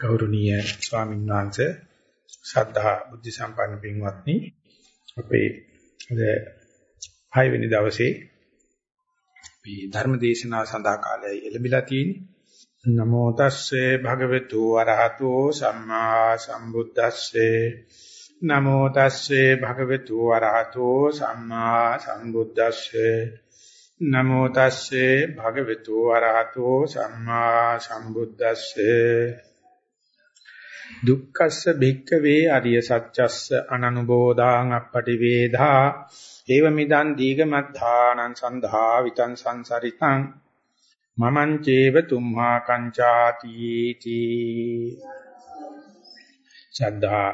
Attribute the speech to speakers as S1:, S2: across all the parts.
S1: ගෞරවනීය ස්වාමීන් වහන්සේ ශ්‍රද්ධා බුද්ධ සම්පන්න පින්වත්නි අපේ අද පළවෙනි දවසේ අපි ධර්ම දේශනාව සඳහා කාලයයි එළඹිලා තියෙන්නේ. නමෝ තස්සේ භගවතු වරහතෝ සම්මා සම්බුද්දස්සේ. නමෝ තස්සේ භගවතු වරහතෝ සම්මා සම්බුද්දස්සේ. නමෝ තස්සේ භගවතු වරහතෝ සම්මා සම්බුද්දස්සේ. දුක්ඛස්ස භික්ඛවේ අරිය සත්‍යස්ස අනනුබෝධාං අපටි වේධා ඒව මිදං දීගමත්ථානං සන්ධා විතං සංසරිතං මමං චේව තුම්හා කංචාති තී ශ්‍රද්ධා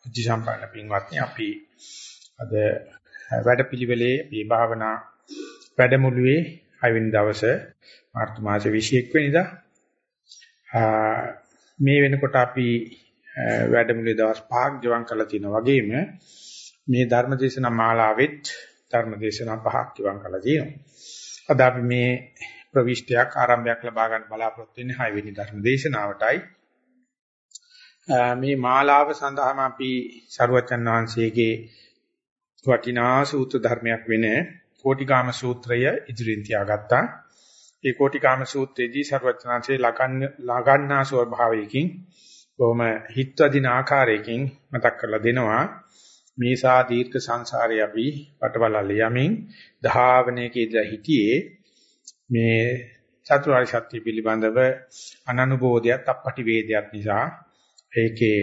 S1: බුද්ධ සම්පන්න පින්වත්නි අපි අද වැඩපිළිවෙලේ මේ භාවනා වැඩමුළුවේ 6 වෙනි දවසේ මාර්තු මාසේ 21 වෙනිදා මේ වෙනකොට අපි වැඩමුළුවේ දවස් 5ක් ගෙවම් කරලා තිනා වගේම මේ ධර්මදේශනා මාලාවෙත් ධර්මදේශනා පහක් ගෙවම් කරලා තියෙනවා. අද අපි මේ ප්‍රවිෂ්ටයක් ආරම්භයක් ලබා ගන්න බලාපොරොත්තු වෙන්නේ 6 වෙනි ධර්මදේශනාවටයි. මේ මාලාව සඳහාම අපි සරුවචන් වහන්සේගේ වටිනා සූත්‍ර ධර්මයක් වෙන කෝටිකාම සූත්‍රය ඉදිරියෙන් තියාගත්තා. ඒ කෝටිකාම සූත්‍රයේදී සරුවචනාංශේ ලගන්න ලගන්නා ස්වභාවයකින් බොහොම හිත්වදින ආකාරයකින් මතක් කරලා දෙනවා. මේසා දීර්ඝ සංසාරේ අපි පටවලල්ල යමින් ධාවනයක ඉඳලා හිටියේ මේ චතුරාර්ය සත්‍ය පිළිබඳව අනනුබෝධයත් අපටි වේදයක් නිසා ඒකේ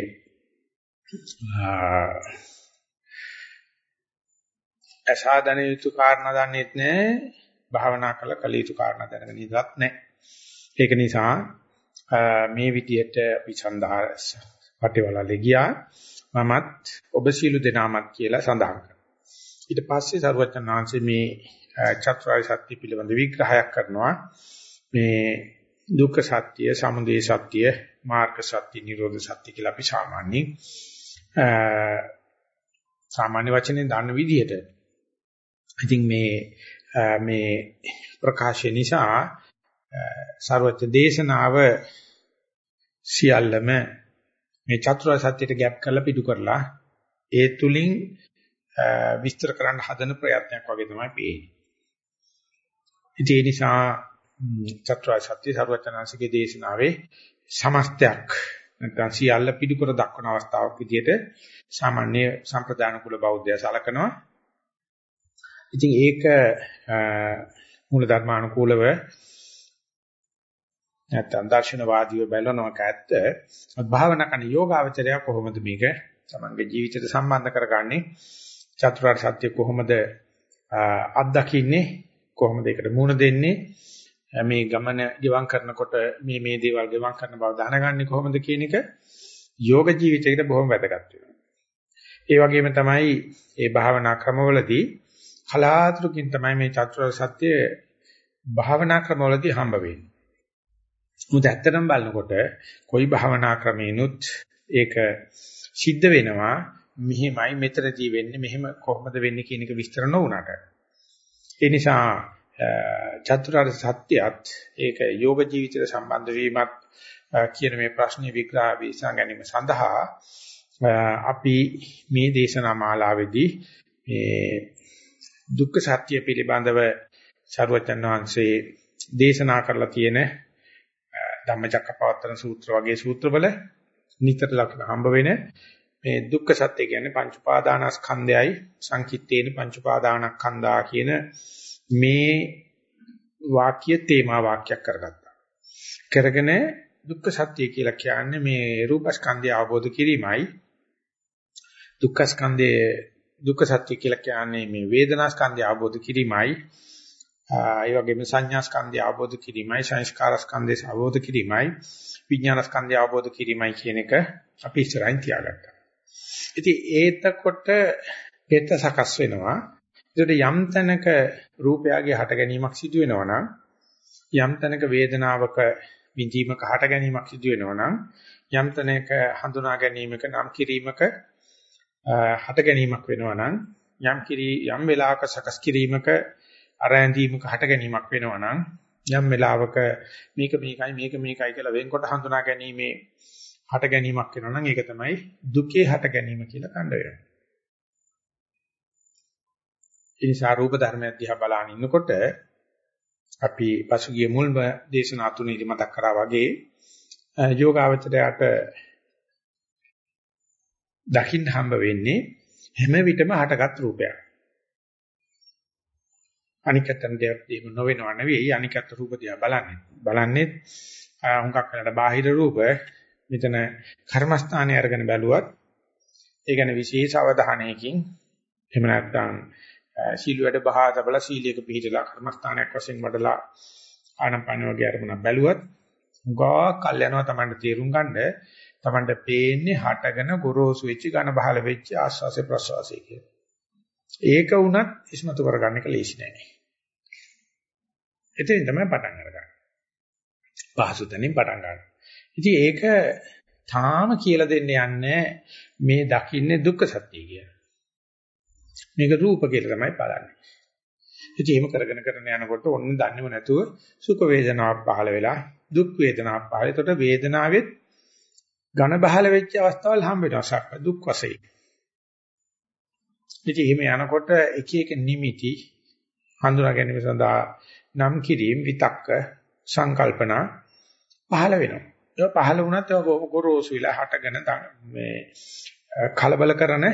S1: අසාධන යුතු කාරණා දන්නේත් නැහැ භාවනා කළ කල යුතු කාරණා දැනගෙන ඉඳලත් නැහැ ඒක නිසා මේ විදියට අපි සඳහාස් වටේවලල්ලේ ගියා මමත් ඔබ සියලු දෙනාමත් කියලා සඳහන් කරනවා. ඊට පස්සේ සරුවචනාංශේ මේ චතුරාර්ය සත්‍ය පිළිබඳ විග්‍රහයක් කරනවා. මේ දුක්ඛ සත්‍ය, සමුදය සත්‍ය, මාර්ග සත්‍ය, නිරෝධ සත්‍ය කියලා අපි සාමාන්‍යයෙන් සාමාන්‍ය වචනේ දන්න විදිහට ඉතින් මේ මේ ප්‍රකාශය නිසා සර්වඥ දේශනාව සියල්ලම මේ චතුරාර්ය සත්‍යයට ගැප් කරලා පිටු කරලා ඒ තුලින් විස්තර කරන්න හදන ප්‍රයත්නයක් වගේ තමයි පේන්නේ. ඉතින් ඒ නිසා චතුරාර්ය සත්‍ය සර්වඥාන්සේගේ දේශනාවේ සමස්තයක් නැත්නම් සියල්ල පිටු කර දක්වන අවස්ථාවක් විදිහට සාමාන්‍ය සම්ප්‍රදාන කුල බෞද්ධය සලකනවා. ඉතින් ඒක මූල ධර්මානුකූලව නැත්නම් දර්ශනවාදීව බලනවා කැත්ත භාවනා කරන යෝගාවචරය කොහොමද මේක තමන්ගේ ජීවිතයට සම්බන්ධ කරගන්නේ චතුරාර්ය සත්‍ය කොහොමද අත්දකින්නේ කොහොමද ඒකට මුහුණ දෙන්නේ මේ ගමන ගෙවම් කරනකොට මේ මේ දේවල් ගෙවම් කරන බව දැනගන්නේ කොහොමද කියන එක යෝග ජීවිතයකට බොහොම වැදගත් වෙනවා. ඒ වගේම තමයි මේ භාවනා ක්‍රමවලදී කලාතුරකින් තමයි මේ චතුරාර්ය සත්‍ය භාවනා ක්‍රමවලදී හම්බ වෙන්නේ. මොකද ඇත්තටම බලනකොට કોઈ භාවනා ක්‍රමේනුත් ඒක සිද්ධ වෙනවා මෙහෙමයි මෙතනදී වෙන්නේ මෙහෙම කොහොමද වෙන්නේ කියන එක විස්තර නොවුනට. ඒ නිසා චතුරාර්ය සත්‍යයත් ඒක යෝග ජීවිතයට සම්බන්ධ වීමත් කියන මේ ප්‍රශ්නේ විග්‍රහ විසඳ ගැනීම සඳහා අපි මේ දේශනා මාලාවේදී මේ දුක්ඛ සත්‍ය පිළිබඳව සරුවචන් වහන්සේ දේශනා කරලා තියෙන ධම්මචක්කපවත්තන සූත්‍ර වගේ සූත්‍රවල නිතර ලක්ෂණ හම්බ වෙන මේ දුක්ඛ සත්‍ය කියන්නේ පංච උපාදානස්කන්ධයයි සංකිට්ඨේන පංච උපාදානස්කන්ධා කියන මේ වාක්‍ය තේමා වාක්‍යයක් කරගත්තා. කරගෙන දුක්ඛ සත්‍ය කියලා කියන්නේ මේ රූපස්කන්ධය අවබෝධ කිරීමයි දුක්ඛ ස්කන්ධයේ දුක්ඛ සත්‍ය කියලා කියන්නේ මේ වේදනා ස්කන්ධය අවබෝධ කිරීමයි ඒ වගේම සංඥා ස්කන්ධය අවබෝධ කිරීමයි සංස්කාර ස්කන්ධය අවබෝධ කිරීමයි විඥාන ස්කන්ධය අවබෝධ කිරීමයි කියන එක අපි ඉස්සරහින් තියාගත්තා. ඉතින් ඒතකොට පෙත සකස් වෙනවා. ඒකට යම් තැනක රූපයගේ හට ගැනීමක් සිදු වෙනවා නම් යම් තැනක වේදනාවක විඳීමක හට ගැනීමක් සිදු වෙනවා නම් යම් තැනක හඳුනා ගැනීමක නම් කිරීමක හට ගැනීමක් වෙනවා නම් යම් කිරි යම් වෙලාවක සකස් කිරීමක අරැඳීමක හට ගැනීමක් වෙනවා නම් යම් වෙලාවක මේක මේකයි මේක මේකයි කියලා වෙන්කොට හඳුනා ගැනීමේ හට ගැනීමක් වෙනවා නම් ඒක තමයි දුකේ හට ගැනීම කියලා කණ්ඩ වෙනවා. ඒ නිසා රූප ධර්මයක් දිහා බලන ඉන්නකොට අපි පසුගිය මුල්ම දේශනා තුනේදී මතක් කරා වගේ යෝගාවචරයට දකින්න හම්බ වෙන්නේ හැම විටම හටගත් රූපයක්. අනිකතන දෙයක් එහෙම නොවෙනව නෙවෙයි අනිකත් රූප දිහා බලන්නේ. බලන්නේ හුඟක් වෙලාට බාහිර රූප මෙතන කර්මස්ථානය අරගෙන බැලුවත් ඒ කියන්නේ විශේෂ අවධානයකින් එහෙම නැත්නම් සීල වැඩ බහා තබලා සීලයක පිළිදලා කර්මස්ථානයක් වශයෙන් වඩලා ආනපන වගේ අරමුණක් බැලුවත් උගා කල් යනවා Tamanට තේරුම් ගන්න Tamanට පේන්නේ හටගෙන ගොරෝසු වෙච්ච ඝන බහල වෙච්ච ආස්වාසේ ප්‍රසවාසයේ කියලා. ඒක වුණත් ඉස්මතු කරගන්න එක ලේසි නෑ. එතනින් තමයි පටන් අරගන්නේ. පහසු තැනින් පටන් ගන්න. ඉතින් ඒක තාම කියලා දෙන්න යන්නේ මේ දකින්නේ දුක්ඛ සත්‍ය කියලා. මේක රූප කියලා තමයි බලන්නේ. ඉතින් එහෙම කරගෙන කරගෙන යනකොට ඔන්න දන්නේම නැතුව සුඛ වේදනාවක් පහළ වෙලා දුක් වේදනාවක් පහළ. එතකොට වේදනාවෙත් ඝන බහල වෙච්ච අවස්ථාවල් හම්බ වෙනවා සක්ක දුක් වශයෙන්. ඉතින් එහෙම යනකොට එක එක නිමිති හඳුනා ගැනීම සඳහා නම් කිරීම විතක්ක සංකල්පනා පහළ වෙනවා. ඒක පහළ වුණත් ඒක ගොරෝසු විලා හටගෙන මේ කලබල කරන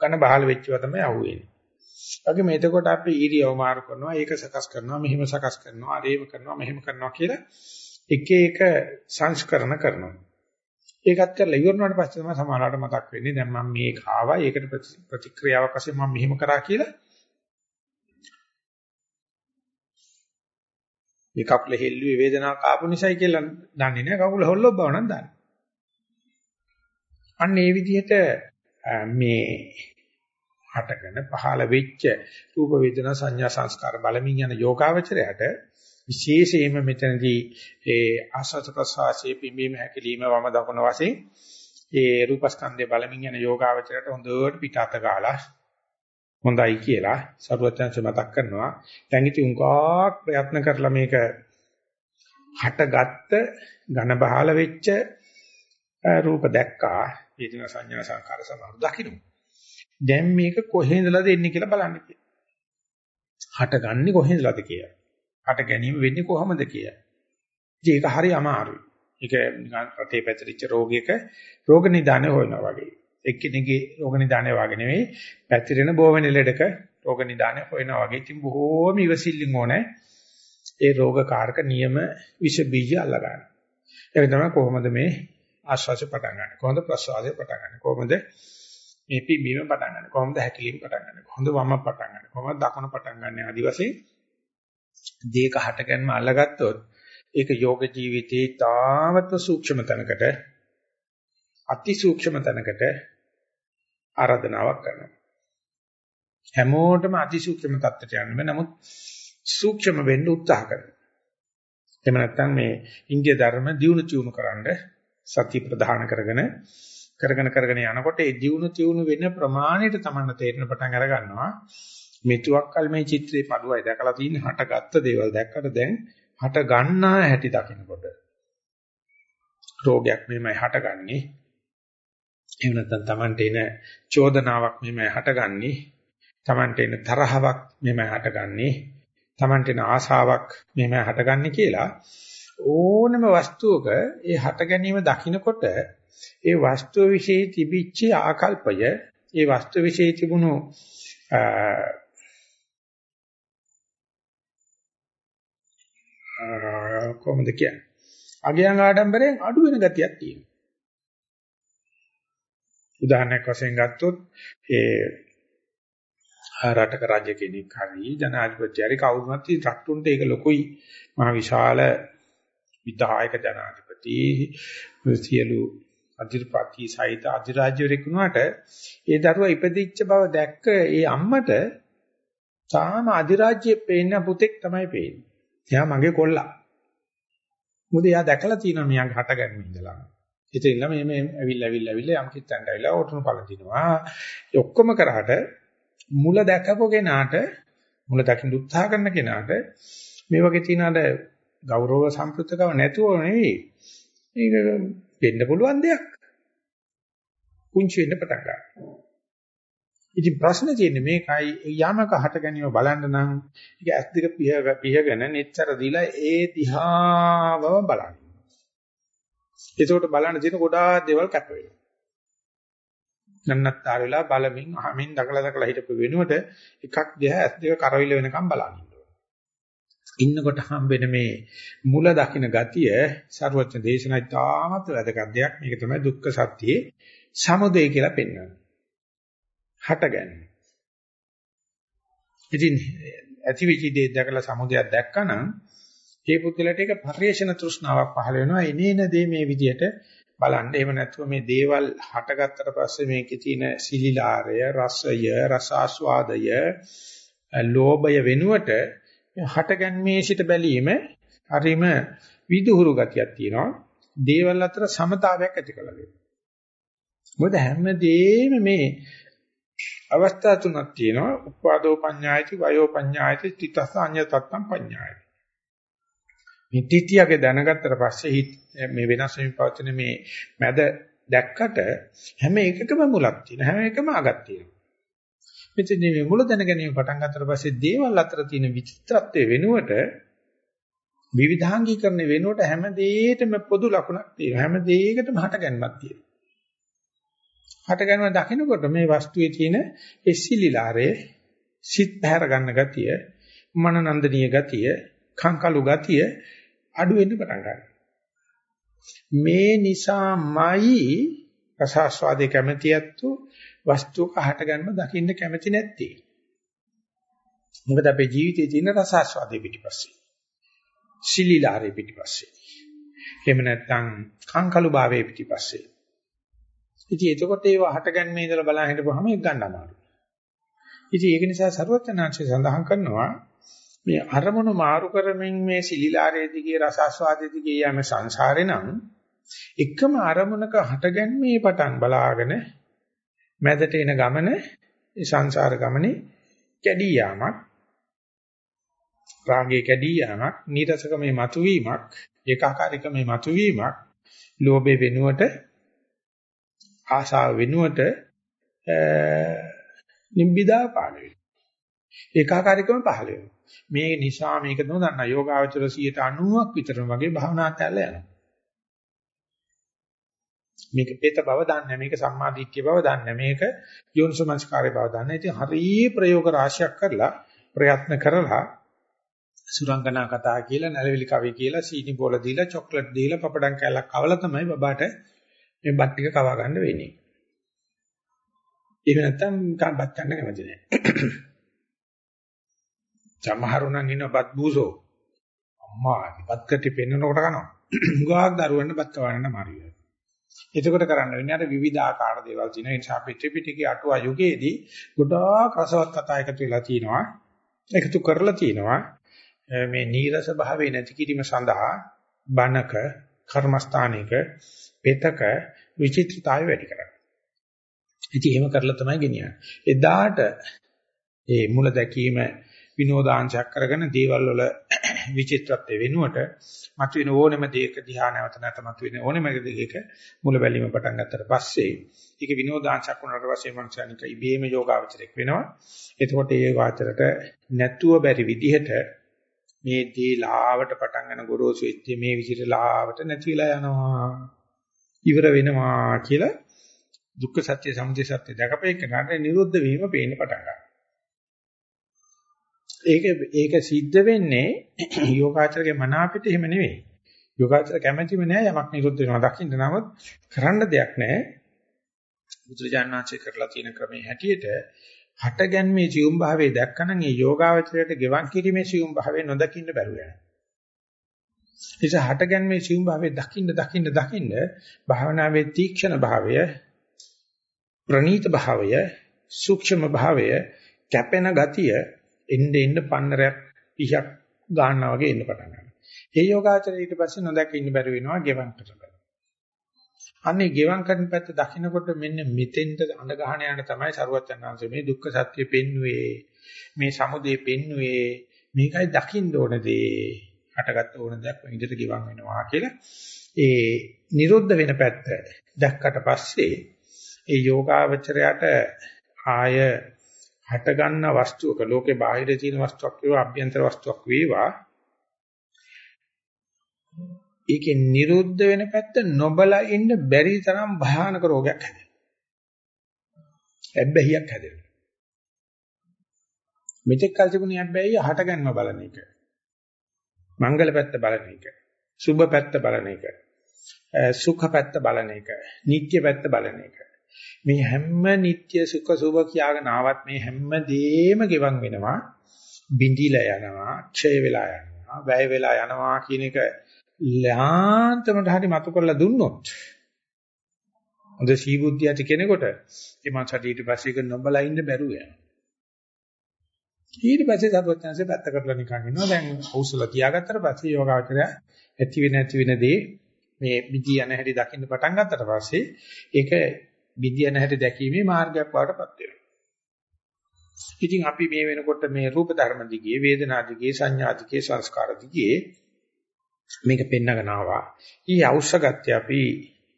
S1: කන බහල වෙච්චව තමයි අහුවෙන්නේ. වගේ මේතකොට අපි ඊරියව මාරු කරනවා, ඒක සකස් කරනවා, මෙහෙම සකස් කරනවා, අරේව කරනවා, මෙහෙම කරනවා කියලා එක එක සංස්කරණ කරනවා. ඒකත් කරලා ඉවරනාට පස්සේ තමයි සමහරවිට මතක් වෙන්නේ දැන් මම මේක ආවා ඒකට ප්‍රතික්‍රියාවක් වශයෙන් මම මෙහෙම කරා කියලා මේ කකුල හෙල්ලුවේ වේදනාවක් ආපු නිසායි කියලා දන්නේ නැහැ කකුල හොල්ලොබ් බව නම් දන්නේ. අන්න ඒ විදිහට මේ හටගෙන පහළ වෙච්ච රූප වේදනා සංඥා සංස්කාර බලමින් යන යෝගාවචරයට විශේෂයෙන්ම මෙතනදී ඒ ආස්වාද ප්‍රසවාසයේ පිඹීම හැකිලිම වම දකුණ වශයෙන් ඒ රූපස්කන්ධය බලමින් යන යෝගාවචරයට හොඳට පිටත ගාලා හොඳයි කියලා සරුවචන්ස මතක් කරනවා. දැන් ඉතින් උන්කාක් ප්‍රයත්න කරලා මේක හටගත්ත ඝන බහල වෙච්ච රූප දැක්කා. වේදනා සංඥා සංකාර සමහර දකින්න. දැන් මේක කොහේඳලාද එන්නේ කියලා බලන්න කියලා. හටගන්නේ කොහේඳලාද කියලා. හට ගැනීම වෙන්නේ කොහොමද කියලා. ඒක හරි අමාරුයි. ඒක නිකන් රටේ පැතිරිච්ච රෝගයක රෝග නිදානය හොයනවා වගේ. එක්කෙනෙක්ගේ රෝග නිදානය වගේ නෙවෙයි පැතිරෙන බොවෙන ලෙඩක රෝග නිදානය හොයනවා වගේ. ඉතින් බොහෝම ඉවසිල්ලින් ඕනේ ඒ රෝගකාරක නියම විෂ බීජ අල්ල ගන්න. ඒක තමයි කොහොමද මේ ආශ්වාසය පටන් ගන්න. කොහොමද ප්‍රශ්වාසය පටන් ගන්න. කොහොමද මේ පිම්බීම පටන් ගන්න. කොහොමද හැකිලිම පටන් ගන්න. කොහොමද වම පටන් ගන්න. කොහොමද දකුණ පටන් ගන්න. ආදි වශයෙන් දේක හටගන්ම අල්ලගත්තොත් ඒක යෝග ජීවිතයේ තාමත් සූක්ෂම තැනකට අති සූක්ෂම තැනකට ආරාධනාවක් කරනවා. හැමෝටම අති සූක්ෂම තත්ත්වයට යන්න බෑ. නමුත් සූක්ෂම වෙන්න උත්සාහ කරනවා. එහෙම නැත්නම් මේ ඉන්දිය ධර්ම දියුණු තියුණු කරන්න සත්‍ය ප්‍රධාන කරගෙන කරගෙන කරගෙන යනකොට ඒ දියුණු තියුණු වෙන ප්‍රමාණයට තමයි තේරෙන පටන් අර ගන්නවා. මෙතුක්කල් මේ චිත්‍රේ පඩුවයි දැකලා තියෙන හටගත්ත දේවල් දැක්කට දැන් හට ගන්නා හැටි දකිනකොට රෝගයක් මෙමය හටගන්නේ එහෙම නැත්නම් Tamante එන චෝදනාවක් මෙමය හටගන්නේ Tamante එන තරහවක් මෙමය හටගන්නේ Tamante එන ආශාවක් මෙමය හටගන්නේ කියලා ඕනම වස්තුවක ඒ හට ගැනීම දකිනකොට ඒ වස්තුව વિશે තිබිච්ච ආකල්පය ඒ වස්තුව વિશે තිබුණු කොහොමද කියන්නේ? අගයන් ආඩම්බරයෙන් අඩු වෙන ගතියක් තියෙනවා. උදාහරණයක් වශයෙන් ගත්තොත් ඒ රටක රාජ්‍ය කෙනෙක් හරි ජනාධිපති හරි කවුරුත් රට්ටුන්ට ඒක ලොකුයි මහ විශාල විධායක ජනාධිපති සියලු අධිපති සහිත අධිරාජ්‍යවරයෙක් වුණාට ඒ දරුවා ඉපදිච්ච බව දැක්ක ඒ අම්මට තාම අධිරාජ්‍යයේ පේන පුතෙක් තමයි පේන්නේ. එයා මගේ කොල්ලා. මොකද එයා දැකලා තියෙනවා මියන්ගේ හටගන්න ඉඳලා. ඉතින් ඉන්න මේ මේ ඇවිල්ලා ඇවිල්ලා ඇවිල්ලා යම් කිත්තන්ට ඇවිල්ලා ඕටුන පළඳිනවා. ඒ ඔක්කොම කරාට මුල දැකපු කෙනාට මුල දකින්න උත්සාහ කරන කෙනාට මේ වගේ තියෙන අර ගෞරව සම්ප්‍රතකව නැතුව නෙවෙයි. මේක වෙන්න පුළුවන් දෙයක්. පුංචි වෙන්න පටන් ගන්නවා. ඉතින් ප්‍රශ්නේ තියෙන්නේ මේකයි යමක හට ගැනීම බලන්න නම් ඒක ඇස් දෙක පිහගෙන netතර දීලා ඒ දිහාවම බලන්න. ඒකට බලන්න තියෙන ගොඩාක් දේවල් කැප වෙනවා. නන්නත්තර වෙලා බලමින් අහමින් දකලා දකලා හිටපු වෙනුවට එකක් දිහා ඇස් දෙක කරවිල වෙනකම් බලන්න ඉන්නකොට හම්බෙන මේ මුල දකින්න ගතිය ਸਰවඥ දේශනා ඉතාමත් වැදගත් දෙයක්. මේක තමයි දුක්ඛ සත්‍යයේ සමුදය කියලා පෙන්වන්නේ. හටගන්නේ. ඉතින් ඇතිවිචි දේ දැකලා සමුදයක් දැක්කනම් ඒ පුද්ගලට ඒක පරිේශන තෘෂ්ණාවක් පහළ වෙනවා. එනේන දේ මේ විදිහට බලන්න. එහෙම නැත්නම් මේ දේවල් හටගත්තට පස්සේ මේකේ තියෙන සිලිලාරය, රසය, රසාස්වාදය, ලෝභය වෙනුවට හටගන්මේ සිට බැලීම හරිම විදුහුරු ගතියක් තියෙනවා. දේවල් අතර සමතාවයක් ඇති කරලා දෙනවා. මොකද හැමදේම මේ අවස්ථා තුනක් තියෙනවා. උපාදෝ පඤ්ඤායති, වයෝ පඤ්ඤායති, තිතස්ස අඤ්ඤතත්තම් පඤ්ඤායති. මේ තිතියගේ දැනගත්තට පස්සේ මේ වෙනස් වෙමින් පවතින මේ මැද දැක්කට හැම එකකම මුලක් තියෙනවා. හැම එකම අගක් තියෙනවා. මෙතන මේ මුල දැන ගැනීම පටන් ගන්නතර පස්සේ දේවල් අතර තියෙන විචිත්‍රත්වයේ වෙනුවට විවිධාංගීකරණය වෙනුවට හැම දෙයකටම පොදු ලක්ෂණක් තියෙනවා. හැම දෙයකටම හටගන්මක් තියෙනවා. හටගන්ම දකින්නකොට මේ වස්තුවේ තියෙන ඒ සිලිලාරේ සිත් පැහැර ගන්න ගතිය, මනනන්දනීය ගතිය, කංකලු ගතිය අඩු වෙන්න පටන් ගන්නවා. මේ නිසාමයි රසාස්වාදයේ කැමැතියත්තු වස්තුක හටගන්න දකින්න කැමති නැත්තේ. මොකද අපේ ජීවිතයේ තියෙන රසාස්වාදයේ පිටිපස්සේ. සිලිලාරේ පිටිපස්සේ. එහෙම නැත්නම් කංකලු භාවයේ පිටිපස්සේ. ඉතින් එතකොට ඒව හටගන්නේ ඉඳලා බලන් හිටපුවාම ඒක ගන්න අමාරුයි. ඉතින් ඒක නිසා ਸਰවඥාන්සේ සඳහන් කරනවා මේ අරමුණු මාරු කරමින් මේ සිලිලාරයේ දිගේ රසාස්වාදයේ දිගේ යන සංසාරේ නම් එකම අරමුණක හටගන්නේ පටන් බලාගෙන මැදට එන ගමන සංසාර ගමනේ කැඩී යාමක් රාගයේ කැඩී යාමක් නීරසකමේ මතුවීමක් ඒකාකාරීකමේ මතුවීමක් ලෝභේ වෙනුවට ආශාව වෙනුවට නිබ්බිදා පහළ වෙනවා. ඒකාකාරීකම පහළ වෙනවා. මේ නිසා මේක නෝදන්න යෝගාවචර 90ක් විතරම වගේ භාවනා තැල්ල යනවා. මේක පෙත බව දන්නේ මේක සම්මාදිට්ඨිය බව දන්නේ මේක යෝනිසමංස්කාරය බව දන්නේ ඉතින් හරිය ප්‍රයෝග රාශියක් කරලා ප්‍රයත්න කරලා සුරංගනා කතා කියලා නැලවිලි කවි කියලා සීනි බෝල දීලා චොක්ලට් දීලා පපඩම් කෑල්ලක් කවලා තමයි බබාට මේ බත් ටික කවා ගන්න වෙන්නේ. ඒක නැත්තම් බත් ගන්න කැමති නෑ. සමහරු නම් ඉන්න බත් බූසෝ අම්මා බත් කටි පෙන්නනකොට කනවා. ගාක් දරුවන්න බත් කවන්න මාරියයි. එතකොට කරන්න වෙන්නේ අර විවිධ ආකාර දේවල් තියෙන නිසා අපි ත්‍රිපිටකයේ අටුවා යුගයේදී ගොඩාක් රසවත් කතා එකතු වෙලා තියෙනවා. එකතු කරලා තියෙනවා. මේ නීරස භාවය නැති කිරීම සඳහා බණක කර්මස්ථානික පෙතක විචිත්‍රතාවය වැඩි කරගන්න. ඉතින් එහෙම කරලා තමයි ගෙනියන්නේ. එදාට ඒ මුල දැකීම විනෝදාංශයක් කරගෙන දේවල් වල විචිත්‍රත්වය වෙනුවට මතුවෙන ඕනෙම දෙයක දිහා නැවත නැවත මතුවෙන ඕනෙම දෙයක මුල බැලීම පටන් ගත්තට පස්සේ ඒක විනෝදාංශයක් වුණාට පස්සේ මනුෂ්‍යනික ඉබේම යෝගාවචරයක් වෙනවා. එතකොට ඒ වාචරයට නැතුව බැරි විදිහට මේ දේ ලාවට පටන් ගන්න ගොරෝසු වෙච්ච මේ විදිහට ලාවට නැති වෙලා යනවා. ඉවර වෙනවා කියලා දුක්ඛ සත්‍ය සමුදය සත්‍ය දැකපේක නට නිරුද්ධ වීම පේන්න පටන් ගන්නවා. ඒක ඒක සිද්ධ වෙන්නේ යෝගාචරගේ මන අපිට එහෙම නෙවෙයි. යෝගාචර කැමැතිම නෑ යමක් නිරුද්ධ වෙනවා දකින්න නමුත් කරන්න දෙයක් නෑ. බුදුරජාණන්සේ කරලා තියෙන ක්‍රමයේ හැටියට හටගන්මේ සියුම් භාවයේ දැක්කනම් ඒ යෝගාචරයට ගෙවන් කිරීමේ සියුම් භාවයේ නොදකින්න බැරුව යනවා. ඒක හටගන්මේ සියුම් භාවයේ දකින්න දකින්න දකින්න භාවනාවේ තීක්ෂණ භාවය ප්‍රනීත භාවය සූක්ෂම භාවය කැපෙන ගතිය එන්න එන්න පන්නරයක් 30ක් ගන්නවා වගේ එන්න පටන් ගන්නවා. ඒ යෝගාචරය ඊට පස්සේ නොදැක ඉන්න බැරි වෙනවා ගෙවන් කරලා. අන්නේ ගෙවන් කරන පැත්ත දකින්නකොට මෙන්න මෙතෙන්ට අඳ ගහන යන තමයි සරුවචනාංශ මේ දුක්ඛ සත්‍ය පෙන්වුවේ මේ සමුදය පෙන්වුවේ මේකයි දකින්න ඕන දේ හටගත්ත ඕන දෙයක් විඳිට ගිවන් වෙනවා කියලා ඒ නිරුද්ධ වෙන පැත්ත දැක්කට පස්සේ ඒ යෝගාවචරයට ආය හටගන්න වස්තුවක ලෝකේ බාහිර තියෙන වස්තුවක් වේවා අභ්‍යන්තර වස්තුවක් වේවා ඒකේ නිරුද්ධ වෙන පැත්ත නොබලා ඉන්න බැරි තරම් භයානක රෝගයක් හැදෙනවා. ඇබ්බැහියක් හැදෙනවා. මෙතෙක් කල් තිබුණේ හැබැයි හටගන්ම බලන එක. මංගල පැත්ත බලන එක. සුභ පැත්ත බලන එක. සුඛ පැත්ත බලන එක. නිත්‍ය පැත්ත බලන එක. මේ හැම නිත්‍ය සුඛ සුභ කියාගෙන ආවත් මේ හැම දෙෙම ගෙවන් වෙනවා. බිඳිලා යනවා, ක්ෂය වෙලා යනවා, වැය වෙලා යනවා කියන එක ලාන්තමට හරි මතු කරලා දුන්නොත් හොඳ සීබුද්ධිය ඇති කෙනෙකුට ඒ මාසට ඊට පස්සේ ඒක නොබලා ඉන්න බැරුව යනවා. ඊට පස්සේ සබොත්නසේ පැත්ත කරලා නිකන් ඉන්නවා. දැන් හවුසල තියාගත්තට පස්සේ යෝගාචරය ඇති වෙන ඇති වෙන දේ මේ විදි යන හැටි දකින්න පටන් ගත්තට පස්සේ ඒක විදි යන හැටි දැකීමේ මාර්ගයක් වඩටපත් වෙනවා. ඉතින් අපි මේ වෙනකොට මේ රූප ධර්ම දිගේ වේදනා දිගේ සංඥා දිගේ සංස්කාර දිගේ මේක පෙන්නගෙන ආවා. ඊ අවශ්‍යගත්‍ය අපි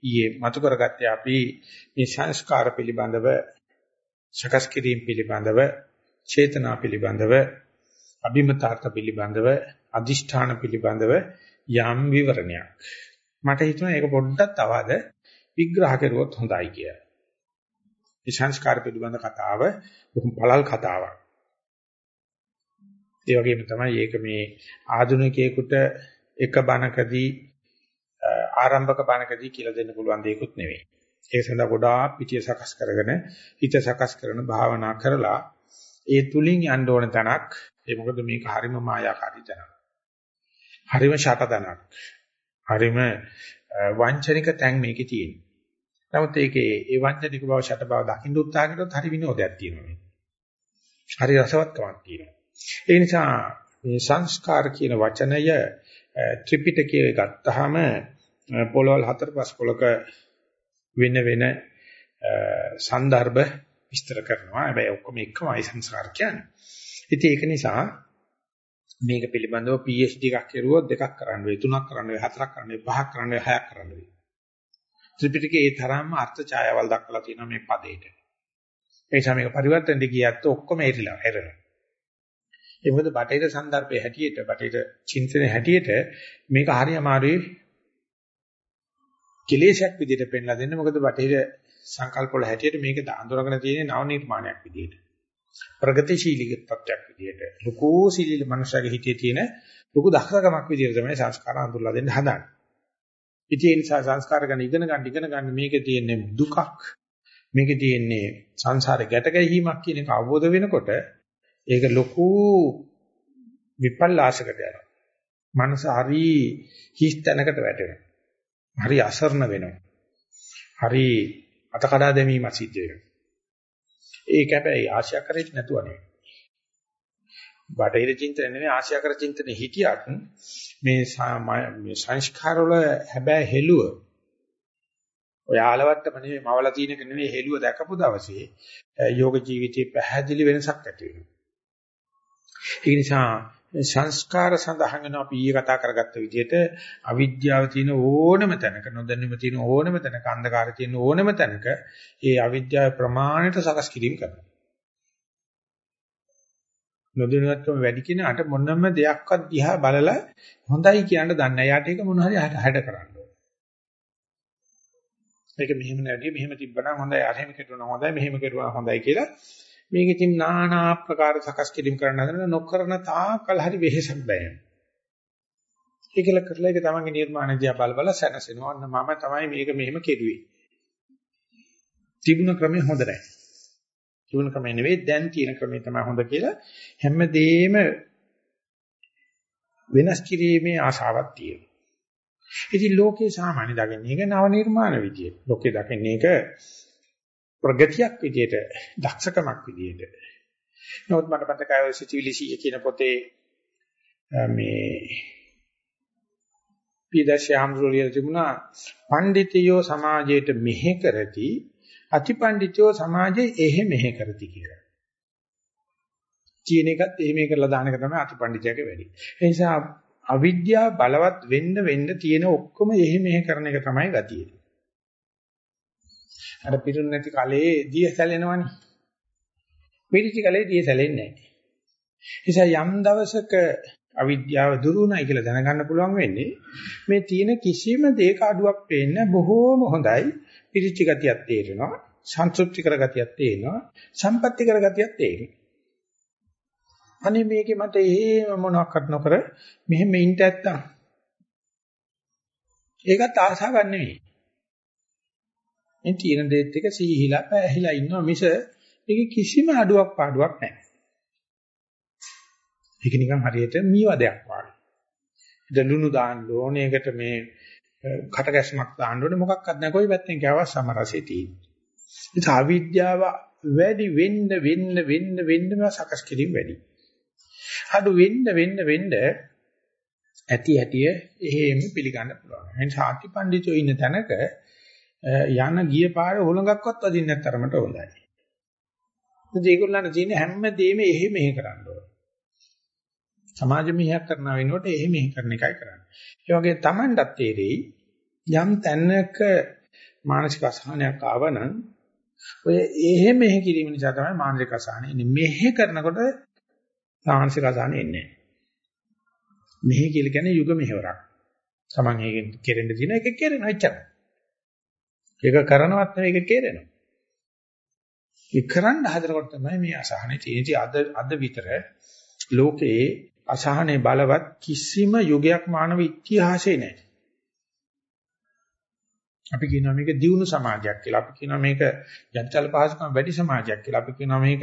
S1: ඊයේ මතු කරගත්තේ අපි මේ සංස්කාර පිළිබඳව සකස් කිරීම පිළිබඳව චේතනා පිළිබඳව අභිමතාර්ථ පිළිබඳව අදිෂ්ඨාන පිළිබඳව යම් විවරණයක් මට හිතුණා ඒක පොඩ්ඩක් තවද විග්‍රහ කරුවොත් හොඳයි කියලා. මේ සංස්කාර පිළිබඳ කතාව බොහොම පළල් කතාවක්. ඒ වගේම තමයි මේක මේ ආධුනිකයෙකුට එක බණකදී ආරම්භක බණකදී කියලා දෙන්න පුළුවන් දෙයක්වත් නෙවෙයි. ඒ සඳහා ගොඩාක් පිටිය සකස් කරගෙන හිත සකස් කරන භාවනා කරලා ඒ තුලින් යන්න ඕන තැනක් ඒ මොකද මේක හරිම මායාකාරී තැනක්. හරිම ෂටතනක්. හරිම වංචනික තැන් මේකේ තියෙනවා. නමුත් ඒකේ ඒ වංචනික බව ෂට බව දකින්න උත්සාහ කරනොත් හරි විනෝදයක් තියෙනවා මේක. හරි රසවත්කමක් තියෙනවා. ඒ නිසා මේ සංස්කාර කියන වචනය ත්‍රිපිටකයේ ගත්තාම පොළවල් හතර පහ පොලක වෙන වෙන સંદર્ભ විස්තර කරනවා. හැබැයි ඔක්කොම එකමයි සංස්කාර කියන්නේ. ඉතින් ඒක නිසා මේක පිළිබඳව PhD එකක් කරුවොත් දෙකක් කරන්න වෙයි, තුනක් කරන්න වෙයි, හතරක් කරන්න වෙයි, පහක් කරන්න වෙයි, හයක් කරන්න වෙයි. ත්‍රිපිටකයේ ඒ තරම්ම අර්ථ ඡායාවල් දක්වලා තියෙනවා මේ පදේට. ඒ නිසා මේක පරිවර්තන දෙක කියත් ඔක්කොම එරිලා එරෙනවා. ඒ මොකද බටේට સંદર્ભයේ හැටියට බටේට චින්තනයේ හැටියට මේක හරි අමාරුයි කෙලේශයක් විදිහට පෙන්ලා දෙන්න. මොකද බටේට සංකල්ප වල හැටියට මේක අඳුරගෙන තියෙන නව නිර්මාණයක් විදිහට ප්‍රගතිශීලී තත්ත්වයක් විදිහට ලකෝ සීලී මනුෂ්‍යගේ හිතේ තියෙන ලොකු දක්ෂකමක් විදිහට තමයි සංස්කාර අඳුරලා දෙන්න හදන්නේ. ඉතින් ඒ නිසා සංස්කාර ගැන ඉගෙන ගන්න ඉගෙන ගන්න මේකේ තියෙන දුකක්. මේකේ තියෙන්නේ සංසාරේ ගැට ගැහිීමක් කියන එක අවබෝධ වෙනකොට ඒක ලොකු විපල්ලාසකට යනවා. මනස හරි හිස් තැනකට වැටෙනවා. හරි අසරණ වෙනවා. හරි අතකඩා දැමීම සිද්ධ වෙනවා. ඒක හැබැයි ආශා කරෙත් නැතුව නෙවෙයි. බටහිර චින්තන නෙවෙයි ආශා කර චින්තනේ හිටියත් මේ මේ සංස්කාර වල හැබැයි හෙළුව ඔයාලවට්ටම නෙවෙයි මවලා තියෙනක නෙවෙයි හෙළුව දැකපු දවසේ යෝග ජීවිතයේ පැහැදිලි වෙනසක් ඇති වෙනවා. ඒ නිසා සංස්කාර සඳහන් වෙන අපි ඊයේ කතා කරගත්ත විදිහට අවිද්‍යාව තියෙන ඕනම තැනක නොදැනීම තියෙන ඕනම තැනක අන්ධකාරය තියෙන ඕනම තැනක ඒ අවිද්‍යාව ප්‍රමාණයට සකස් කිරීම කරනවා. නොදැනුවත්වම වැඩි කෙනාට මොනම දෙයක්වත් දිහා බලලා හොඳයි කියන දන්නේ නැහැ. යාට ඒක මොන හරි හැඩ කරන්න ඕනේ. මේක මෙහෙම නැදී මෙහෙම තිබ්බනම් හොඳයි, අරහෙම කෙරුණා හොඳයි, මෙහෙම කෙරුවා හොඳයි කියලා මේක ඉතින් নানা ආකාර සකස් කිරීම කරන්න හදන නොකරන තාකල් හරි වෙහෙසක් බෑන. ඒකල කරලා ඒක තමන්ගේ නිර්මාණ දිහා බල බල සැනසෙනවා. අන්න මම තමයි මේක මෙහෙම කෙරුවේ. තිබුණ ක්‍රමය හොඳ නැහැ. තිබුණ ක්‍රමය නෙවෙයි දැන් තියෙන ක්‍රමය තමයි හොඳ කියලා හැමදේම වෙනස් කිරීමේ ආශාවක් තියෙනවා. ඉතින් ලෝකේ සාමාන්‍ය දකින්නේ ඒක නව නිර්මාණ විදිය. ලෝකේ දකින්නේ ඒක ප්‍රගතියක් විදියට දක්ෂකමක් විදියට නමුත් මට මතකයි ඔය සිතිවිලිසිය කියන පොතේ මේ පීදශාම්රුලිය තිබුණා පඬිතියෝ සමාජයට මෙහෙ කරති අතිපඬිතියෝ සමාජයේ එහෙ මෙහෙ කරති කියලා. කියන එකත් එහෙම කරලා දාන එක තමයි අතිපඬිතයාගේ වැඩි. ඒ නිසා අවිද්‍යාව බලවත් වෙන්න වෙන්න තියෙන ඔක්කොම එහෙ මෙහෙ කරන එක තමයි ගතිය. අර පිරුන් නැති කලේ දිය සැලෙනවනේ. පිරිචි කලේ දිය සැලෙන්නේ නැහැ. නිසා යම් දවසක අවිද්‍යාව දුරුුණයි කියලා දැනගන්න පුළුවන් වෙන්නේ මේ තියෙන කිසිම දෙයක අඩුවක් පේන්න බොහෝම හොඳයි. පිරිචි ගතියක් තේරෙනවා. සන්තුෂ්ටි කර ගතියක් තේරෙනවා. සම්පත්‍ති කර ගතියක් තේරෙනවා. අනේ මේකේ මට එහෙම මොනවත් නොකර මෙහෙම ඉන්න නැත්තම් ඒකත් ආසාවක් නෙවෙයි. මේ තියෙන දෙයත් එක සීහිලා පැහැහිලා ඉන්නවා මිස මේකේ කිසිම අඩුවක් පාඩුවක් නැහැ. ඒක නිකන් හරියට මීවදයක් වගේ. දඬුණු දාන්න ඕනේ ඒකට මේ කටකැස්මක් දාන්න ඕනේ මොකක්වත් නැහැ කොයි පැත්තෙන් කෑවත් සමරසෙ තියෙන්නේ. ඒ අවිද්‍යාව වැඩි වෙන්න වෙන්න වෙන්න වෙන්නම සකස් කිරීම වැඩි. අඩු වෙන්න වෙන්න වෙන්න ඇති ඇතිය එහෙම පිළිගන්න පුළුවන්. එහෙනම් සාති පඬිතුයෝ ඉන්න තැනක යන ගිය පාර හොලඟක්වත් වදින්න නැතරමට හොඳයි. ඉතින් ඒගොල්ලන්ට තියෙන හැමදේම එහෙ මෙහෙ කරන්න ඕන. සමාජ මිහියක් කරන වෙනකොට එහෙ මෙහෙ කරන එකයි කරන්නේ. ඒ වගේ Tamanටත් තේරෙයි යම් තැනක මානසික අසහනයක් ආවනම් ඔය එහෙ මෙහෙ කිරීම නිසා තමයි මානසික අසහනය එන්නේ. මෙහෙ කරනකොට මානසික අසහනය එන්නේ නැහැ. මෙහෙ කියලා කියන්නේ යුග මෙහෙවරක්. Taman ඒකෙන් කෙරෙන්න තියෙන එක කෙරෙනවා එච්චරයි. ඒක කරනවත් නෙවෙයි ඒක කෙරෙනවා. ඒ කරන්න හදනකොට තමයි මේ අසහනේ තියෙන්නේ. අද අද විතර ලෝකයේ අසහනේ බලවත් කිසිම යුගයක් මානව ඉතිහාසයේ නැහැ. අපි කියනවා මේක දියුණු සමාජයක් කියලා. අපි කියනවා මේක යන්ත්‍රල පහසුකම් වැඩි සමාජයක් කියලා. අපි කියනවා මේක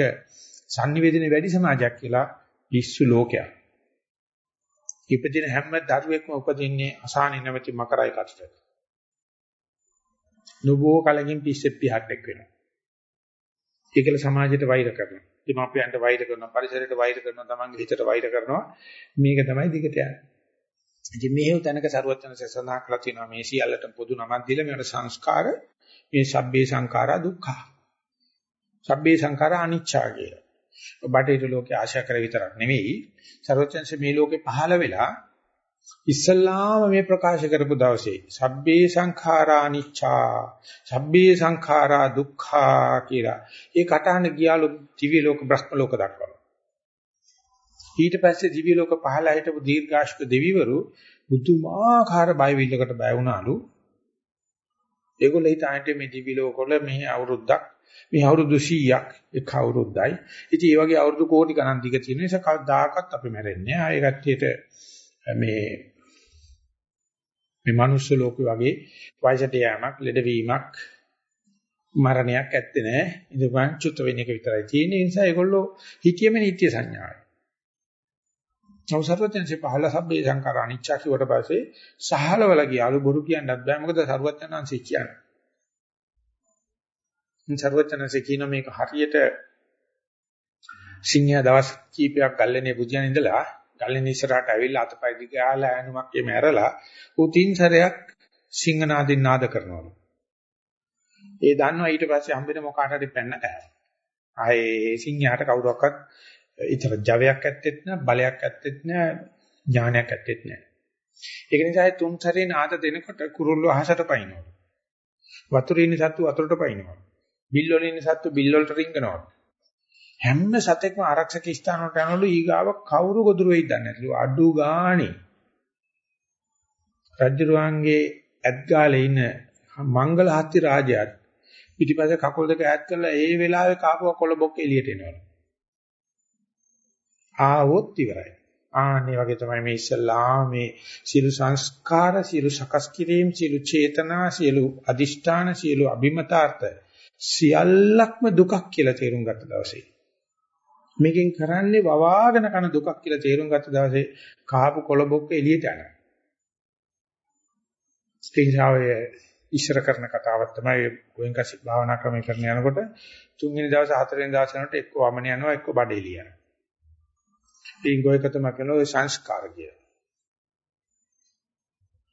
S1: sannivedana වැඩි සමාජයක් කියලා. පිස්සු ලෝකයක්. ඉපදින හැම දරුවෙක්ම උපදින්නේ අසහනේ නැමැති මකරයි කටට. නොබෝ කලකින් පිස්සෙත් පිහට්ටෙක් වෙනවා. ඒකල සමාජයට වෛර කරනවා. දෙමාපියන්ට වෛර කරනවා, පරිසරයට වෛර කරනවා, තමන්ගේ හිතට වෛර කරනවා. මේක තමයි දිගට යන්නේ. ඉතින් මේව තැනක සරුවචන සසනා කළා තියෙනවා මේ සියල්ලට පොදු නමක් දීලා මේකට සංස්කාර මේ සබ්බේ සංඛාරා දුක්ඛ. සබ්බේ සංඛාරා අනිච්චා කියලා. බටහිර ලෝකේ ආශා කර විතරක් නෙවෙයි සරුවචනසේ මේ ලෝකේ පහළ වෙලා ඉස්සල්ලාම මේ ප්‍රකාශ කරපු දවසේ සබ්බේ සංඛාරා අනිච්චා සබ්බේ සංඛාරා දුක්ඛා කියලා. ඒ කටහඬ ගියාලු දිව්‍ය ලෝක බ්‍රහ්ම ලෝක දක්වා ඊට පස්සේ දිව්‍ය ලෝක පහළ හිටපු දීර්ඝාෂ්ක දෙවිවරු බුදුමාකාර බය විල්ලකට බය වුණාලු. ඒගොල්ලෝ හිතාන්නේ මේ දිව්‍ය ලෝකවල මේ අවුරුද්දක් මේ අවුරුදු 100ක් එක් අවුරුද්දයි. ඉතින් මේ වගේ අවුරුදු කෝටි ගණන් දිග තියෙන නිසා කවදාකවත් අපි මැරෙන්නේ නැහැ. ආයෙ කට්ටියට මේ මේ මනුස්ස ලෝකෙ වගේ වයසට යෑමක්, ලෙඩවීමක්, මරණයක් ඇත්තේ නැහැ. ඉදපන් චුත වෙන එක විතරයි තියෙන්නේ. ඒ නිසා ඒගොල්ලෝ හිතියෙම නිත්‍ය සංඥාවයි. අවසරවත්යන්සේ පහළ සබ්බේ සංකාර අනිච්චා කිව්වට පස්සේ සහලවල ගියාලු බොරු කියන්නත් බෑ. මොකද සරුවත්යන්න්සේ කියන්නේ. සරුවත්යන්න්සේ කියන මේක හරියට සිංහයා දවස් කීපයක් ගල්ලේනේ බුදියන් ඉඳලා ගල්ලෙන් ඉස්සරහට ඇවිල්ලා අතපය දිග ආලා ඈනුමක් එමෙ ඇරලා ඌ තින් සැරයක් සිංහනාදින් නාද කරනවලු. ඒ දන්නවා ඊට පස්සේ හම්බෙන මොකාට හරි පැන්න කෑවා. ආයේ සිංහයාට කවුරක්වත් ඊතර ජවයක් ඇත්තෙත් නෑ බලයක් ඇත්තෙත් නෑ ඥානයක් ඇත්තෙත් නෑ. ඒක නිසා ඒ තුන් සැරේ නාද දෙනකොට කුරුල්ලෝ අහසට පයින්නවා. වතුරේ ඉන්න සත්තු වතුරට පයින්නවා. බිල් වල ඉන්න සත්තු බිල් වලට රිංගනවා. හැම සතෙක්ම ආරක්ෂක ස්ථාන වලට යනවලු ඊගාව කවුරු ගොදුරු වෙයිද දන්නේ නැතිලු අඩු ගානේ. රජුරුවන්ගේ ඇත්ගාලේ ඉන්න මංගල හත්ති රාජයාත් පිටිපස්සේ කකුල් දෙක ඈත් කරලා ඒ වෙලාවේ කාපුවා කොළබොක් එළියට එනවා ආවොත් ඉවරයි. ආන්නේ වගේ තමයි මේ ඉස්සල්ලා මේ සියලු සංස්කාර සියලු සකස් කිරීම සියලු චේතනා සියලු අදිෂ්ඨාන සියලු අභිමතාර්ථ සියල්ලක්ම දුකක් කියලා තේරුම් ගත්ත දවසේ. මේකෙන් කරන්නේ වවාගෙන කන දුකක් කියලා තේරුම් ගත්ත දවසේ කාපු කොළබොක්ක එළියට යනවා. ස්ත්‍රීජාවේ ඉස්සර කරන කතාවක් තමයි ගෝයන්කසි භාවනා ක්‍රමයේ කරන යනකොට තුන්වෙනි දවසේ හතරවෙනි දවසේ යනකොට එක්ක වමන යනවා එක්ක බඩ එළියනවා. ඉතින් ගෝයකතම කරනවා සංස්කාර කියලා.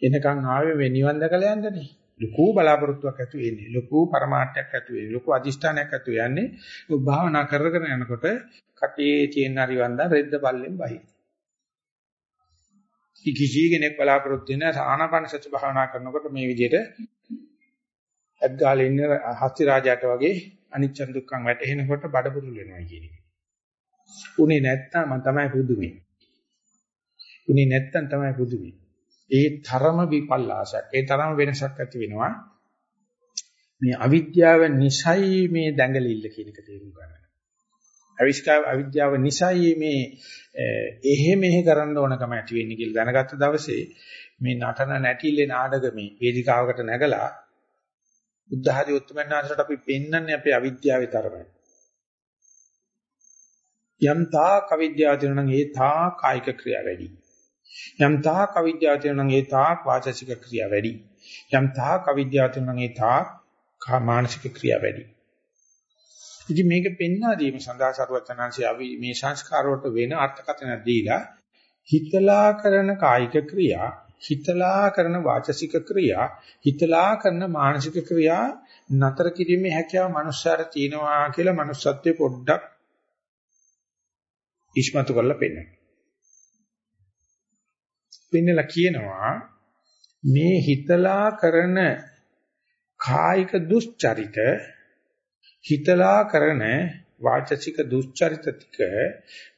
S1: එනකන් ආවේ මේ නිවන් දැකලා යන්නනේ. ලොකු බලාපොරොත්තුවක් ඇති වෙන්නේ ලොකු પરමාර්ථයක් ඇති වෙන්නේ ලොකු අදිෂ්ඨානයක් ඇති යන්නේ ඔබ භාවනා කරගෙන යනකොට කටේ තියෙන හරි වන්දා රෙද්ද පල්ලෙන් බහි කිසි කෙනෙක් බලාපොරොත්තු වෙන ආනාපාන සති භාවනා කරනකොට මේ විදිහට ඇද්ගාලේ ඉන්න හස්ති රාජාට වගේ අනිච්ච දුක්ඛං වැටෙනකොට බඩපුරුල් වෙනවා කියන එක. උනේ නැත්තම් මම තමයි පුදුමේ. උනේ නැත්තම් තමයි පුදුමේ. ඒ තරම විපල්ලාසයක්. ඒ තරම වෙනසක් ඇති වෙනවා. මේ අවිද්‍යාව නිසයි මේ දැඟලිල්ල කියන එක තේරුම් ගන්න. අවිස්කාව අවිද්‍යාව නිසයි මේ එහෙ මෙහෙ කරන්න ඕනකම ඇති වෙන්නේ කියලා දැනගත්ත දවසේ මේ නටන නැටිල්ලේ නාඩගමේ වේදිකාවකට නැගලා බුද්ධ ආදී උත්තරමන් ආශ්‍රට අපි පෙන්වන්නේ අපේ අවිද්‍යාවේ තරමයි. යම් තා කවිද්‍යාව තියෙනවා නම් ඒ තා කායික ක්‍රියා වැඩි. යම් තා කවිද්‍යාව තියෙනවා නම් ඒ තා වාචසික ක්‍රියා වැඩි. යම් තා කවිද්‍යාව තියෙනවා නම් ඒ තා මානසික ක්‍රියා වැඩි. ඉතින් මේක පෙන්වා දීම සඳහා සරුවචනාංශය අපි මේ සංස්කාර වලට වෙන අර්ථකථන දීලා හිතලා කරන කායික ක්‍රියා හිතලා කරන වාචසික ක්‍රියා හිතලා කරන මානසික ක්‍රියා නතර කිරීමේ හැකියාව මනුස්සයාට තියෙනවා කියලා manussත්වයේ පොඩ්ඩක් ඉස්මතු කරලා පෙන්නන. පෙන්නලා කියනවා මේ හිතලා කරන කායික දුස්චරිත හිතලා කරන වාචසික දුස්චරිත ටික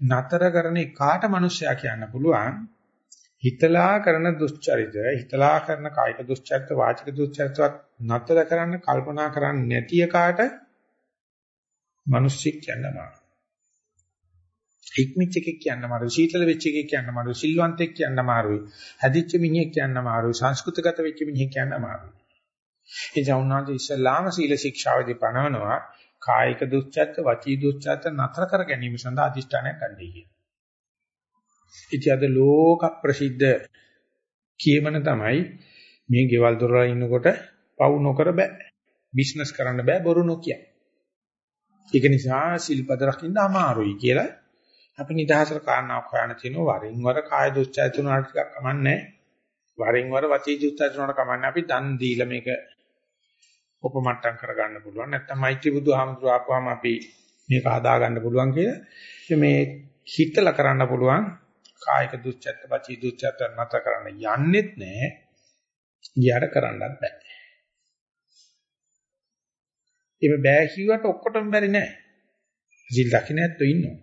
S1: නතර කරන කාට මිනිස්සයා කියන්න පුළුවන්. හිතලා කරන දුස්චරිත හිතලා කරන කායික දුස්චරිත වාචික දුස්චරිතවත් නතර කරන්න කල්පනා කරන්නේ නැති එකාට මිනිස්සෙක් කියන්නම ඉක්මිච් එකෙක් කියන්න මාරුයි සීතල වෙච්ච එකෙක් කියන්න මාරුයි සිල්වන්තෙක් කියන්න මාරුයි හැදිච්ච මිනිහෙක් කියන්න මාරුයි සංස්කෘතගත වෙච්ච මිනිහෙක් කියන්න මාරුයි ඒ ජෞනාදී ඉස්ලාම සීල ශික්ෂාවේදී පනවනවා කායික දුස්චර්ත වචී දුස්චර්ත නතර කර ගැනීම සඳහා අදිෂ්ඨානයක් ගන්නයි කියන්නේ. ඉතින් අද ලෝක ප්‍රසිද්ධ කියමන තමයි මේ ගෙවල් දොරවල් ඉන්නකොට පවු නොකර බෑ. බිස්නස් කරන්න බෑ බොරු නොකිය. ඒක නිසා සිල්පද රකින්න අමාරුයි කියලා අපි නිදහසට කාරණාවක් හොයන තියෙනවා වරින් වර කාය දුස්චර්ත උනාට ටිකක් කමන්නේ. වරින් වර වචී දුස්චර්ත උනාට කමන්නේ. අපි දන් දීලා මේක උපමට්ටම් කරගන්න පුළුවන්. නැත්නම් මෛත්‍රී බුදුහාමුදුරුවෝ ආපුවාම අපි මේක හදා ගන්න පුළුවන් කියලා මේ හිතලා කරන්න පුළුවන් කායික දුස්චත්ත, වචී දුස්චත්ත නැත කරන්න යන්නෙත් නෑ. ගියාට කරන්නත් බෑ. ඒක බෑ කිව්වට ඔක්කොටම බැරි නෑ. ජීල් දකින්න ඇත්තෝ ඉන්නවා.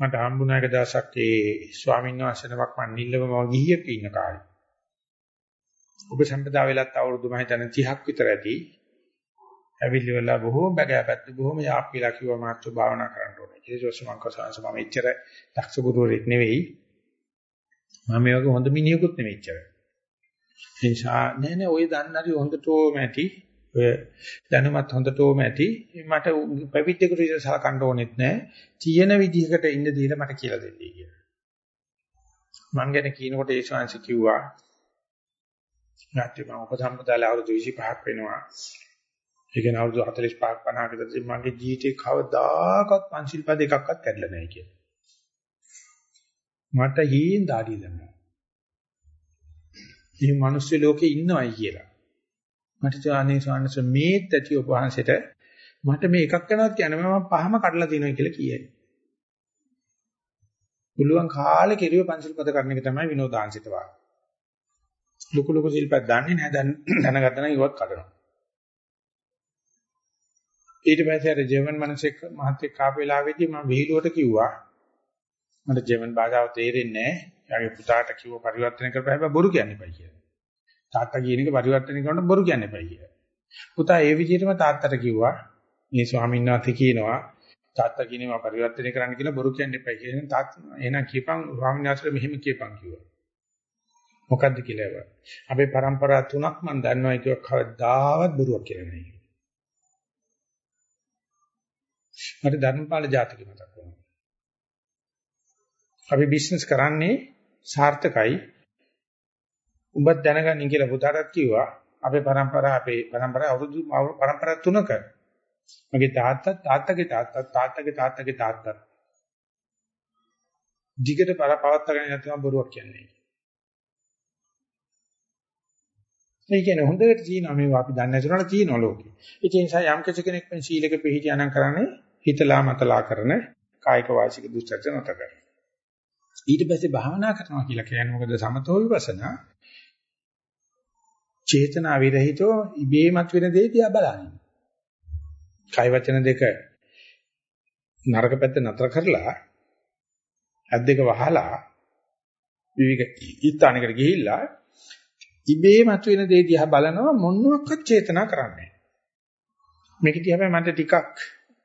S1: මට හම්බුණා එක දවසක් ඒ ස්වාමීන් වහන්සේ නමක් මන් නිල්ලම මම ගිහියෙක් ඉන්න කාලේ. ඔබ සම්පදා වෙලත් අවුරුදු මම හිතන්නේ 30ක් විතර ඇති. ඇවිල්ලි වෙලා බොහෝම බගෑපැත්ත බොහෝම යාප්පිලා කිව්වා මාත්‍ර භාවනා කරන්න ඕනේ. ඒ කිව්වොත් මම කසාංශ මම එච්චර දක්ෂ ගුරුවරයෙක් නෙවෙයි. මම මේ වගේ හොඳ මිනිහෙකුත් නෙවෙයි එච්චර. ඒ නිසා නෑ නෑ ඔය දන්නරි හොඳටම ඇති. ඔය දැනුමත් හොඳටම ඇති. මට පැවිද්දෙකුට ඉතින් සලකන්න ඕනෙත් නෑ. තියෙන විදිහකට ඉන්න දීලා මට කියලා දෙන්නයි කියලා. මං ගැන කියනකොට ඒ ශාංශ කිව්වා නැත්නම් මම උපසම්පදාලා අවුරුදු 25ක් වෙනවා. ඒ කියන්නේ අවුරුදු 45ක් 50ක විතර මගේ ජීවිතේ කවදාකවත් පංචිල් පද එකක්වත් කැඩලා නැහැ කියලා. මට හීන් දාඩිය දැම්මා. මේ මිනිස්සු ලෝකේ ඉන්නවයි කියලා. මට ජානේ සානස මේත් ඇති ඔබ වහන්සේට මට මේ එකක් කරනවත් කියන්නේ මම පහම කඩලා තියෙනවා කියලා කියයි. පුළුවන් කාලේ කෙරුවේ පංචිල් පද කරන එක තමයි විනෝදාංශිත වාගේ. ලොකු ලොකු ශිල්පයක් දන්නේ නැහැ දැන් දැනගත්තා නම් ඉවත් කඩනවා. ඊට පස්සේ අර ජර්මන් මිනිසෙක් මහත්තයෙක් ආපු වෙලාවේදී මම විහිළුවට කිව්වා මට ජර්මන් භාෂාව තේරෙන්නේ නැහැ. යාගේ පුතාට කිව්ව පරිවර්තන කරපුවා හැබැයි බොරු කියන්න එපා කියලා. තාත්තා කියන එක පරිවර්තන කරනකොට බොරු කියන්න එපා කියලා. පුතා ඒ විදිහටම තාත්තට කිව්වා මේ ස්වාමීන් වහන්සේ කියනවා තාත්තා කියනවා පරිවර්තනය කරන්න කියලා බොරු කියන්න එපා කියලා. තාත්තා එහෙනම් කියපන් ස්වාමීන් වහන්සේට මෙහෙම කියපන් කිව්වා. මොකද්ද කියලා ඒවා. අපේ પરම්පරා තුනක් මම දන්නවා ඒක කවදාවත් බොරුවක් කියලා නෑ. මට ධර්මපාල ජාතකෙ මතක් වෙනවා. අපි බිස්නස් කරන්නේ සාර්ථකයි. උඹත් දැනගන්නේ කියලා පුතාටත් කිව්වා. අපේ પરම්පරාව අපේ પરම්පරාව අවුරුදු પરම්පරා තුනක. මගේ තාත්තා තාත්තගේ තාත්තා තාත්තගේ තාත්තගේ තාත්තා. දිගට පවත්වාගෙන යන තමයි බොරුවක් කියන්නේ. ඒ කියන්නේ හොඳට තියෙනවා මේවා අපි දන්නේ නැතුනට තියෙනවා ලෝකේ. ඒ නිසා යම් කෙනෙක් මේ සීලක පිළිපදියානම් කරන්නේ හිතලා මතලා කරන කායික වාචික දුස්චර්ච නැත කරන. ඊට පස්සේ භාවනා කරනවා කියලා කියන්නේ මොකද සමතෝ විපස්සනා චේතනා විරහිතව ඉබේමත් වෙන දේ දිහා බලන්නේ. කය වචන දෙක නරක පැත්ත නතර කරලා ඇස් දෙක වහලා විවික ඊස්ථානයකට ගිහිල්ලා ඉබේමත් වෙන දේ දිහා බලනවා මොනවාක්වත් චේතනා කරන්නේ මේක දිහා මට ටිකක්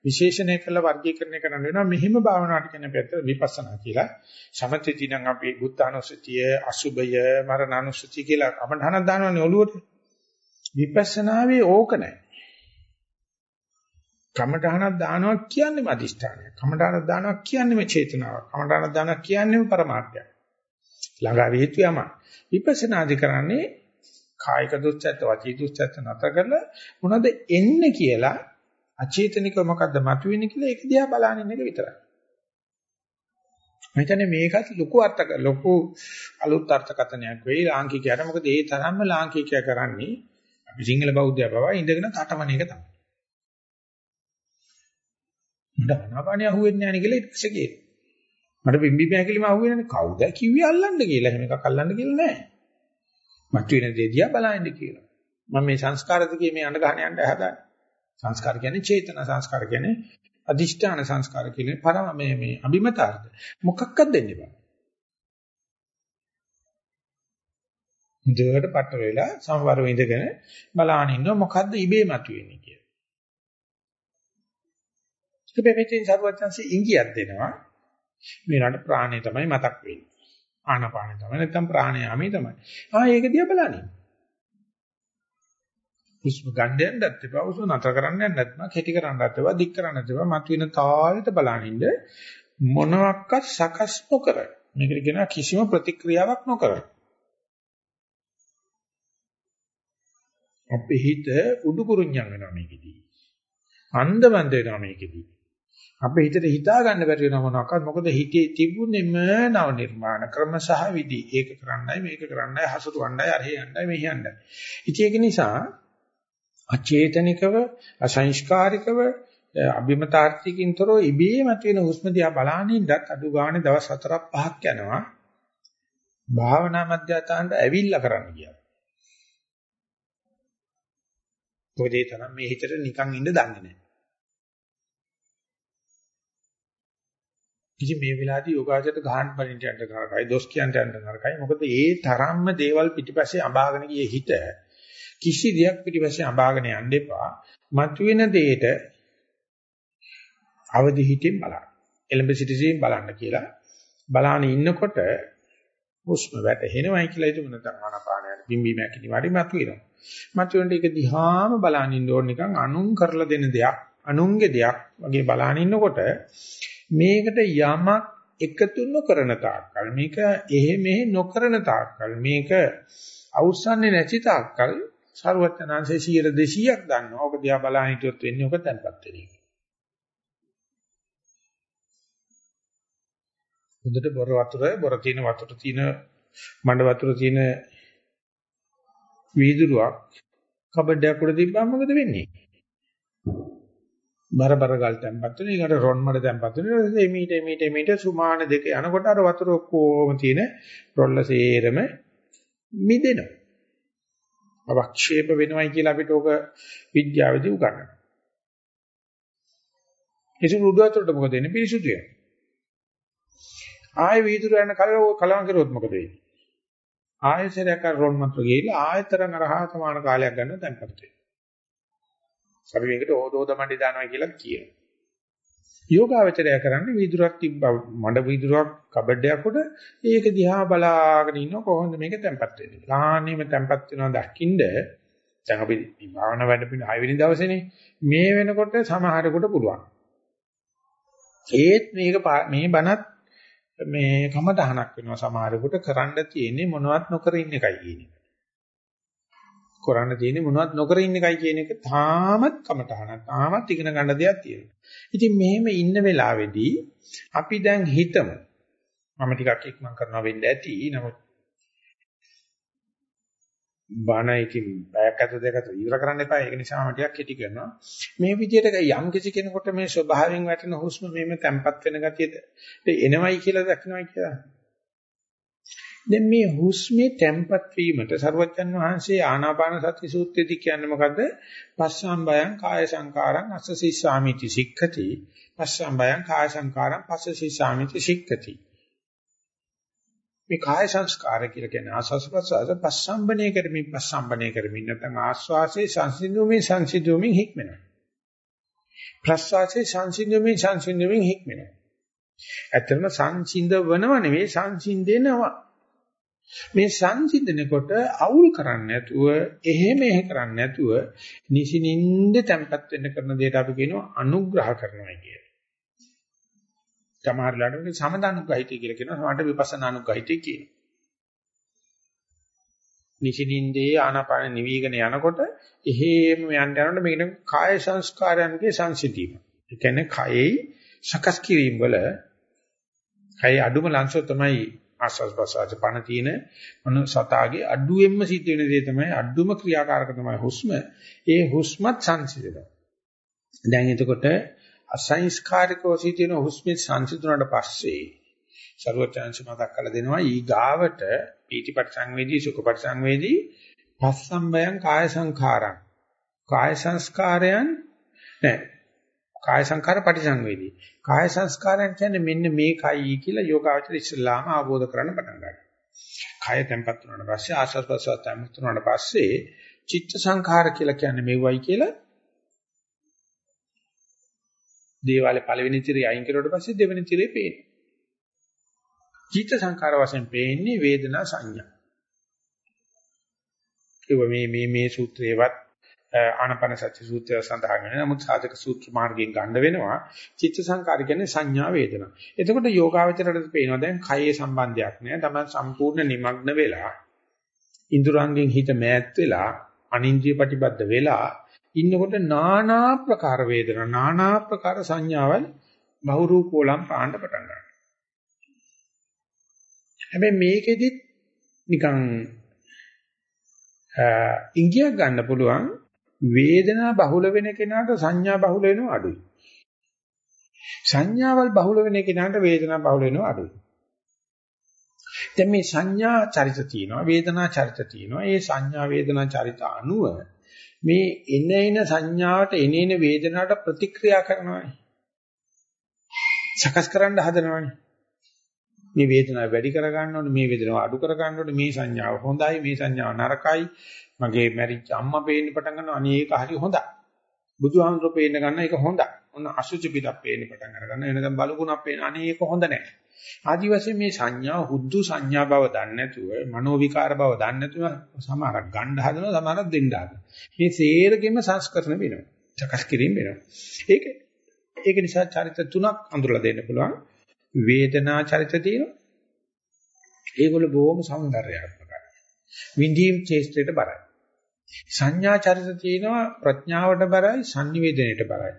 S1: විශේෂණය කළ වර්ගීකරණය කරන්න වෙනවා මෙහිම භාවනාවට කියන පැත්ත විපස්සනා කියලා. සමථෙදී නම් අපි බුද්ධානුස්සතිය, අසුබය, මරණානුස්සතිය කියලා අපණහනක් දානවනේ ඔළුවට. විපස්සනාවේ ඕක නැහැ. කමඨහනක් දානවා කියන්නේම අදිෂ්ඨානය. කමඨහනක් දානවා කියන්නේම චේතනාවක්. කමඨහනක් දානවා කියන්නේම પરමාර්ථයක්. ළඟා වේතු යම. විපස්සනාදි කරන්නේ කායික දුස්චත්ත, වචී දුස්චත්ත නැතර කරලා මොනවද එන්නේ කියලා අචේතනිකව මොකද්ද මතුවෙන්නේ කියලා ඒක දිහා බලන එක විතරයි. මම හිතන්නේ මේකත් ලොකු අර්ථක ලොකු අලුත් අර්ථකථනයක් වෙයි ලාංකිකයට. මොකද ඒ තරම්ම ලාංකිකයා කරන්නේ අපි සිංහල බෞද්ධය බව ඉඳගෙන තටමන එක තමයි. මට අනාපානිය අහුවෙන්නේ නැහැ නේ කියලා ඊට පස්සේ කියනවා. මට බිම්බි බෑකිලිම අහුවෙන්නේ කවුද කිව්වේ අල්ලන්න කියලා. එහෙම එකක් අල්ලන්න කියලා නැහැ. මතුවෙන දේ දිහා බලන්න කියලා. මම මේ සංස්කාර දිගේ මේ අඬ ගහන යන්න හදාන්නේ. සංස්කාර කියන්නේ චේතනා සංස්කාර කියන්නේ අදිෂ්ඨාන සංස්කාර කියන්නේ පරම මේ මේ අභිමතාර්ථ මොකක්වත් දෙන්න බෑ. හොඳට පට්ට වෙලා සමවර විඳගෙන බලාගෙන ඉන්න මොකද්ද ඉබේ මතුවෙන්නේ කියලා. ඒක මෙතෙන් සරුවත්යන්සේ ඉංගියක් දෙනවා. මේකට ප්‍රාණය තමයි මතක් වෙන්නේ. ආනපානය තමයි නැත්නම් ප්‍රාණයාමී තමයි. ආ ඒක දිහා බලන්නේ. හුස්ම ගන්න යන්නත් එපා හුස්ම නතර කරන්න යන්නත් එපා කෙටි කරන්නත් එපා දික් කරන්නත් එපා. මතුවෙන තාලෙට බලනින්න මොනවත් සකස් නොකර. මේකට කියනවා කිසිම ප්‍රතික්‍රියාවක් නොකර. අපේ හිත උඩු කුරුඤ්ඤම් වෙනවා මේකෙදී. අන්ධබන්ද වෙනවා මේකෙදී. අපේ හිතට හිතා ගන්න බැරි වෙන මොනවාක්වත්. මොකද හිතේ තිබුණෙම නව නිර්මාණ ක්‍රම සහ විදි. ඒක කරන්නයි මේක කරන්නයි හසුරුවන්නයි අරහෙ යන්නයි මෙහෙ යන්නයි. ඉතින් ඒක නිසා අචේතනිකව අසංස්කාරිකව අභිමතාර්ථිකින් තොරව ඉබේම තියෙන හුස්ම දිහා බලානින්නත් අඩු ගානේ දවස් 4ක් 5ක් යනවා භාවනා මධ්‍යස්ථානට ඇවිල්ලා කරන්න කියලා. පොදේ තරම් මේ හිතට නිකන් ඉන්න දන්නේ නැහැ. ඉතින් මේ වෙලාවේදී යෝගාචරයට ගහන්න බලින්ට යන්න නරකයි, දොස් කියන්න යන්න නරකයි. මොකද ඒ තරම්ම දේවල් පිටිපස්සේ අඹාගෙන ගියේ හිත කිසි දෙයක් පිටිපස්සේ අඹාගෙන යන්න එපා. මතුවෙන දෙයට අවදි හිතින් බලන්න. එලඹ සිටිසින් බලන්න කියලා. බලාන ඉන්නකොට හුස්ම වැටෙනවයි කියලා හිතමු නැත්නම් ආනාපානයට බිම්බි මැකිලි වඩි මතුවෙනවා. මතුවෙනට ඒක දිහාම බලන් ඉන්න ඕන නිකන් අනුන් කරලා දෙන දෙයක්, අනුන්ගේ දෙයක් වගේ බලන් ඉන්නකොට මේකට යමක් එකතු නොකරන තාක්කල් මේක එහෙ මෙහෙ නොකරන තාක්කල් මේක අවුස්සන්නේ නැති තාක්කල් සරුවචනාංශයේ 100 200ක් දන්නවා. ඔක දිහා බලන හිටියොත් වෙන්නේ ඔක තැන්පත් වෙන එක. හොඳට බොර වතුර බොර තියෙන වතුර තියෙන මණ්ඩ වතුර තියෙන වීදුරුවක් කබඩයක් උඩ තිබ්බම මොකද වෙන්නේ? බර බර ගල් තැම්පත් වෙන ඊකට රොන් මඩ තැම්පත් වෙන එමීට එමීට එමීට සුමාන දෙක යනකොට අර වතුර ඔක්කොම තියෙන රොල්ල සේරම මිදෙනවා. අවක්ෂේප වෙනවයි කියලා අපිට ඕක විද්‍යාවේදී උගන්වනවා. ඒක උඩුවතරට මොකද වෙන්නේ පිරිසුදු වෙනවා. ආයෙ වීදුර යන කල කලවම් කරොත් මොකද වෙන්නේ? ආයෙසරයක් අර රොන් මතර ගිහිල්ලා ආයෙතරම් අරහා සමාන කාලයක් ගන්න තැන්පත් වෙනවා. අපි මේකට ඕදෝද මණ්ඩි දානවා කියලා කියනවා. යෝගාවචරය කරන්නේ වීදුරක් තිබ්බ මඩ වීදුරක් කබඩයක් උඩ ඒක දිහා බලාගෙන ඉන්න කොහොමද මේක තැම්පත් වෙන්නේ. ලාහණියම තැම්පත් වෙනවා දකින්න දැන් අපි භාවනා වැඩ පිළ 6 වෙනි දවසේනේ මේ වෙනකොට සමහරකට පුළුවන්. ඒත් මේක මේ බණත් මේ කමටහනක් වෙනවා සමහරකට කරන්න තියෙන්නේ මොනවත් නොකර ඉන්න එකයි කියන්නේ. කරන්න තියෙන්නේ මොනවත් නොකර ඉන්න එකයි කියන එක තාමත් කමටහන තාමත් ඉගෙන ගන්න දෙයක් තියෙනවා. ඉතින් මෙහෙම ඉන්න වෙලාවේදී අපි දැන් හිතමු මම ටිකක් ඉක්මන් කරනවා වෙන්න ඇති. නමුත් බානයිකින් බයක් අත දෙක අත ඉවර කරන්න එපා. ඒක නිසා මම ටිකක් කෙටි කරනවා. මේ විදිහට යම් කිසි කෙනෙකුට මේ ස්වභාවයෙන් වැටෙන හුස්ම මෙහෙම තැම්පත් වෙන ගතියද එනවයි කියලා දක්නවයි කියලා දැන් මේ හුස්මේ tempat වීමට සර්වජන් වහන්සේ ආනාපාන සති සූත්‍රයේදී කියන්නේ මොකද්ද? පස්සම්බයං කාය සංකාරං අස්සසී සාමිති සික්ඛති. පස්සම්බයං කාය සංකාරං පස්සසී සාමිති සික්ඛති. මේ කාය සංස්කාර කියලා කියන්නේ ආස්වාස ප්‍රසආස පස්සම්බනේ කරමින් පස්සම්බනේ කරමින් නැත්නම් ආස්වාසේ සංසිඳුමින් සංසිඳුමින් හික්මෙනවා. ප්‍රසආසේ සංසිඳුමින් සංසිඳුමින් හික්මෙනවා. ඇත්තටම සංසිඳවනව නෙවෙයි සංසිඳෙනවා. මේ සංසිඳනකොට අවුල් කරන්නේ නැතුව එහෙම එහෙ කරන්නේ නැතුව නිසිනින්ද තැම්පත් වෙන්න කරන දෙයට අපි කියනවා අනුග්‍රහ කරනවා කියලා. සමහර ලාට සමදානුග්‍රහිතය කියලා කියනවා සමහරට විපස්සනානුග්‍රහිතය කියනවා. නිසිනින්දේ ආනාපාන නිවීගෙන යනකොට එහෙම යන්න යනකොට මේකට කාය සංස්කාරයන්ගේ සංසිඳීම. ඒ කියන්නේ කයෙහි සකස් කිරීම වල කය අඩුම ලංශය තමයි ආස්වාස් ප්‍රසවාස පණ තියෙන මන සතාගේ අඩුවෙන්ම සිද්ධ වෙන දේ තමයි අඩුම ක්‍රියාකාරක තමයි හුස්ම. ඒ හුස්මත් සංසිඳනවා. දැන් එතකොට අසංස්කාරිකව සිටින හුස්මේ සංසිඳුණාට පස්සේ ਸਰවචාන්ස මතක් කරලා දෙනවා ඊගාවට පීතිපට සංවේදී සුඛපට සංවේදී පස්සම්බයං කාය සංඛාරං කාය සංස්කාරයන් නෑ කාය සංඛාර පටිසංවේදී කාය සංස්කාරයන් කියන්නේ මෙන්න මේකයි කියලා යෝගාවචර ඉස්ලාම අවබෝධ කරගන්න පටන් ගන්නවා. කාය තැම්පත් වුණාට පස්සේ ආස්වාද ප්‍රසවාස තැම්පත් වුණාට පස්සේ චිත්ත සංඛාර කියලා කියන්නේ මෙවයි කියලා දේවාලේ පළවෙනි තිරේ අයින් කරුවට පස්සේ දෙවෙනි තිරේ පේනවා. චිත්ත සංඛාර වශයෙන් පේන්නේ වේදනා සංඥා. ඒ මේ මේ මේ සූත්‍රේවත් ආනපන සත්‍ය සූත්‍රය සඳහන් වෙනවා. නමුත් සාධක සූත්‍ර මාර්ගයෙන් ගන්න වෙනවා. චිත්ත සංකාර කියන්නේ සංඥා වේදනා. එතකොට යෝගාවචරයට පේනවා දැන් කයේ සම්බන්ධයක් නෑ. තමයි සම්පූර්ණ নিমগ্ন වෙලා ඉන්ද්‍රයන්ගෙන් හිත මෑත් වෙලා අනින්ද්‍රිය ප්‍රතිබද්ධ වෙලා ඉන්නකොට নানা ප්‍රකාර වේදනා নানা ප්‍රකාර සංඥාවල් බහුරූපෝලම් පාණ්ඩ පටන් ගන්නවා. හැබැයි මේකෙදිත් නිකන් ඉංගියක් ගන්න පුළුවන් වේදනා බහුල වෙන කෙනාට සංඥා බහුල වෙනවා අඩුයි. සංඥාවල් බහුල වෙන කෙනාට වේදනා බහුල වෙනවා අඩුයි. දැන් මේ සංඥා චරිත තියෙනවා වේදනා චරිත තියෙනවා. ඒ සංඥා වේදනා චරිත අනුව මේ එන එන සංඥාවට එන එන වේදනාවට ප්‍රතික්‍රියා කරනවානේ. සකස් කරන්න හදනවානේ. මේ වේදනාව වැඩි කර ගන්න ඕනේ මේ වේදනාව අඩු කර ගන්න ඕනේ මේ සංඥාව හොඳයි මේ සංඥාව නරකයි මගේ මැරිච්ච අම්මා පේන්න පටන් ගන්නවා. අනේ ඒක හරි හොඳයි. බුදුහාමුදුරුවෝ පේන්න ගන්න ඒක හොඳයි. ඔන්න අසුචි පිටක් පේන්න පටන් අරගන්න. එනකම් බලුකුණක් පේන. අනේ ඒක හොඳ නැහැ. ආදි වශයෙන් මේ සංඥා හුද්ධු සංඥා බව දන්නේ නැතුව, මනෝ විකාර බව දන්නේ නැතුව සමහරක් ගණ්ඩ හදනවා, සමහරක් දෙන්න හදනවා. මේ සේරගෙම සංස්කරණ වෙනවා. සකස් කිරීම වෙනවා. ඒක ඒක නිසා චරිත තුනක් අඳුරලා දෙන්න පුළුවන්. වේදනා චරිත තියෙනවා. ඒගොල්ලෝ බොහොම సౌందర్యාත්මකයි. විඳීම් චේස්ත්‍රයට බරයි. සංඥා චරිත තියෙනවා ප්‍රඥාවට බරයි, sannivedanයට බරයි.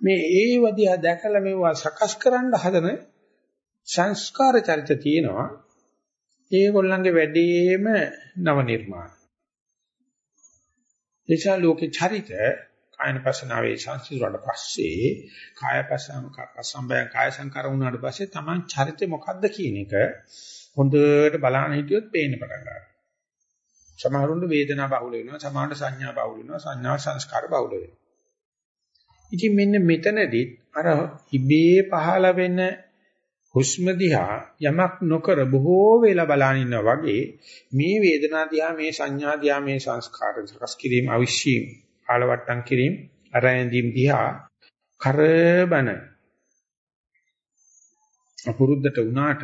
S1: මේ ඒ වදියා දැකලා මේවා සකස් කරන්න හදන සංස්කාර චරිත තියෙනවා. ඒගොල්ලන්ගේ වැඩේම නව නිර්මාණ. එචා ලෝකේ චරිත කායන පස්සනාවේ සංසිඳුණාට පස්සේ කාය පස්සම පස්සම්බය කාය සංකාර වුණාට පස්සේ Taman චරිතේ මොකද්ද කියන එක හොඳට බලන්න හිටියොත් පේන්න පටන් ගන්නවා. සමහරුන්ට වේදනා බහුල වෙනවා, සමහරට සංඥා බහුල වෙනවා, සංඥා සංස්කාර බහුල වෙනවා. ඉතින් මෙන්න මෙතනදී අර ඉබේ පහළ වෙන හුස්ම දිහා යමක් නොකර බොහෝ වෙලා බලන ඉන්නා වගේ මේ වේදනා දිහා මේ සංඥා දිහා මේ සංස්කාර සකස් කිරීම අවශ්‍යයි ආලවට්ටම් කිරීම අරැඳීම් දිහා කරබන අපුරුද්දට උනාට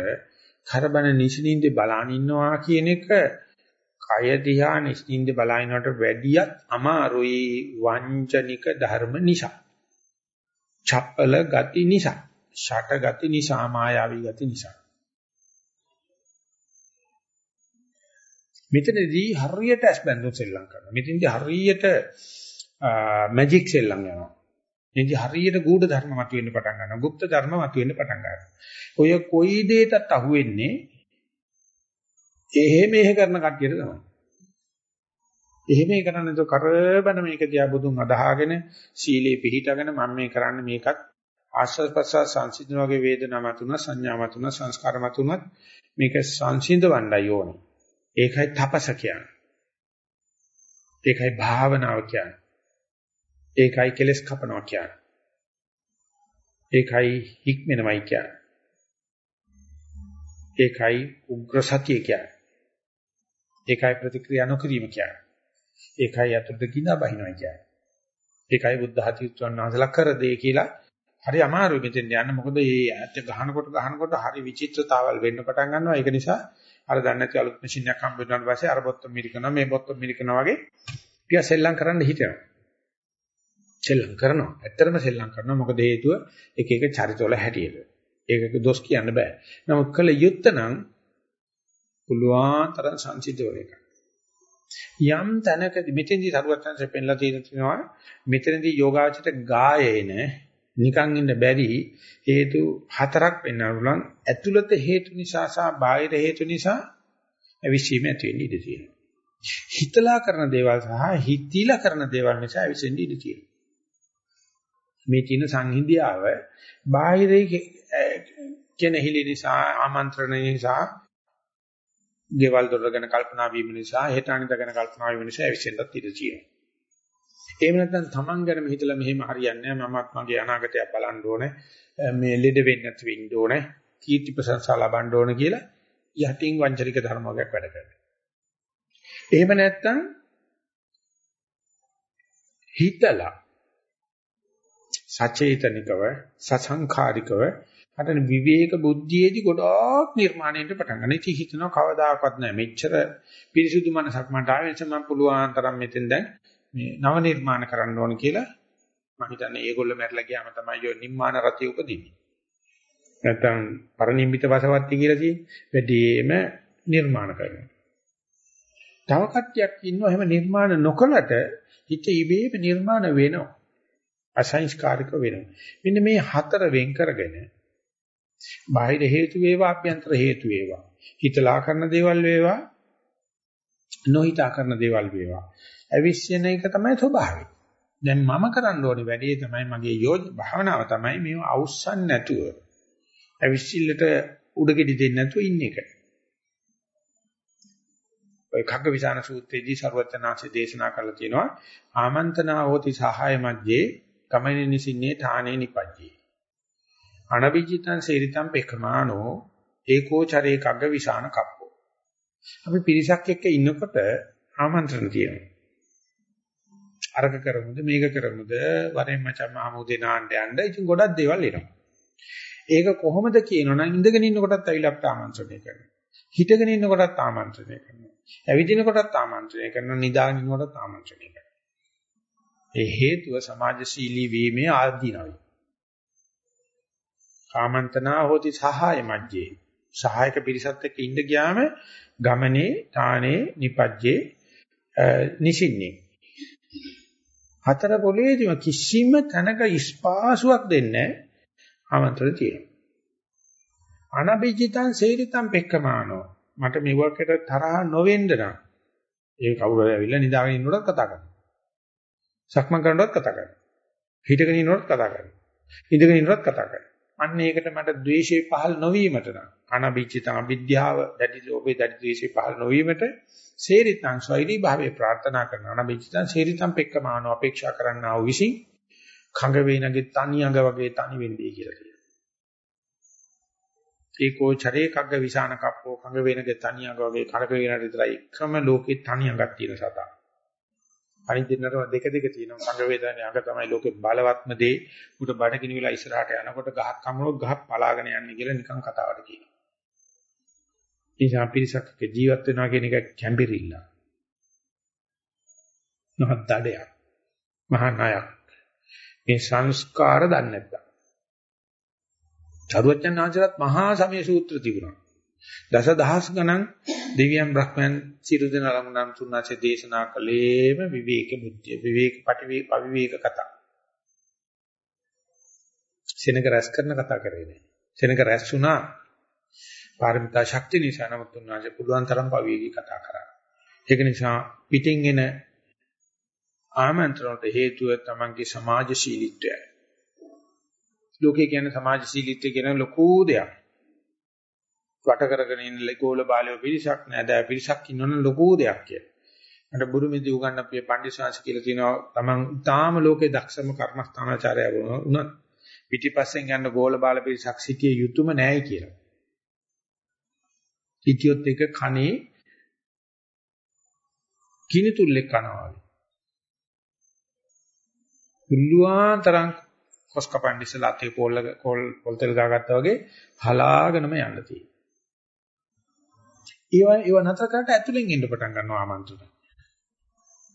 S1: කරබන නිසින්ින්ද බලාන ඉන්නවා කියන එක කය දිහා නිසින්ින්ද බලාිනවට වැඩියත් අමාරුයි වංචනික ධර්ම නිසා. චප්පල ගති නිසා, ෂට ගති නිසා, මායාවී ගති නිසා. මෙතනදී හරියට ඇස් බැඳුම් සෙල්ලම් කරනවා. මෙතනදී හරියට මැජික් සෙල්ලම් යනවා. එනිදි හරියට ගුඪ ධර්ම මතුවෙන්න පටන් ගන්නවා. গুপ্ত ධර්ම මතුවෙන්න පටන් ගන්නවා. ඔය කොයි දෙයකටත් අහුවෙන්නේ එහෙම එහෙ කරන කට්ටියට තමයි. එහෙම කරන්නේ તો කරබන මේක දිහා බුදුන් අදහාගෙන සීලේ පිළිහිටගෙන මම මේ කරන්නේ මේකත් ආශ්වාස ප්‍රශ්වාස සංසිඳන වගේ වේදනා මතුන සංඥා මතුන සංස්කාර මතුනත් මේක සංසිඳවන්නයි ඕනේ. ඒකයි තපස කියන්නේ. ඒකයි භාවනාව කියන්නේ. ඒකයි කෙලස් කපනවා කියන්නේ. ඒකයි හික්මෙනවයි කියන්නේ. ඒකයි උග්‍ර සතිය කියන්නේ. ඒකයි ප්‍රතික්‍රියා නොකිරීම කියන්නේ. ඒකයි අතුරුද කිඳා බහිනවා කියන්නේ. ඒකයි බුද්ධ හතියුත්වන් වහන්සේලා කර දෙය කියලා හරි අමාරුයි මෙතෙන් යන්න. මොකද මේ ඇත්ත ගහනකොට ගහනකොට හරි විචිත්‍රතාවල් වෙන්න පටන් ගන්නවා. ඒක නිසා අර දන්නේ නැති අලුත් මැෂින් එකක් හම්බ වෙනාට පස්සේ අර බොත්තම් මිරිකනවා මේ බොත්තම් මිරිකනවා වගේ ටික සෙල්ලම් කරන්න හිතෙනවා. සෙල්ලම් කරනවා. ඇත්තටම සෙල්ලම් කරනවා. මොකද හේතුව එක එක චරිතවල හැටියට. ඒකක දොස් කියන්න බෑ. නමුත් කල යුත්ත නම් පුළුවන් තරම් සංසිද්ධ වෙන එක යම් තැනකදී මෙතෙන්දී සරුවත්යන්සේ පෙන්ලා තියෙනවා මෙතනදී යෝගාචරයට ගායේන නිකන් ඉන්න බැරි හේතු හතරක් වෙන්නවලුන් ඇතුළත හේතු නිසා සහ බාහිර හේතු නිසා අවිශ්ීම ඇති වෙන්න ඉඩ තියෙනවා. හිතලා කරන දේවල් සහ හිතිලා කරන දේවල් නිසා අවිශ්ෙන්න ඉඩ තියෙනවා. මේ තියෙන සංහිඳියාව බාහිරේ කෙනහිලි නිසා ආමන්ත්‍රණ නිසා ගෙවල් දොර ගැන කල්පනා වීම නිසා හෙට අනිත ගැන කල්පනා වීම නිසා අවිශ්ෙන්නත් ඉඩ තියෙනවා. එහෙම නැත්නම් Taman ගැනම හිතලා මෙහෙම හරියන්නේ නැහැ මමත් මගේ අනාගතය බලන්න ඕනේ මේ ලෙඩ වෙන්නේ නැති වෙන්න ඕනේ කීර්ති ප්‍රශංසා ලබන්න ඕනේ කියලා යටින් වංචනික ධර්ම වර්ගයක් වැඩ කරනවා. එහෙම නැත්නම් හිතලා සචේතනිකව සසංඛාරිකව අතන විවේක බුද්ධියේදී ගොඩාක් නිර්මාණයට පටන් ගන්න. ඉතින් හිතනවා කවදාකවත් නැහැ. මෙච්චර පිරිසුදු මනසක් මට ආවෙ නිසා මම පුළුවන් තරම් මෙතෙන් දැන් මේ නව නිර්මාණ කරන්න ඕන කියලා මම හිතන්නේ ඒගොල්ලෝ මැරලා ගියාම තමයි ඔය නිර්මාණ රතිය උපදින්නේ. නැත්තම් පරිනිම්මිත වසවත්ති කියලා තියෙන්නේ. වැඩිම නිර්මාණ කරනවා. තව කට්ටියක් ඉන්නවා එහෙම නිර්මාණ නොකලට හිත ඉබේම නිර්මාණ වෙනවා. අසංස්කාරික වෙනවා. මෙන්න මේ හතර වෙන් කරගෙන බාහිර හේතු වේවා අභ්‍යන්තර හේතු වේවා හිතලා කරන දේවල් වේවා නොහිතා කරන දේවල් වේවා ඇවිස්සෙන එක තමයි ස්වභාවය. දැන් මම කරන්න ඕනේ වැඩේ තමයි මගේ යෝජ භාවනාව තමයි මේව අවුස්සන් නැතුව ඇවිස්සිල්ලට උඩගෙඩි දෙන්නේ නැතුව ඉන්න එක. ඔය කග්ගවිසාන සූත්‍රයේදී ਸਰවඥාන්සේ දේශනා කළා තියෙනවා ආමන්ත්‍රණා හෝති සහාය මැජේ ගමනේ නිසින්නේ ථානේ නිපජ්ජේ. අනවිජිතං සේරිතං පෙකමානෝ ඒකෝ චරේ කග්ගවිසාන කප්පෝ. අපි පිරිසක් එක්ක ඉන්නකොට ආමන්ත්‍රණ තියෙනවා. අරක කරමුද මේක කරමුද වරෙන් මචං මහමුදේ නාන්න යන්න ඉතින් ගොඩක් දේවල් එනවා. ඒක කොහොමද කියනවනම් ඉඳගෙන ඉන්න කොටත් ඇවිල්ලා අපට ආමන්ත්‍රණය කරනවා. හිටගෙන ඉන්න කොටත් ආමන්ත්‍රණය කරනවා. ඇවිදින කොටත් ආමන්ත්‍රණය කරනවා. නිදාගෙන ඉන්න කොටත් ආමන්ත්‍රණය කරනවා. ඒ හේතුව සමාජශීලී වීමේ ආදීනවයි. කාමන්තනා හෝති සහාය මැජ්ජේ. සහායක පිරිසත් එක්ක ඉඳ ගියාම ගමනේ, තානේ, නිපජ්ජේ, නිසින්නේ හතර පොළේදීම කිසිම තැනක ස්පාසුවක් දෙන්නේ ආමන්ත්‍රණ තියෙනවා. අනබිජිතං සේරිතං පෙක්කමානෝ මට මෙවකට තරහ නොවෙන්න නම් ඒ කවුරු ඇවිල්ලා නිදාගෙන ඉන්නකොටත් කතා කරනවා. සක්මන් කරනකොටත් කතා කරනවා. හිටගෙන ඉන්නකොටත් කතා කරනවා. ඉඳගෙන ඉන්නකොටත් කතා කරනවා. අන්න ඒකට මට ද්වේෂය පහළ නොවීමට නම් අනබිජිත අවිද්‍යාව දැඩි ලෝභේ දැඩි ද්වේෂය පහළ නොවීමට සේරිතං ස්වෛරී භාවයේ ප්‍රාර්ථනා කරන අනබිජිතං සේරිතං පෙක්කමාන අපේක්ෂා කරන්නා වූ විසින් කඟ වේනගේ තනි අඟ වගේ තනි වෙන්නේ කියලා කියනවා. ඒකෝ චරේ කග්ග විසාන කප්පෝ කඟ වේනගේ තනි අඟ වගේ කනක වේනට විතරයි එකම ලෝකේ තනි අඟක් තියෙන සතා. අනිත් දෙන්නටම දෙක දෙක තියෙනවා සංග වේදනාවේ අඟ තමයි ලෝකේ බලවත්ම දේ උට බඩගිනි වෙලා ඉස්සරහට යනකොට ගහක් කමනොත් ගහක් පලාගෙන යන්නේ කියලා නිකන් කතාවට කියනවා. නිසා පිරිසක් ජීවත් වෙනවා කියන එක කැම්බිරිල්ල. මහත් දඩයක්. මහා නායක්. මේ සංස්කාර දන්නේ නැත්නම්. චරුවචන් ආචරත් මහා සමය සූත්‍ර තිබුණා. දස දහස් ගණන් දෙවියන් බ්‍රහ්මයන් සියලු දෙනා නම් තුන්වසේ දේශනා කළේම විවේක බුද්ධිය විවේක පටිවේක අවිවේක කතා. සෙනඟ රැස් කරන කතා කරේ නෑ. සෙනඟ රැස් වුණා පාරමිතා ශක්තිය නිසා නමුත් උන්වහන්සේ පුළුවන් තරම් පවිවේකී කතා කරා. ඒක නිසා පිටින් එන ආමන්ත්‍රණයට හේතුව තමන්ගේ සමාජශීලීත්වයයි. ලෝකේ කියන්නේ සමාජශීලීත්වය කියන ලොකු දෙයක්. වට කරගෙන ඉන්න ලෙකෝල බාලයෝ පිරිසක් නෑ දැ පිරිසක් ඉන්නවනම් ලොකු දෙයක් කියලා. මට බුරුමෙදි උගන්නපිය පණ්ඩිතශාංශ කියලා තියෙනවා තමන් තාම ලෝකේ දක්ෂම කර්මස්ථානාචාර්යය වුණත් පිටිපස්සෙන් යන ගෝල බාල පිරිසක් සිටිය යුතුයම නෑයි කියලා. හිටියොත් එක කනේ කිනිතුල්ලෙක් කනවා වගේ. පුළුවන් තරම් කොස් කපන්න ඉස්සලා අතේ පොල් පොල් තෙල් ගාගත්තා වගේ හලාගෙනම යන්න තියෙනවා. ඒව ඒව නතර කරට ඇතුලෙන් එන්න පටන් ගන්නවා ආමන්ත්‍රණ.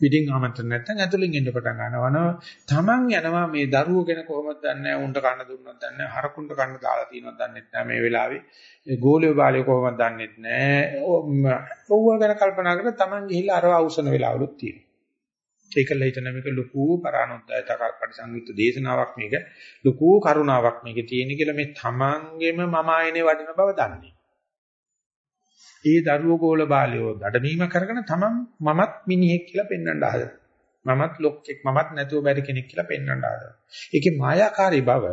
S1: පිටින් ආමන්ත්‍රණ නැත්නම් ඇතුලෙන් එන්න පටන් ගන්නවා. තමන් යනවා මේ දරුවෝ ගැන කොහොමද දන්නේ උන්ට කන්න දුන්නොත් දන්නේ හරකුන්ට කන්න දාලා තියෙනවද දන්නේ නැහැ මේ වෙලාවේ. ඒ ගෝලිය බාලිය කොහොමද දන්නේ නැහැ. ඔව්ව ගැන කල්පනා කරලා තමන් ගිහිල්ලා අරව අවසන වෙලාවලුත් තියෙනවා. ඒකල හිතන මේක ලොකු පරානොද්දායත පරිසංයුක්ත දේශනාවක් මේක ලොකු කරුණාවක් මේක තියෙන කියලා මේ තමන්ගෙම මම ආයනේ වඩින බව දන්නේ. ඒ දරුවෝ ගෝල බාලයෝ දඩමීම කරගෙන තමන් මමත් මිනිහෙක් කියලා පෙන්වන්න හදනවා. මමත් ලොක්ෙක් මමත් නැතුව බැරි කෙනෙක් කියලා පෙන්වන්න හදනවා. ඒකේ මායාකාරී බව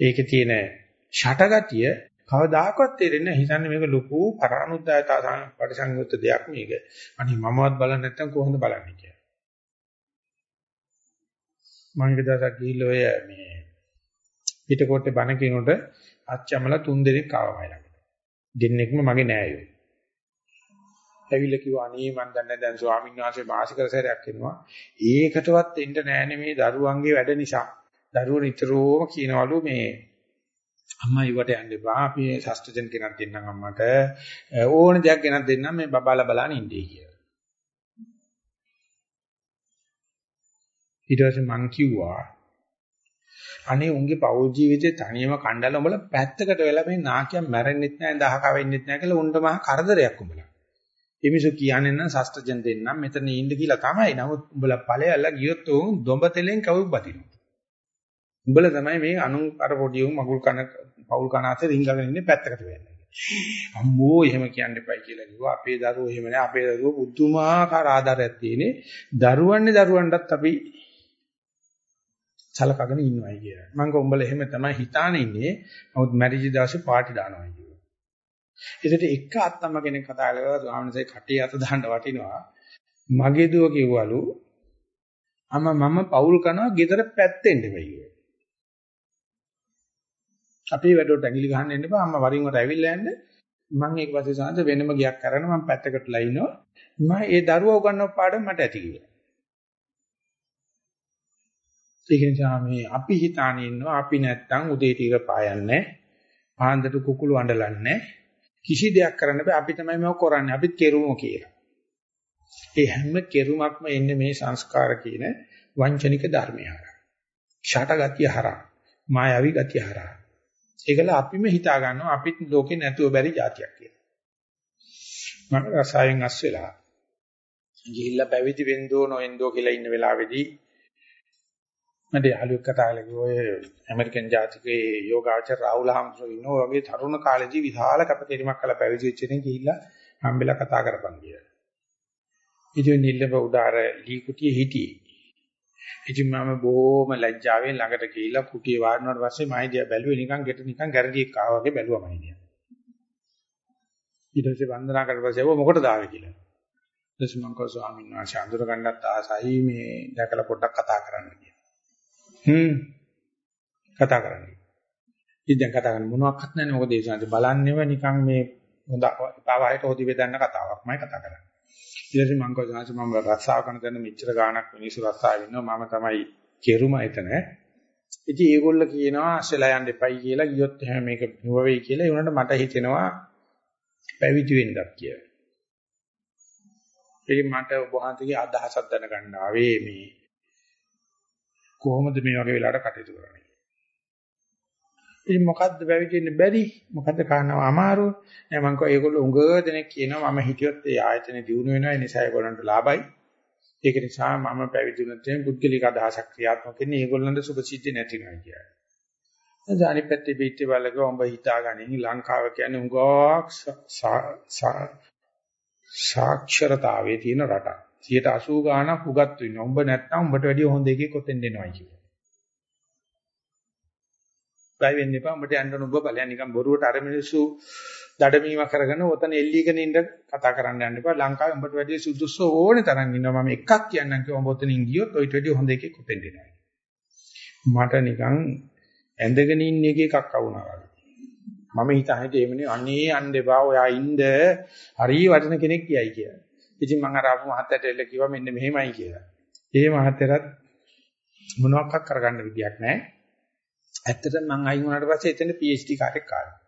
S1: ඒකේ තියෙන ෂටගතිය කවදාකවත් තේරෙන්නේ නැහැ. හිතන්නේ මේක ලොකු පරානුද්දායතා පරිසංයුක්ත දෙයක් මේක. අනිත් මමවත් බලන්නේ නැත්නම් කොහොමද බලන්නේ කියලා. මම එක දවසක් ගිහිල්ලා ඔය මේ පිටකොටේ බණ කියනකොට අච්චමලා තුන් දෙනෙක් ආවමයි ළඟට. දෙන්නෙක්ම මගේ නෑයෝ. ඇවිල්ලා කිව්වා අනේ මන් දන්නේ දැන් ස්වාමීන් වහන්සේ මාසිකර සැරයක් එනවා. ඒකටවත් එන්න නෑනේ මේ දරුවන්ගේ වැඩ නිසා. දරුවෝ නිතරම කියනවලු මේ අම්මා ඉවට යන්න එපා. අපි ෂෂ්ඨජන කෙනෙක් දෙන්නම් අම්මට. ඕන දෙයක් ගෙනත් දෙන්නම් මේ බබාලා බලන්න ඉන්නේ කියලා. ඊට පස්සේ මං කිව්වා අනේ උන්ගේ පෞල් ජීවිතේ තනියම කණ්ඩායම වල පැත්තකට වෙලා මේ නාකියක් මැරෙන්නෙත් නැහැ දහක වෙන්නෙත් නැහැ කියලා උන්ට මහා කරදරයක් උඹලා. එමිසු කියන්නේ නම් ශස්ත්‍රජන් දෙන්නම් මෙතන ඉන්න කියලා තමයි. නමුත් උඹලා ඵලයල්ලා ගියොත් උන් දොඹ තෙලෙන් කවුරු බදිනවා. උඹලා තමයි මේ අනු අර පොඩි උන් මගුල් කන පෞල් කන අතර රිංගගෙන ඉන්නේ පැත්තකට වෙන්නේ. අම්මෝ එහෙම කියන්න එපයි කියලා කිව්වා. අපේ දරුවෝ එහෙම නෑ. අපේ දරුවෝ බුද්ධමාකාර ආධාරයක් තියෙන්නේ. දරුවන්නේ දරුවන්ටත් අපි සලකගෙන ඉන්නවයි කියලා. මම කිව්වා උඹලා එහෙම තමයි හිතාන ඉන්නේ. නමුත් මැරිජ් දවසේ පාටි දානවා කිව්වා. ඒකට එක අත්තම්ම කෙනෙක් කතා කරලා ස්වාමීන් කටේ අත දාන්න වටිනවා. මගේ දුව කිව්වලු අම මම පවුල් කරනවා ගෙදර පැත්තෙන් දෙවියෝ. අපේ වැඩවලට ඇඟිලි ගහන්න එන්න එපා. අම්මා වරින් වර ඇවිල්ලා යන්න. මම ඒක පස්සේ සාන්ත වෙනම ගියක් කරගෙන මම පැත්තකටලා ඉනවා. මම ඒ දරුවා උගන්වපු පාඩම මට ඇති කියලා. ඒක නිසා මේ අපි හිතාන ඉන්නවා අපි නැත්තම් උදේ ටික පායන්නේ පාන්දර කුකුළු අඬලන්නේ කිසි දෙයක් කරන්න බෑ අපි තමයි මේක කරන්නේ අපිත් කෙරුමෝ කියලා. ඒ හැම කෙරුමක්ම එන්නේ මේ සංස්කාර කියන වංචනික ධර්මය හරහා. ෂටගතිය හරහා. මායාවි ගතිය හරහා. ඒකල අපිම හිතා ගන්නවා අපිත් ලෝකේ නැතුව බැරි જાතියක් කියලා. මම රසායන් අස් වෙලා ගිහිල්ලා පැවිදි වෙන්දෝ නොෙන්දෝ කියලා ඉන්න වෙලාවේදී මට යාළුවෙක් කතා කළේ ඔය ඇමරිකන් ජාතිකයේ යෝගාචර රාහුල හම්සෝ ඉන්නෝ වගේ තරුණ කාලේදී විශාල කැපකිරීමක් කළ පැවිදි වෙච්ච කෙනෙක් ගිහිල්ලා හම්බෙලා කතා කරපන් කියලා. ඉතින් නිල්ලඹ උඩාර ලී කුටියේ හිටියේ. ඉතින් මම බොහොම ලැජ්ජාවෙන් ළඟට ගිහිල්ලා කුටියේ වාඩිනාට පස්සේ මයි දිහා බැලුවේ නිකන් ගෙට නිකන් ගැරඩියක් ආවා වගේ බැලුවා මයි දිහා. ඊට පස්සේ වන්දනා කරලා පස්සේ ඔබ මොකටද ආවේ කියලා. ඊට පස්සේ මම කිව්වා ස්වාමීන් වහන්සේ අඳුර ගන්නත් ආසයි මේ දැකලා පොඩ්ඩක් කතා කරන්න කියලා. හ්ම් කතා කරන්නේ. ඉතින් දැන් කතා කරන්නේ මොනවත් නැහැ මොකද ඒ සංජය බලන්නේව නිකන් මේ හොඳ පාවහයට හොදි බෙදන්න කතාවක්මයි කතා කරන්නේ. ඊට පස්සේ මම කිව්වා සංජය මම රස්සාව කරන දැන මෙච්චර ගාණක් මිනිස්සු රස්සාව ඉන්නවා මම තමයි කෙරුම එතන. ඉතින් ඒගොල්ලෝ කියනවා අස්සලා යන්න එපයි කියලා ගියොත් එහෙම මේක නුව වෙයි කියලා ඒ උනට මට හිතෙනවා පැවිදි වෙන්නක් කියලා. ඒක මට ඔබ වහන්සේගේ අදහසක් දැනගන්න ආවේ මේ කොහොමද මේ වගේ වෙලාවට කටයුතු කරන්නේ? ඉතින් මොකද්ද පැවිදි වෙන්න බැරි? මොකද්ද කාරණාව අමාරු? නෑ මං කෝ ඒගොල්ලෝ උඟ දෙනෙක් කියනවා මම හිටියොත් ඒ ආයතනේ දිනු වෙනවා ඒ නිසා ඒගොල්ලන්ට ලාභයි. ඒක නිසා මම පැවිදි වුණත් එම් පුද්ගලික අදහසක් ක්‍රියාත්මක වෙන්නේ ඒගොල්ලන්ට සුභසිද්ධි නැති වෙනවා කියන්නේ. දැන් අනිත් පැත්තේ පිටේ බලක උඹ හිතාගනින් ලංකාව කියන්නේ උඟක් සාක්ෂරතාවයේ තියෙන රටක්. 180 ගාණක් උගත් වෙනවා. උඹ නැත්තම් උඹට වැඩිය හොඳ එකෙක් කොතෙන් දෙනවයි කියලා. බය වෙන්න එපා. උඹට යන්න උඹ ඵලයන් නිකන් බොරුවට අර මිනිස්සු දඩමීම කරගෙන ඔතන එල්ලීගෙන ඉන්න කතා කරන්න යන්න එපා. ලංකාවේ උඹට වැඩි සුදුසු ඕනේ තරම් ඉන්නවා. මම එකක් කියන්නම් කිව්වා උඹ ඔතනින් ගියොත් ඔයිට වැඩි හොඳ එකෙක් උතෙන් දෙනවා. මට නිකන් ඇඳගෙන ඉන්න එකේ එකක් වුණා වගේ. මම හිතන්නේ එමනේ අනේ යන්න එපා. ඔයා ඉන්න හරි වටින කෙනෙක් කියයි කියලා. ඉතින් මම අර ආපු මහත්තයට එල්ල කිව්වා මෙන්න මෙහෙමයි කියලා. ඒ මහත්තයරත් මොනවාක්වත් කරගන්න විදියක් නැහැ. ඇත්තටම මම අයින් වුණාට පස්සේ එතන PhD කාර්යයක් ආවා.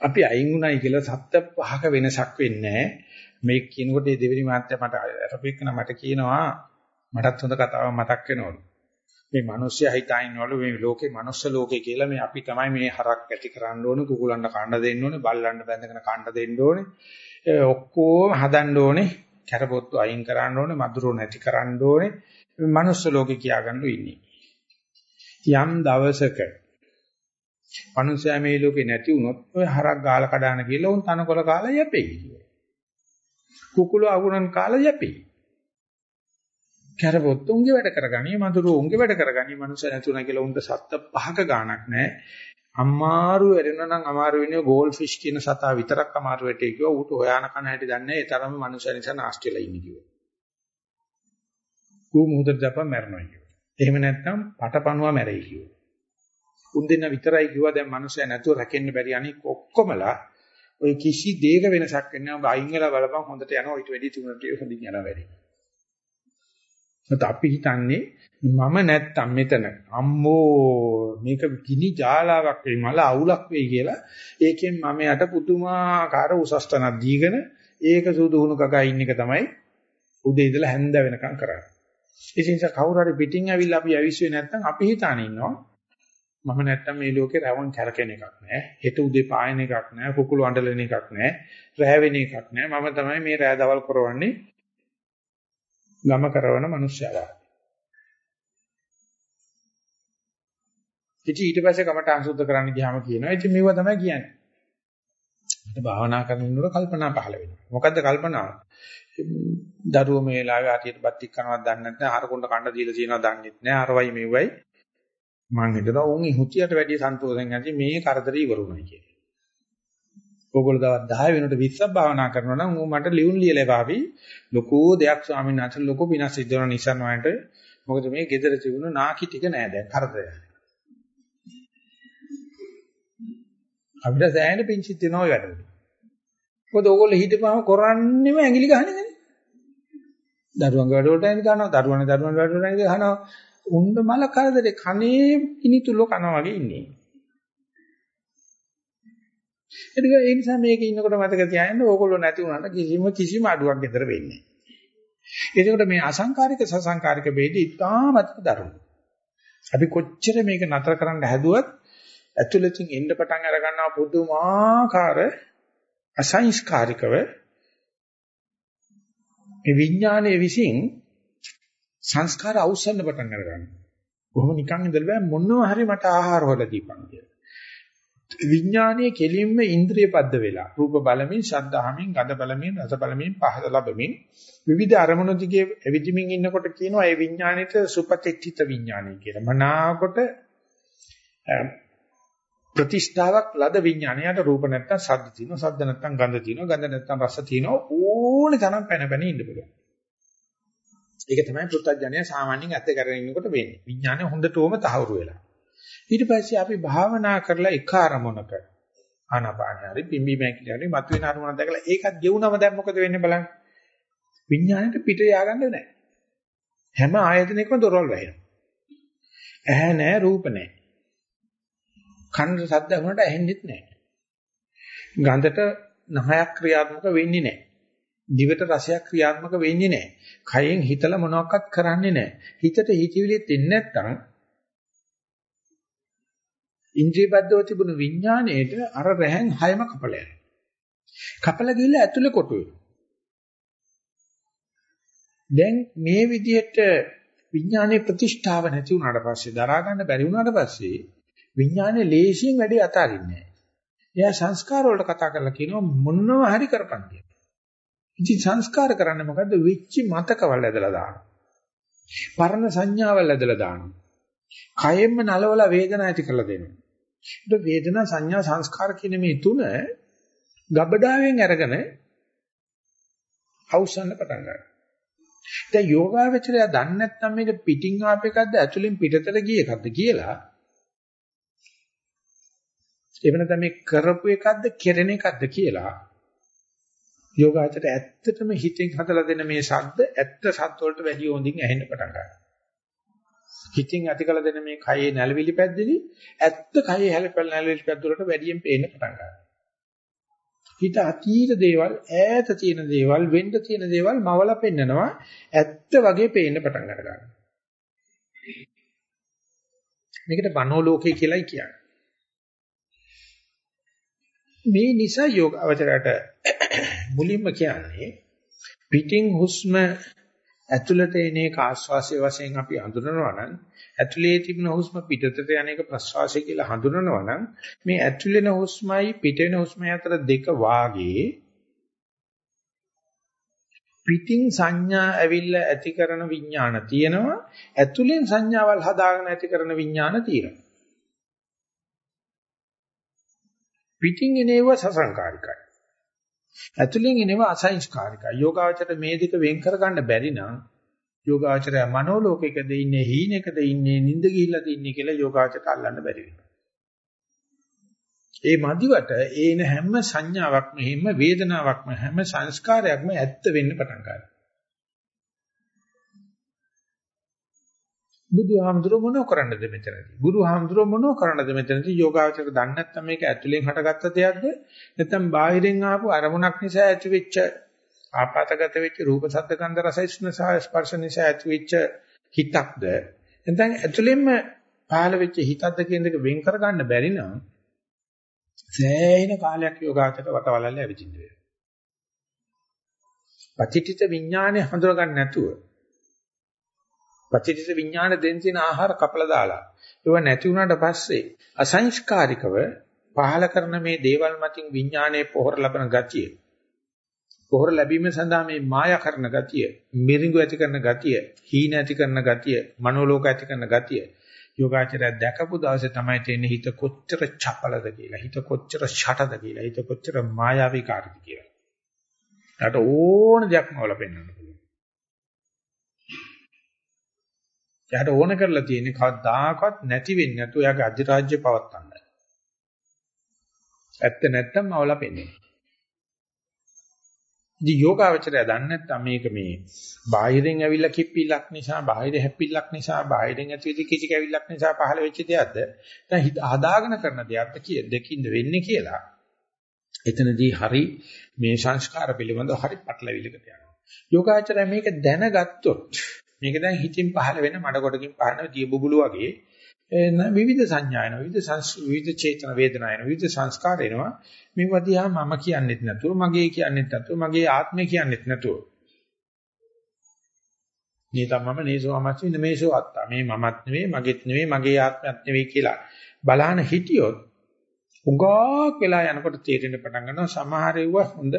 S1: අපි අයින් වුණයි කියලා සත්‍ය පහක වෙනසක් වෙන්නේ මේ කියනකොට මේ දෙවෙනි මාත්‍ය මට අරපෙන්න මට කියනවා මටත් හොඳ කතාවක් මතක් වෙනවලු. මේ මිනිස්සයා හිතාිනවලු මේ ලෝකේ මනුස්ස ලෝකේ කියලා මේ අපි තමයි මේ හරක් ඇති කරන්න ඕනේ කුකුලන්ට කන්න දෙන්න ඕනේ බල්ලන්ට බැඳගෙන කන්න දෙන්න ඕනේ. ඔක්කොම හදන්න ඕනේ කැරපොත්තු අයින් කරන්න ඕනේ මදුරු නැති කරන්න ඕනේ. මේ මනුස්ස ලෝකේ කියාගන්න ඉන්නේ. යම් දවසක මනුස්සයා මේ ලෝකේ නැති වුණොත් ඔය හරක් ගාලා කඩාන කියලා උන් තනකොළ කාලා යැපෙයි. කියලා කුකුල අගුණන් කාලා යැපෙයි. කැරපොත් උන්ගේ වැඩ කරගනී මధుර උන්ගේ වැඩ කරගනී මනුස්සය නැතුණා කියලා උන්ට සත්ත පහක ගාණක් නැහැ. අමාරු වෙරෙනවා නම් අමාරු වෙන්නේ ගෝල් ෆිෂ් කියන සතා විතරක් අමාරු වෙටේ කිව්වා. ඌට හොයාන කන හැටි දන්නේ ඒ තරම මනුස්සය නිසා නාස්ති වෙලා ඉන්නේ කිව්වා. ඌ මොහොතට දපා මැරෙනවා කිව්වා. එහෙම නැත්නම් පටපණුවා මැරෙයි කිව්වා. උන් දෙන්න විතරයි කිව්වා. දැන් මනුස්සය නැතුව රැකෙන්න බැරි අනික ඔක්කොමලා ඔය කිසි දෙයක වෙනසක් වෙන්නේ නැහැ. ඔබ අයින් වෙලා බලපන් හොඳට යනවා. ඊට වැඩි තුනට හොඳින් යනවා වැඩි. අපි හිතන්නේ මම නැත්තම් මෙතන. අම්මෝ මේක ගිනි ජාලාවක් වෙයි මල අවුලක් වෙයි කියලා ඒකෙන් මම යට පුදුමාකාර උසස් තනක් දීගෙන ඒක සුදුහුණු කකා ඉන්න එක තමයි උදේ ඉඳලා හැන්ද වෙනකම් කරන්නේ. ඒ නිසා කවුරු හරි පිටින් ඇවිල්ලා අපි ඇවිස්සුවේ නැත්නම් අපි හිතාන ඉන්නවා. මම නැත්තම් මේ ලෝකේ රැවුන් කරකෙන එකක් නෑ. හෙට උදේ පායන එකක් නෑ. කුකුළු අඬලන එකක් නෑ. රැ වෙන එකක් නෑ. මම තමයි මේ රැ දවල් කරවන්නේ. ගම කරවන මිනිස්සයා. ඉතින් ඊට පස්සේ කමට අංශුද්ධ කරන්න ගියාම කියනවා ඉතින් මේව තමයි කියන්නේ. මට භාවනා කරනකොට කල්පනා පහළ වෙනවා. මොකද්ද කල්පනාව? දරුවෝ මේ වෙලාවේ හරියට බත් එක්ක කනවත් දන්නේ නැත්නම් හරකුණ්ඩ කන්න දීලා තියෙනවා දන්නෙත් නැහැ. අරවයි මෙව්වයි මං හිතනවා උන් ඉහුතියට වැඩි සන්තෝෂෙන් ඇති මේ කරදරේ ඉවරුණයි කියලා. ඕගොල්ලෝ දවස් 10 වෙනකොට 20ක් භාවනා කරනවා නම් ඌ මට ලියුම් ලියලා පාවි ලොකු දෙයක් ස්වාමීන් වහන්සේ ලොකු විනාශ සිද්ධ වෙන නිසා නෝයට මොකද මේ gedara තිබුණ නාකි ටික නෑ දැන් කරදරය. අපිට සෑහෙන පිංචිත් වෙනවා ඔය වැඩවල. මොකද ඕගොල්ලෝ හිටපුවාම කරන්නේම ඇඟිලි ගහනනේ. දරුවන්ගේ වැඩවලට ඇඟිලි ගන්නවා දරුවනේ දරුවන්ගේ වැඩවලට ඇඟිලි ගහනවා උණ්ඩ මල කරදරේ කනේ කිනිතුල කනවා වගේ ඉන්නේ. ඒක ඒ නිසා මේකේ ඉන්නකොට මතක තියාගන්න ඕගොල්ලෝ නැති වුණාට කිසිම කිසිම අඩුවක් විතර වෙන්නේ නැහැ. ඒකට මේ අසංකාරික සසංකාරික ભેදෙ ඉතාමත් දරුණු. අපි කොච්චර මේක නතර කරන්න හැදුවත් ඇතුළතින් එන්න පටන් අර ගන්නවා පුදුමාකාර අසංස්කාරිකව මේ විඥානයේ විසින් සංස්කාර අවසන් පටන් අර ගන්නවා. කොහොම නිකන් ඉඳලා බෑ මොනවා හරි මට ආහාර හොයලා දීපන් කියලා. විඥානයේ කෙලින්ම ඉන්ද්‍රිය පද්ද වෙලා රූප බලමින් ශබ්ද අහමින් ගඳ බලමින් රස බලමින් පහස ලැබමින් විවිධ අරමුණු දිගේ එවිදිමින් ඉන්නකොට කියනවා ඒ විඥානෙට සුපතිත්ථිත විඥානය කියලා. මනාකොට ප්‍රතිෂ්ඨාවක් ලද විඥානයට රූප නැත්තම් ශබ්ද තියෙනවා ශබ්ද නැත්තම් ගඳ තියෙනවා ගඳ නැත්තම් රස තියෙනවා ඕනේ තරම් පැන පැන ඉන්න පුළුවන්. ඒක තමයි පුත්තජනය සාමාන්‍යයෙන් ඇත්ත කරගෙන ඉන්නකොට වෙන්නේ. විඥානය හොඳටම තහවුරු වෙලා. ඊට පස්සේ අපි භාවනා කරලා එක අරමුණක ආනාපානය හරි පිම්බි මැකිලි හරි මතුවෙන අරමුණක් දැකලා ඒකත් ගෙවුනම දැන් මොකද වෙන්නේ බලන්න. විඥාණයට පිට ය아가න්න නැහැ. හැම ආයතනයකම දොරවල් වැහෙනවා. ඇහැ නැහැ රූප නැහැ. කනට ශබ්ද වුණාට ඇහෙන්නෙත් නැහැ. ගන්ධට නහයක් ක්‍රියාත්මක වෙන්නේ නැහැ. දිවට රසයක් ක්‍රියාත්මක වෙන්නේ නැහැ. කයෙන් හිතලා මොනවක්වත් කරන්නේ නැහැ. හිතට හිතවිලිත් එන්නේ නැත්නම් ඉන්ද්‍රිය බද්ධව තිබුණු විඥාණයට අර රැහන් හයම කපල යනවා. කපල ගිහලා ඇතුලේ කොටු වෙනවා. දැන් මේ විදිහට විඥානයේ ප්‍රතිෂ්ඨාව නැති වුණාට පස්සේ දරා ගන්න බැරි වුණාට පස්සේ විඥානයේ ලේසියෙන් වැඩි අතාරින්නේ නැහැ. එයා සංස්කාර වලට කතා කරලා කියනවා මොනවා හරි කරපන් කියලා. ඉතින් සංස්කාර කරන්නේ මොකද්ද? විච්චි මතකවල ඇදලා දානවා. පරණ සංඥාවල් ඇදලා දානවා. කයෙන්ම නලවලා වේදනාව ඇති කරලා දෙනවා. ඒක වේදනා සංඥා සංස්කාර කියන මේ තුන ගබඩාවෙන් අරගෙන අවසන් පටන් ගන්නවා. දැන් යෝගාවචරය දන්නේ නැත්නම් මේක පිටින් ආප එකක්ද ඇතුලෙන් පිටතට ගිය එකක්ද කියලා එහෙම නැත්නම් මේ කරපු එකක්ද කෙරෙන එකක්ද කියලා යෝගාචරයට ඇත්තටම හිතෙන් හදලා දෙන මේ ශබ්ද ඇත්ත ශබ්ද වලට වැඩි හොඳින් ඇහෙන්න පටන් ගන්නවා. හිතින් ඇති කළ දෙන මේ කයේ නැලවිලි පැද්දෙදි ඇත්ත කයේ හැලපැල් නැලවිලි පැද්ද වලට වැඩියෙන් පේන්න පටන් ගන්නවා. හිත අතීත දේවල් ඈත තියෙන දේවල් වෙන්න තියෙන දේවල් මවලා පෙන්නනවා ඇත්ත වගේ පේන්න පටන් ගන්නවා. මේකට බනෝලෝකේ කියලායි කියන්නේ. මේ නිසා යෝග අවතරයට මුලින්ම කියන්නේ පිටින් හුස්ම ඇතුළට එන එක ආශ්වාසය වශයෙන් අපි හඳුනනවා නම් ඇතුළේ තිබෙන හුස්ම පිටතට යන එක ප්‍රශ්වාසය කියලා හඳුනනවා නම් මේ ඇතුළේන හුස්මයි පිටේන හුස්මයි අතර දෙක වාගේ පිටින් සංඥා ඇවිල්ලා ඇති කරන විඥාන තියෙනවා. ඇතුළෙන් සංඥාවල් හදාගෙන ඇති කරන විඥාන තියෙනවා. පිටින් එනේව සසංකාරිකයි. ඇතුලෙන් එනවා අසංස්කාරිකයි. යෝගාවචරයට මේ දෙක වෙන් කරගන්න බැරි නම් යෝගාවචරය මනෝලෝකයකද ඉන්නේ හීනෙකද ඉන්නේ නිින්ද ගිහිල්ලාද ඉන්නේ කියලා යෝගාවචරයට අල්ලන්න බැරි වෙනවා. ඒ මදිවට ඒන හැම සංඥාවක්ම හැම වේදනාවක්ම හැම සංස්කාරයක්ම ඇත්ත වෙන්න පටන් ගන්නවා. බුදුහාමුදුරුව මොනව කරන්නද මෙතනදී? බුදුහාමුදුරුව මොනව කරන්නද මෙතනදී? යෝගාවචර දන්නේ නැත්නම් මේක ඇතුලෙන් හටගත්ත දෙයක්ද? නැත්නම් බාහිරින් ආපු අරමුණක් නිසා ඇතිවෙච්ච ආපాతගත වෙච්ච රූප ශබ්ද ගන්ධ රස ස්පර්ශ නිසා ඇතිවෙච්ච හිතක්ද? නැත්නම් ඇතුලෙන්ම පහළ වෙච්ච හිතක්ද කියන දෙක වෙන් කරගන්න බැරි නම් සෑහෙන කාලයක් යෝගාචර වටවලල්ල ඇවිදින්න වෙනවා. පටිච්ච විඥානේ හඳුනගන්න නැතුව පටිච්ච විඥාන දෙන්න තියෙන ආහාර කපලා දාලා ඒව නැති වුණාට පස්සේ අසංස්කාරිකව පහල කරන මේ දේවල් මතින් විඥානයේ පොහොර ලබන ගතිය පොහොර ලැබීම සඳහා මේ මායා කරන ගතිය මිරිඟු ඇති කරන ගතිය හීන ඇති කරන ගතිය මනෝලෝක ඇති කරන ගතිය යෝගාචරය දැකපු දවසේ තමයි තේන්නේ හිත කොච්චර චපලද කියලා හිත කොච්චර ෂටද කියලා හිත කොච්චර මායාවී කාර්යද කියලා. ඊට ඕන දෙයක් නවල පෙන්වන්න පුළුවන්. එයාට ඕන කරලා තියෙන්නේ කවදාකවත් නැති වෙන්නේ නැතුව එයාගේ අධිරාජ්‍ය පවත්වන්න. ඇත්ත නැත්තම් අවලා පෙන්නේ. ඉතින් යෝගාවචරය දන්නේ නැත්තම් මේක මේ බාහිරින් ඇවිල්ලා කිප්පිලක් නිසා බාහිර හැප්පිලක් නිසා බාහිරින් ඇතිවෙච්ච කිසි කැවිල්ලක් නිසා පහළ වෙච්ච දෙයක්ද දැන් හදාගෙන කරන දෙයක්ද කිය දෙකින්ද වෙන්නේ කියලා එතනදී හරි මේ සංස්කාර පිළිබඳව හරි පටලවිලකට යනවා යෝගාචරය මේක දැනගත්තොත් මේක දැන් හිතින් පහළ වෙන මඩ කොටකින් පහළ දිය බුබුලු වගේ විවිධ සංඥා එනවා විවිධ සංස් විවිධ චේතන වේදනා එනවා විවිධ සංස්කාර එනවා. මේවා දිහා මම කියන්නෙත් නැතුව මගේ කියන්නෙත් නැතුව මගේ ආත්මය කියන්නෙත් නැතුව. මේ තමම නේසෝ අමච්චි නමේසෝ අත්තා. මේ මමත් නෙවෙයි මගේත් නෙවෙයි මගේ ආත්මයත් නෙවෙයි කියලා බලහන හිටියොත් උගාක් වෙලා යනකොට තේරෙන්න පටන් ගන්නවා සමහර ඒවා හොඳ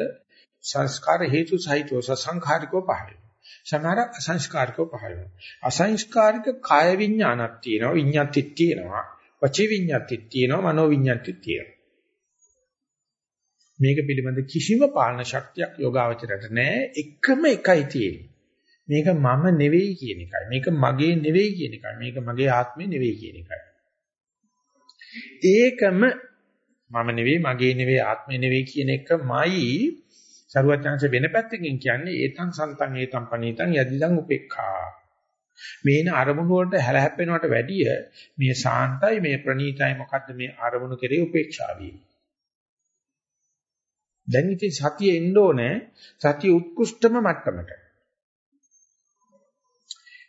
S1: සංස්කාර හේතු සහිතව සසංඛාරිකව පහළ සමහර අසංස්කාරිකව පහළ වෙනවා. අසංස්කාරික කාය විඥානක් තියෙනවා, විඤ්ඤාතිත් තියෙනවා, වචී විඤ්ඤාතිත් තියෙනවා, මනෝ විඤ්ඤාතිත් තියෙනවා. මේක පිළිබඳ කිසිම පාලන ශක්තියක් යෝගාවචරයට නැහැ. එකම එකයි තියෙන්නේ. මේක මම නෙවෙයි කියන එකයි. මේක මගේ නෙවෙයි කියන එකයි. මේක මගේ ආත්මේ නෙවෙයි කියන එකයි. ඒකම මම නෙවෙයි මගේ නෙවෙයි ආත්මේ නෙවෙයි කියන එකමයි සරුවචනanse වෙන පැත්තකින් කියන්නේ ඒතං සන්තං ඒතං පනීතං යදිදං උපේක්ඛා. මේන අරමුණු වලට හැලහැප්පෙනවට වැඩිය මේ සාන්තයි මේ ප්‍රණීතයි මොකද්ද මේ අරමුණු කෙරේ උපේක්ෂා වීම. දැන් ඉතින් සතිය එන්න ඕනේ සතිය උත්කෘෂ්ඨම මට්ටමට.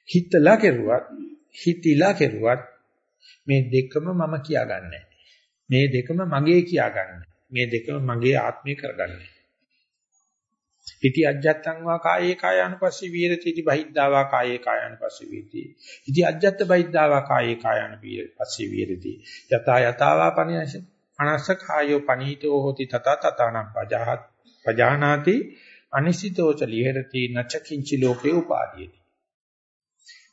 S1: හිතලා කෙරුවත් හිතිලා කෙරුවත් මේ දෙකම මම කියාගන්නේ මේ දෙකම මගේ කියාගන්නේ මේ දෙකම මගේ ආත්මය කරගන්නේ ඉති අජ්ජත්තං වා කායේ කායානුපස්සී වීරති ඉති බහිද්ධා වා කායේ කායානුපස්සී වීති ඉති අජ්ජත්ත බහිද්ධා වා කායේ කායානුපස්සී වීරති. යතා යතා වා පනියස අනස්ස කායෝ පනීතෝ හෝති තත තතනම් පජහත් පජානාති අනිසිතෝ ච ලිහෙරති නච කිංචි ලෝකේ උපාදීති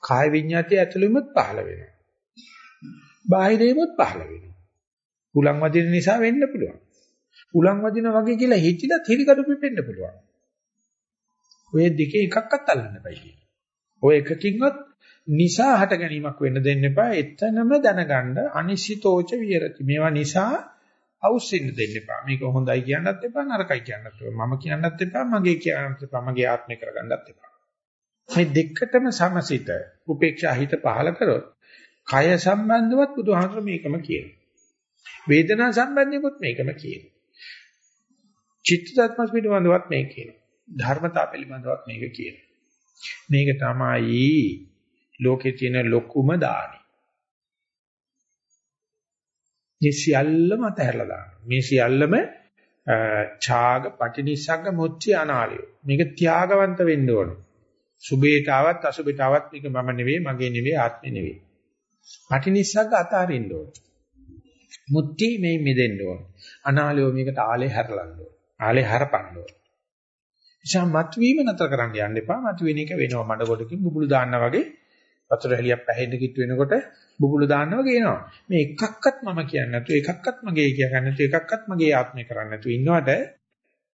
S1: කාය විඤ්ඤාතය ඇතුළෙමත් පහළ වෙනවා. බාහිරෙමත් පහළ වෙනවා. උලන් වදින නිසා වෙන්න පුළුවන්. උලන් වදිනා වගේ කියලා හිතිලා තිරිකඩු පිපෙන්න පුළුවන්. ඔය දෙකේ එකක්වත් අල්ලන්න බෑ. ඔය එකකින්වත් නිසා හට ගැනීමක් වෙන්න දෙන්න එපා. එතනම දැනගන්න අනිශ්චිතෝච විහෙරති. මේවා නිසා අවුස්සෙන්න දෙන්න එපා. මේක හොඳයි කියන්නත් එපා නරකයි කියන්නත් එපා. මම කියන්නත් එපා මගේ කියන්නත් එපා. මගේ ආත්මේ කරගන්නත් එපා. මේ දෙකටම සමසිත උපේක්ෂා හිත පහල කරොත් කය සම්බන්ධවත් බුදුහාමර මේකම කියනවා. වේදනා සම්බන්ධෙකුත් මේකම කියනවා. චිත්ත ධර්ම පිළිබඳවත් මේක කියනවා. ධර්මතා පිළිබඳවත් මේක කියනවා. මේක තමයි ලෝකේ තියෙන ලොකුම දානි. මේ සියල්ලම අතහැරලා දාන්න. මේ සියල්ලම ඡාග පටිනිස්සග්ග මුච්චි අනාලිය. මේක ත්‍යාගවන්ත වෙන්න ඕන. සුභේතාවත් අසුභේතාවත් මේක මම නෙවෙයි, මගේ නෙවෙයි, ආත්මේ නෙවෙයි. පටිනිස්සග්ග අතාරින්න ඕන. මුත්‍ති මේ මිදෙන්න ඕන. අනාලිය මේකට ආලේ හැරලන්න ඕන. ආලේ හරපන්න ඕන. නිසා මත්වීම නතර කරන්න යන්න එපා. මතුවෙන එක වෙනවා මඩ කොටකින් බුබුලු දාන්න වගේ වතුර හැලියක් පැහෙන්න කිට් වෙනකොට බුබුලු දාන්න වගේ එනවා. මේ එකක්වත් මම කියන්නේ නැතුව එකක්වත් මගේ කිය ගන්න නැතුව එකක්වත් මගේ ආත්මය කරන්නේ නැතුව ඉන්නවට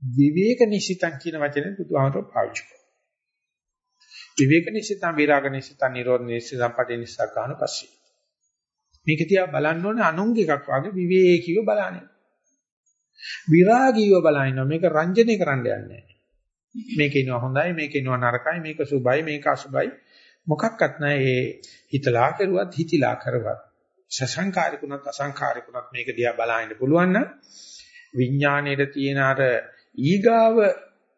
S1: විවේක නිසිතං කියන වචනේ බුදුහාමර පාවිච්චි කරනවා. විවේක නිසිතං විරාග නිසිතං නිරෝධ නිසිතං පටි නිසක් ගන්න පස්සේ. මේක තියා බලන්න ඕනේ අනුංග එකක් වගේ විවේකීව බලන්නේ. විරාගීව බලනවා මේක රංජනය කරන්න යන්නේ මේක ඉනවා හොඳයි මේක ඉනවා නරකයි මේක සුබයි මේක අසුබයි. මොකක්වත් නැහැ. ඒ හිතලා කරුවත් හිතිලා කරවත්. සසංකාරිකුණත් අසංකාරිකුණත් මේක දිහා බලන්න පුළුවන් නම් විඥාණයට තියෙන අර ඊගාව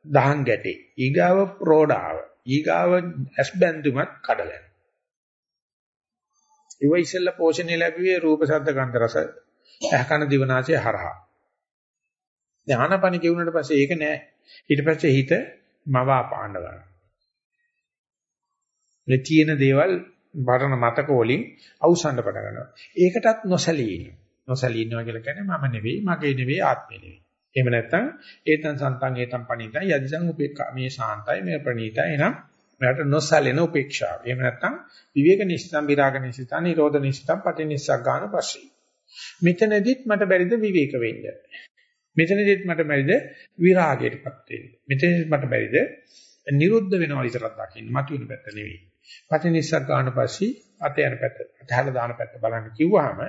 S1: දහං ගැටේ ඊගාව ප්‍රෝඩාව ඊගාව ඇස්බැඳුමත් කඩලා ඉව ඉස්සෙල්ලා පෝෂණය ලැබුවේ රූප ශබ්ද ගන්ධ රස ඇහකන දිවනාසය හරහා. ඥානපණ කියුණාට පස්සේ ඒක නෑ. ඊට පස්සේ හිත මවා පාණ්ඩ ගන්නවා මේ තියෙන දේවල් වරණ මතක වලින් අවසන්ඩ පට ගන්නවා. ඒකටත් නොසලී ඉන්නවා. නොසලී ඉන්නවා කියලා කියන්නේ මම නෙවෙයි, මගේ නෙවෙයි, ආත්මෙ නෙවෙයි. එහෙම නැත්නම් ඒතන් සන්තං ඒතන් පණිතං යදිසං උපේක්ඛා. මේ ශාන්තයි, මේ ප්‍රණීතයි. එනම් මෙයාට නොසලෙන උපේක්ෂාව. එහෙම නැත්නම් විවේක නිස්සම්, විරාග නිස්සම්, නිරෝධ නිස්සම්, පටිනිස්සක් ගන්න පස්සේ. මෙතනදිත් මට බැරිද විවේක වෙන්න? මෙතනදිත් මට බැරිද විරාගයටපත් වෙන්න? මෙතනදිත් මට බැරිද නිරුද්ධ වෙනවා විතරක් දකින්න. මතුවෙන පැත්ත නෙවෙයි. පටිනිස්සක් ගන්න පස්සේ අත යන පැත්ත අතහැරලා දාන පැත්ත බලන්න කිව්වහම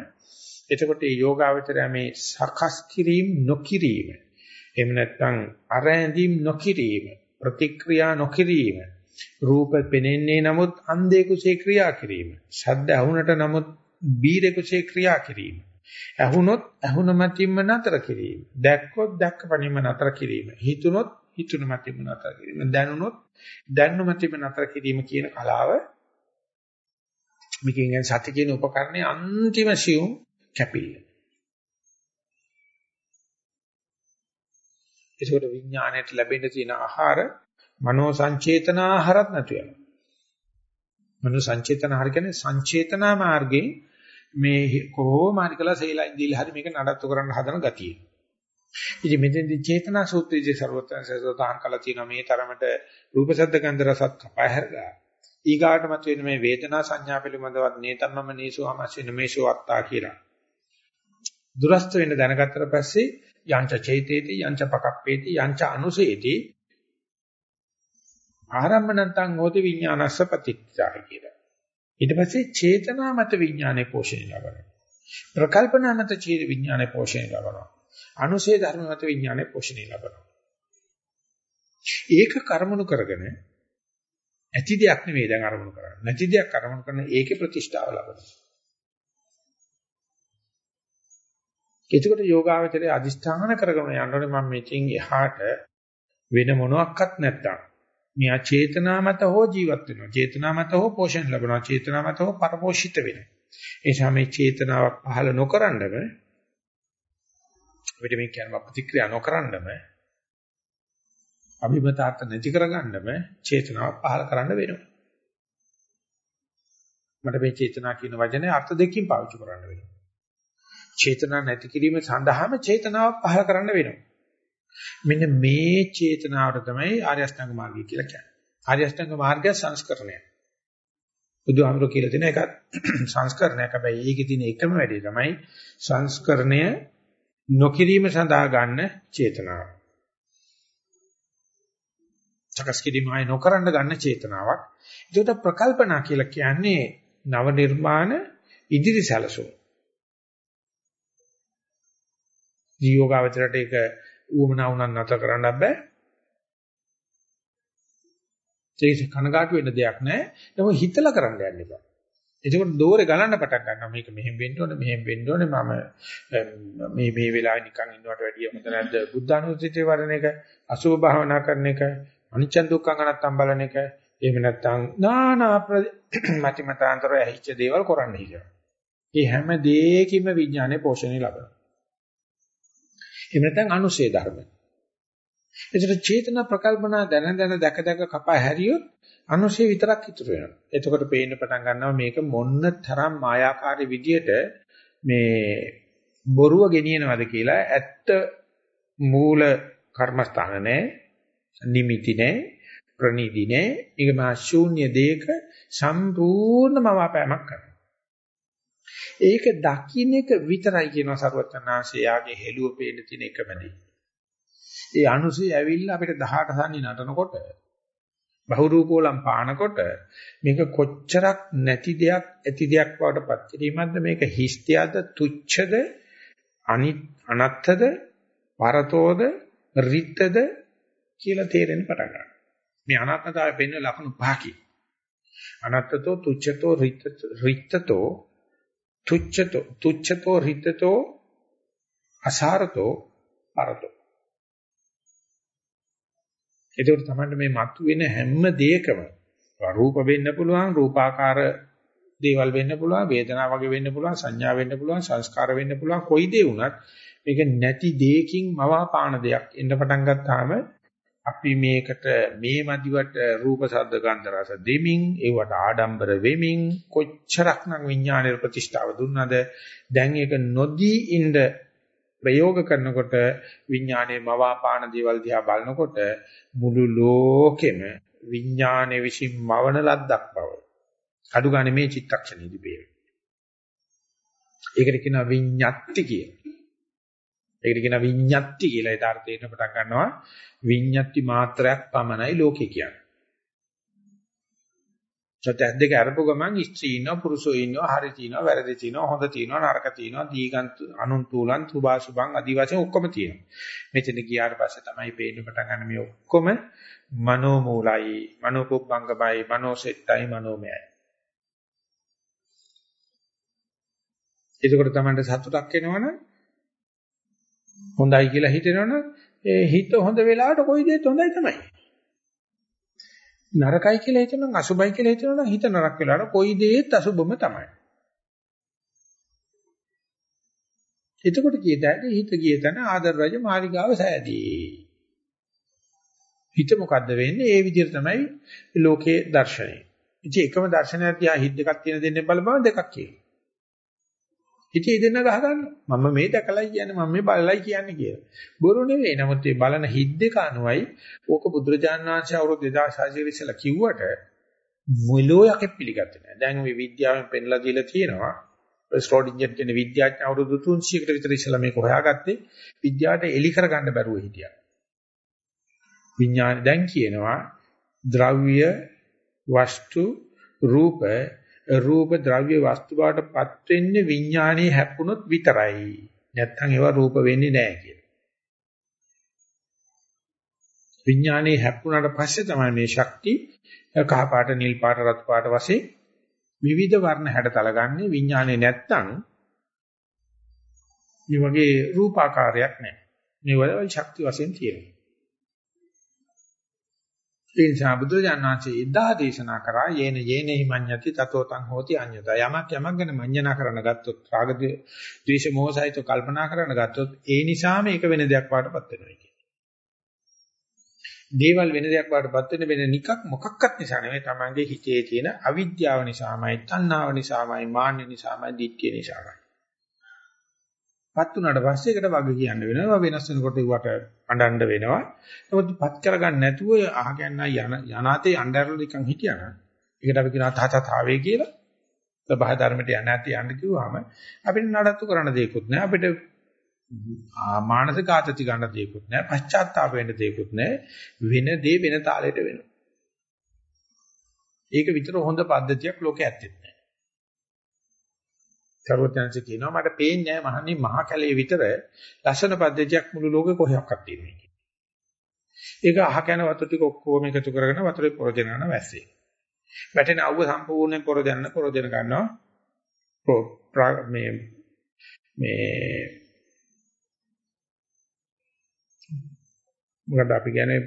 S1: එතකොට මේ යෝගාවචරය මේ සකස් කිරීම නොකිරීම එහෙම නැත්නම් අරැඳීම් නොකිරීම ප්‍රතික්‍රියා නොකිරීම රූප පෙනෙන්නේ නමුත් අන්ධේකුසේ ක්‍රියා කිරීම ශබ්ද ඇහුනට නමුත් බීරෙකුසේ ක්‍රියා කිරීම ඇහුනොත් ඇහුන මතින්ම නතර කිරීම දැක්කොත් දැක්ක පණින්ම නතර කිරීම හිතුනොත් හිතුන මතින්ම නතර කිරීම දැනුනොත් දැනුන මතින්ම නතර කිරීම කියන කලාව මේකෙන් සති කියන උපකරණයේ අන්තිම සියුම් කැපිල්ල. ඒකට විඥාණයට ලැබෙන්න තියෙන ආහාර මනෝ සංචේතන ආහාරත් නැතු වෙනවා. මනෝ සංචේතන ආහාර කියන්නේ සංචේතනා මාර්ගයෙන් මේ කොහොම හරි කළා සේලයින් දීලා හරි මේක නඩත්තු කරන්න හදන ගතිය. ඉතින් මෙතෙන්දී චේතනා සූත්‍රයේ සර්වතන සසෝදාන් කළා තියෙනවා මේ තරමට රූප ශබ්ද ගන්ධ රසත් කපය හැරලා ඊගාට මත වෙන මේ වේදනා සංඥා පිළිබඳවත් නේතම්මම නීසෝ හමස්සින මේසෝ අත්තා කියලා. දුරස්ත වෙන්න දැනගත්තට පස්සේ යංච චේතේති යංච පකප්පේති යංච අනුසේති ආරම්මණන්තං හෝති විඥානස්ස පතිච්චා කියලා. ඊට පස්සේ චේතනා මත විඥානේ පෝෂණය ලබනවා. ප්‍රකල්පනා මත චේත විඥානේ පෝෂණය ලබනවා. අනුසේ ධර්ම මත විඥානේ පෝෂණය ලබනවා. ඒක කර්මණු කරගෙන ඇති දෙයක් නෙවෙයි දැන් අරමුණු කරන්නේ. නැති දෙයක් අරමුණු කරන ඒකේ ප්‍රතිෂ්ඨාව ලබනවා. එතකොට යෝගාවචරයේ අදිෂ්ඨාන කරගෙන යනකොට මම මෙතෙන් එහාට වෙන මොනවත් නැත්තම් මෙයා චේතනා මත හෝ ජීවත් වෙනවා. චේතනා මත හෝ පෝෂණ ලැබෙනවා. චේතනා මත හෝ පරපෝෂිත වෙනවා. ඒ නිසා මේ චේතනාවක් පහළ නොකරනම අපිට මේ කියනවා ප්‍රතික්‍රියා නොකරනම අභිමතාර්ථ නැති කරගන්නම චේතනාව පහල කරන්න වෙනවා. මට මේ චේතනා කියන වචනේ අර්ථ දෙකකින් පාවිච්චි කරන්න වෙනවා. චේතනා නැති කිරීම සඳහාම චේතනාව පහල කරන්න වෙනවා. මෙන්න මේ චේතනාවට තමයි ආර්ය අෂ්ටාංග මාර්ගය කියලා කියන්නේ. ආර්ය අෂ්ටාංග මාර්ගය සංස්කරණය. බුදුහාමුදුරුවෝ කියලා තියෙන එක සංස්කරණයක්. හැබැයි ඒකේ තියෙන එකම වැඩේ තමයි සංස්කරණය නොකිරීම සඳහා ගන්න චේතනාව. සකස් කිරීම ආය නොකරන ගන්න චේතනාවක්. ඒකට ප්‍රකල්පනා කියලා කියන්නේ නව නිර්මාණ ඉදිරි සැලසුම්. ජීවෝගාවචරයට ඒක ඌමනා වුණා නැතර කරන්න බෑ. ඒක කනගාටු වෙන්න දෙයක් නැහැ. නමුත් හිතලා කරන්න යන්න එපා. එතකොට දෝරේ ගලන්න පටන් ගන්නවා මේක මෙහෙම වෙන්න ඕනේ මෙහෙම වෙන්න ඕනේ මම මේ මේ වෙලාවේ නිකන් ඉන්නවට වැඩිය හොඳ නැද්ද බුද්ධානුස්සතිය වඩන එක අසුභ භාවනා කරන එක අනිච්ච දුක්ඛ අනත්තම් බලන එක එහෙම නැත්නම් නානා මති මතාන්තර ඇහිච්ච දේවල් කරන්න හිතනවා. මේ හැම දෙයකින්ම විඥානයේ පෝෂණය ලබනවා. එහෙම නැත්නම් අනුශේ ධර්ම. එතකොට චේතනා ප්‍රකල්පනා දැන දැන දැක දැක කපා හැරියොත් අනුශේ විතරක් ඉතුරු වෙනවා. එතකොට පේන්න පටන් ගන්නවා මේක මොන්න තරම් මායාකාරී විදියට මේ බොරුව ගෙනියනවද කියලා ඇත්ත මූල කර්මස්ථාන නැහැ, නිමිති නැහැ, ප්‍රනිදි නැහැ. ඒක මා ශූන්‍ය දෙයක සම්පූර්ණම වාපෑමක් කරනවා. ඒක දකින්න එක විතරයි කියනවා සරුවචනාංශය යාගේ හෙළුව පේන තියෙන එකමදී. ඒ අනුසය ඇවිල්ලා අපිට 18 සන්නි නටනකොට බහුරූපෝලම් පානකොට මේක කොච්චරක් නැති දෙයක් ඇති දෙයක් බවට පත් කිරීමක්ද මේක හිස්තියද තුච්ඡද අනත්තද පරතෝද රිත්තද කියලා තේරෙන්න පටන් ගන්නවා. මේ අනාත්මතාවය පෙන්න ලක්ෂණ පහකි. අනත්තතෝ තුච්ඡතෝ රිත්තතෝ තුච්ඡතෝ තුච්ඡතෝ රිත්තතෝ අසාරතෝ පරතෝ ඒකට තමයි මේ මතුවෙන හැම දෙයකම රූප වෙන්න පුළුවන් රූපාකාර දේවල් වෙන්න පුළුවන් වේදනා වගේ වෙන්න පුළුවන් සංඥා වෙන්න පුළුවන් සංස්කාර වෙන්න පුළුවන්. කොයි දේ වුණත් මේක නැති දෙයකින් මවාපාන දෙයක්. එන්න පටන් ගත්තාම අපි මේකට මේ මදිවට රූප ශබ්ද ගන්ධ රස දෙමින් ඒවට ආඩම්බර වෙමින් කොච්චරක්නම් විඥානයේ ප්‍රතිෂ්ඨාව දුන්නද දැන් ඒක නොදී ඉඳ ප්‍රයෝග කරනකොට විඥානයේ මවාපාන දේවල් දිහා බලනකොට මුළු ලෝකෙම විඥානයේ විසින් මවන ලද්දක් බව. අඩු ගන්න මේ චිත්තක්ෂණයේදී පේන. ඒකට කියනවා විඤ්ඤාති කියලා. ඒකට කියනවා විඤ්ඤාති කියලා. ඒ තාර්ථයෙන් පටන් ගන්නවා විඤ්ඤාති මාත්‍රයක් පමණයි ලෝකේ කියන්නේ. සත්‍යයක් දෙක අරපු ගමන් ස්ත්‍රී ඉන්නවා පුරුෂෝ ඉන්නවා හරි තියෙනවා වැරදි තියෙනවා හොඳ තියෙනවා නරක තියෙනවා දීගන්ත අනුන්තුලන් සුභාසුභං আদি වශයෙන් ඔක්කොම තියෙනවා මෙතන ගියාට පස්සේ තමයි පේන්න පටන් ගන්න මේ ඔක්කොම මනෝමූලයි මනෝපොබ්බංගමයි මනෝසෙට්ටයි මනෝමයයි එතකොට තමයි සතුටක් එනවනම් හොඳයි කියලා හිතෙනවනම් ඒ හිත හොඳ වෙලාවට කොයි දෙයක් හොඳයි තමයි නරකයි කියලා හිතනවා අසුබයි කියලා හිතනවා හිත නරක වෙලාට කොයි දෙයත් අසුබම තමයි. එතකොට කියදාට හිත ගිය තැන ආදර රජ මාලිගාව සෑදී. හිත මොකද්ද වෙන්නේ? ඒ විදිහට තමයි ලෝකේ දර්ශනය. ඉතින් එකම දර්ශනයක් තියා හිත දෙකක් තියෙන දෙන්නේ බලපුවම දෙකක් කියනවා. ඉතින් ඒ දෙන්න ගහ ගන්නවා. මම මේ දැකලයි කියන්නේ මම මේ බලලයි කියන්නේ කියලා. බොරු නෙවෙයි. නමුත් මේ බලන හිත් දෙක අනුවයි ඕක බුදුරජාණන් වහන්සේ අවුරුදු 2600 ඉස්සෙල්ලා කිව්වට මුලෝ යකෙ පිළිගත්තේ නැහැ. දැන් මේ විද්‍යාවෙන් පෙන්ලා දීලා තියෙනවා. ස්ට්‍රෝඩින්ජර් කියන විද්‍යාඥ අවුරුදු 300කට විතර ඉස්සෙල්ලා මේක හොයාගත්තේ විද්‍යාවට එලි කරගන්න බැරුව හිටියා. විඥාන දැන් කියනවා ද්‍රව්‍ය වස්තු රූප රූප ද්‍රව්‍ය වස්තු බවටපත් වෙන්නේ විඥානයේ හැප්පුණොත් විතරයි. නැත්තම් ඒවා රූප වෙන්නේ නැහැ කියලා. විඥානයේ හැප්පුණාට පස්සේ තමයි මේ ශක්ති කහ පාට නිල් පාට රතු පාට වශයෙන් විවිධ වර්ණ හැඩතල ගන්න විඥානේ නැත්තම් මේ වගේ රූපාකාරයක් නැහැ. මේ වල ශක්ති වශයෙන් තියෙනවා. ඒ නිසා බුදුරජාණන් වහන්සේ එදා දේශනා කරා යේන යේනෙහි මඤ්ඤති තතෝ තං හෝති අඤ්ඤතා යමක් යමක් ගැන මඤ්ඤණා කරන්න ගත්තොත් රාග ද්වේෂ මොහසයිත කල්පනා කරන්න ගත්තොත් ඒ නිසා මේක වෙන දෙයක් වාටපත් වෙනවා කියන්නේ. දේවල් වෙන දෙයක් වාටපත් වෙන වෙන නිකක් මොකක්වත් නිසා නෙවෙයි තමන්ගේ හිතේ තියෙන අවිද්‍යාව නිසාමයි, තණ්හාව නිසාමයි, මාන්න නිසාමයි, ditthිය නිසාමයි. පත් වුණාට පස්සේ ඒකට වග කියන්න වෙනවා වෙනස් වෙනකොට ඒවට අඬන්න වෙනවා නමුත් පත් කරගන්න නැතුව අහගන්න යන යනාතේ අඬරල නිකන් හිටියානම් ඒකට අපි කියනවා තහතතාවේ කියලා. සබහ ධර්මයට යන්න ඇති යන්න කිව්වම අපිට නඩත්තු කරන්න දෙයක්වත් නැහැ. අපිට මානසික ආතති ගන්න දෙයක්වත් නැහැ. පශ්චාත්තාප වෙන්න දෙයක්වත් නැහැ. වෙන දේ වෙන තාලෙට වෙනවා. ඒක විතර හොඳ පද්ධතියක් ලෝකේ ඇත්තේ නැහැ. සර්වඥාන්සේ කියනවා මට පේන්නේ නැහැ මහන්නේ මහා කැලේ විතර ලස්සන පද්ධතියක් මුළු ලෝකෙ කොහෙවත් තියෙන්නේ කියලා. ඒක අහ කන වතුර ටික ඔක්කොම එකතු කරගෙන වතුරේ පොරදෙන යන වැස්සේ. වැටෙන අවුව සම්පූර්ණයෙන් පොරදෙන්න පොරදෙන ගන්නවා මේ මේ මොකද අපි කියන්නේ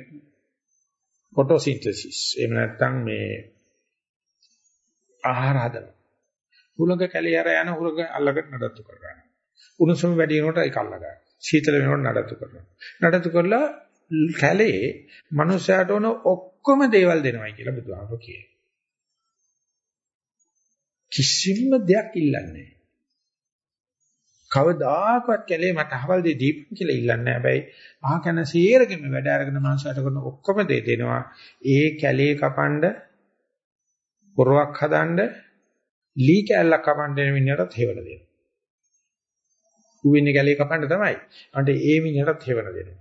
S1: ෆොටෝසින්තසිස් එහෙම නැත්නම් මේ ආහාර හදනවා. හුලඟ කැලේ අර යන හුලඟ අල්ලගෙන නඩත්තු කරගන්න. උණුසුම වැඩි වෙනකොට ඒක අල්ලගන්න. සීතල වෙනකොට නඩත්තු කරනවා. නඩත්තු කරලා කැලේ මනුස්සයාට ඕන ඔක්කොම දේවල් දෙනවයි කියලා බුදුහාමුදුරුවෝ කියනවා. කිසිම දෙයක් ඉල්ලන්නේ කවදාකවත් කැලේ මට අහවල් දෙය දීපන් කියලා ඉල්ලන්නේ හැබැයි අහ කන සීරගෙම වැඩ අරගෙන මනුස්සයාට කරන ඔක්කොම දේ දෙනවා. ඒ කැලේ කපන්න පොරවක් හදන්න ලී කැල්ලක් කපන්න දෙන මිනිහටත් හේවල දෙනවා. ඌවින්නේ කැලේ කපන්න තමයි. අන්ට ඒ මිනිහටත් හේවල දෙනවා.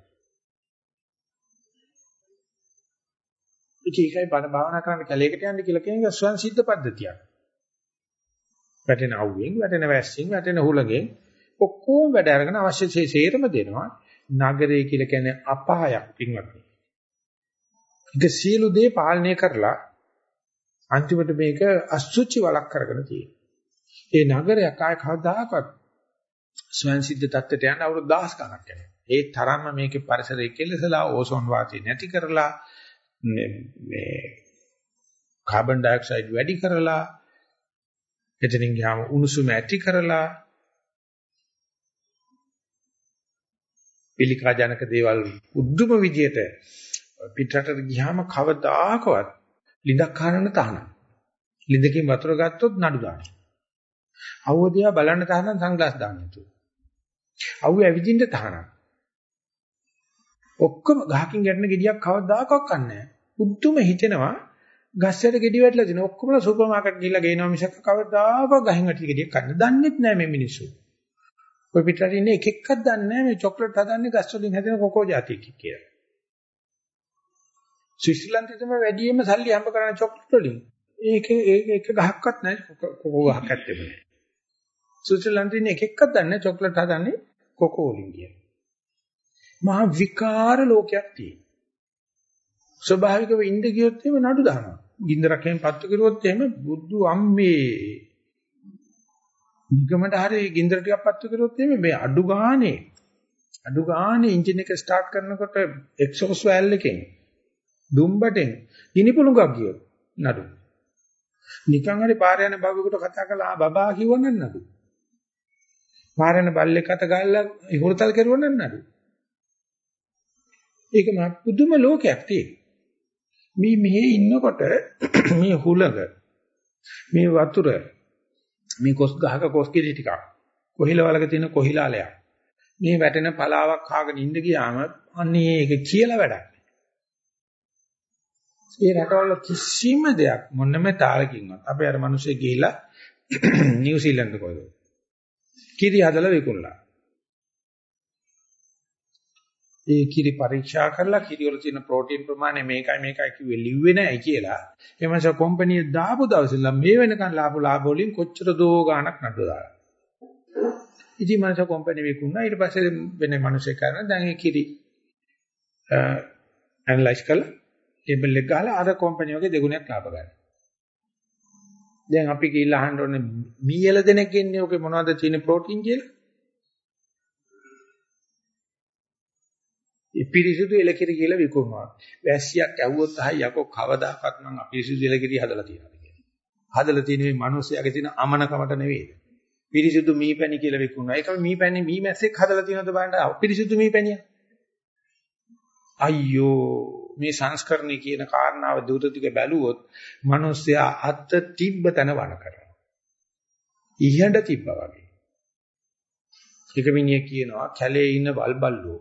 S1: ඒකයි බණ භාවනා කරන්න කැලේකට යන්න කියලා කියන්නේ ස්වයන් සිද්ධ පද්ධතියක්. වැටෙන අවුවෙන්, වැටෙන වැස්සෙන්, වැටෙන හුලඟෙන් ඔක්කොම වැඩ අරගෙන අවශ්‍ය සේරම දෙනවා. නගරය කියලා කියන්නේ අපායක් පින්වත්නි. ඒක සියලු දේ පාලනය කරලා අන්තිමට මේක අසුචි වලක් කරගෙන තියෙනවා. ඒ නගරයක් ආය කවදාකවත් ස්වයන් සිද්ධ තත්ත්වයට යන අවුරුදු 10 ගණක් යනවා. ඒ තරම්ම මේකේ පරිසරය කෙලසලා ඕසෝන් වාතය නැති කරලා මේ කාබන් ඩයොක්සයිඩ් වැඩි කරලා එතනින් ගියාම උණුසුම ඇති කරලා පිළිකා ජනක දේවල් උද්දුම විදියට පිටරටට ගියාම කවදාකවත් ලිඳක් හරන්න තහනම්. ලිඳකින් වතුර ගත්තොත් නඩු දානවා. අවුවදියා බලන්න තහනම් සන්ග්ලාස් දාන්න නෑ. අවුව ඇවිදින්න තහනම්. ඔක්කොම ගහකින් ගැටෙන ගෙඩියක් කවදාකවත් කන්නේ නෑ. උද්දුම හිතෙනවා ගස්සට ගෙඩි වැටලා දින ඔක්කොම සුපර් මාකට් ගිහිල්ලා ගේනවා මිසක් කවදාකවත් ගහින් වැටි ගෙඩියක් කන්න දන්නෙත් නෑ මේ මිනිස්සු. ඔය පිටරට ඉන්නේ එක එකක් දන්නේ නෑ මේ චොක්ලට් හදන්නේ ගස් වලින් හැදෙන කොකෝ జాතියක් කියලා. ස්විට්සර්ලන්තේ තමයි වැඩියෙන්ම සල්ලි හම්බ කරන චොක්ලට් වලින්. ඒක ඒක එක ගහක්වත් නැහැ කොකෝ ගහක් ඇත්තෙම නැහැ. ස්විට්සර්ලන්තේ ඉන්නේ එක එකක් දන්නේ චොක්ලට් හදන්නේ කොකෝ වලින් කියන. මහා විකාර ලෝකයක් තියෙනවා. ස්වභාවිකව ඉඳ ගියොත් එහෙම නඩු දානවා. ගින්දරක් එහෙම පත්තු කරුවොත් එහෙම බුදු අම්මේ. නිගමට හරිය ගින්දර ටිකක් පත්තු කරුවොත් එහෙම මේ අඩු ගානේ අඩු ගානේ එන්ජින් එක ස්ටාර්ට් කරනකොට එක්සෝස් වෑල් එකෙන් දුම්බටෙන් ගිනිපුණුකක් ගියොත් නඩු. නිකන් හරි පාර යන බබෙකුට කතා කළා බබා කිව්වනම් නඩු. පාර යන බල්ලෙක් අත ගාලා හුරතල් කරුවනම් නඩු. ඒක මහ පුදුම ලෝකයක් තියෙනවා. මේ මෙහි ඉන්නකොට මේ හුලඟ මේ වතුර මේ කොස් ගහක කොස් කිරි ටිකක් කොහිලවලක තියෙන කොහිලාලයක් මේ වැටෙන පලාවක් කාගෙන ඉඳ ගියාම අන්නේ ඒක කියලා වැඩක් ඒ රටවල කිසිම දෙයක් මොනම තාලකින්වත් අපේ අර මිනිස්සේ ගිහිලා නිව්සීලන්ත කොහෙද? කිරි හදලා විකුණලා. ඒ කිරි පරීක්ෂා කරලා කිරි වල තියෙන ප්‍රෝටීන් ප්‍රමාණය මේකයි මේකයි කිව්වේ ලිව්වේ නැහැ කියලා. එමන්ස කම්පැනි දාපු දවසෙල්ල මේ වෙනකන් ලාභ ලාභ වලින් කොච්චර දෝ ගාණක් නඩු දාලා. ඉතින් මනස කම්පැනි විකුණා ඊට පස්සේ වෙන මිනිස්සෙක් කරන දැන් ඒ කිරි ඇනලයිස් කළා ලේබල් එක ගහලා අර කම්පැනි වගේ දෙගුණයක් ලාභ ගන්න. දැන් අපි ගිහිල්ලා අහන්න ඕනේ මීයල දෙනෙක් ඉන්නේ ඔකේ මොනවද තියෙන ප්‍රෝටීන් කියලා? ඉපිරිසුදු එලකිරි කියලා විකුණනවා. වැස්සියක් ඇව්වොත් අහයි යකෝ කවදාකවත් මං අපිරිසුදු එලකිරි හදලා තියෙනවා කියලා. හදලා තියෙන මේ මිනිස්සයාගේ තියෙන අමනකමට නෙවෙයි. පිරිසුදු මීපැණි කියලා විකුණනවා. ඒකම මීපැණි මීමැස්සෙක් හදලා තියෙනවද බලන්න අපිරිසුදු මීපැණිය. අයියෝ මේ සංස්කරණය කියන කාරණාව දුර ටික බැලුවොත් මිනිස්සයා අත තිබ්බ තැන වණ කරනවා. ඉහඬ තිබ්බා වගේ. එක මිනිහෙක් කියනවා කැලේ ඉන්න බල්බල්ලෝ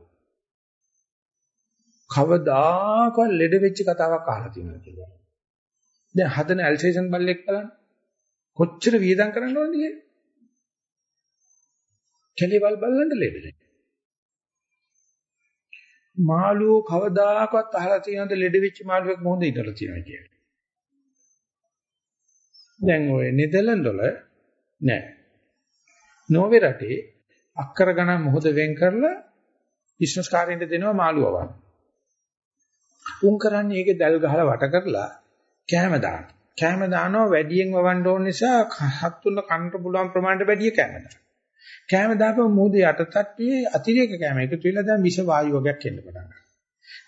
S1: කවදාකවත් ලෙඩ වෙච්ච කතාවක් අහලා තියෙනවා කියලා. දැන් හදන ඇල්සේෂන් බල්ලෙක් බලන්න. කොච්චර වියදම් කරන්න ඕනද කියලා. කෙලිවල් බල්ලන්ට ලෙඩනේ. මාළුවෝ කවදාකවත් අහලා තියෙනවද ලෙඩ වෙච්ච මාළුවෙක් මොහොඳ ඉඳලා තියෙනවා කියන්නේ. දැන් ඔය නෙදලන් වල නෑ. නෝවේ රටේ අක්කර ගණන් මොහොත වෙන් කරලා බිස්නස් කාර්යෙට දෙනවා මාළුවව. උන් කරන්නේ ඒකේ දැල් ගහලා වට කරලා කැම දාන. කැම දානවා වැඩියෙන් වවන්න ඕන නිසා හත් තුන කන්න පුළුවන් ප්‍රමාණයට වැඩිය කැම දානවා. කැම දාපම මොහොත යටටට්ටියේ අතිරේක කැම එකතු වෙලා දැන් විෂ වායු වගේක් එන්න පටන් ගන්නවා.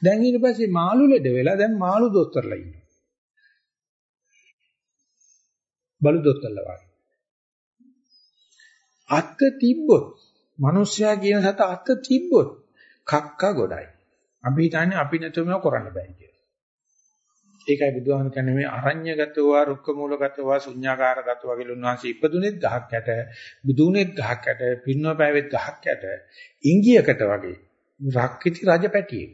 S1: දැන් ඊට පස්සේ මාළු ලෙඩ වෙලා දැන් මාළු දොස්තරලා ඉන්නවා. බලු දොස්තරලා වගේ. අත්ත තිබ්බොත් මිනිස්සයා කියන සත අත්ත තිබ්බොත් කක්ක ගොඩයි. අපි හිතන්නේ අපි නැතුව මේක කරන්න බෑ කියලා. ඒකයි බුදුහාම කියන්නේ මේ අරඤ්‍යගතව රුක්ක මූලගතව ශුඤ්ඤාකාරගතව කියලා උන්වහන්සේ ඉපදුනේත් ගහක් යට බුදුනේත් ගහක් යට පින්නව පෑවෙත් ගහක් යට ඉංගියකට වගේ රක්කිති රජපැටියෙක්.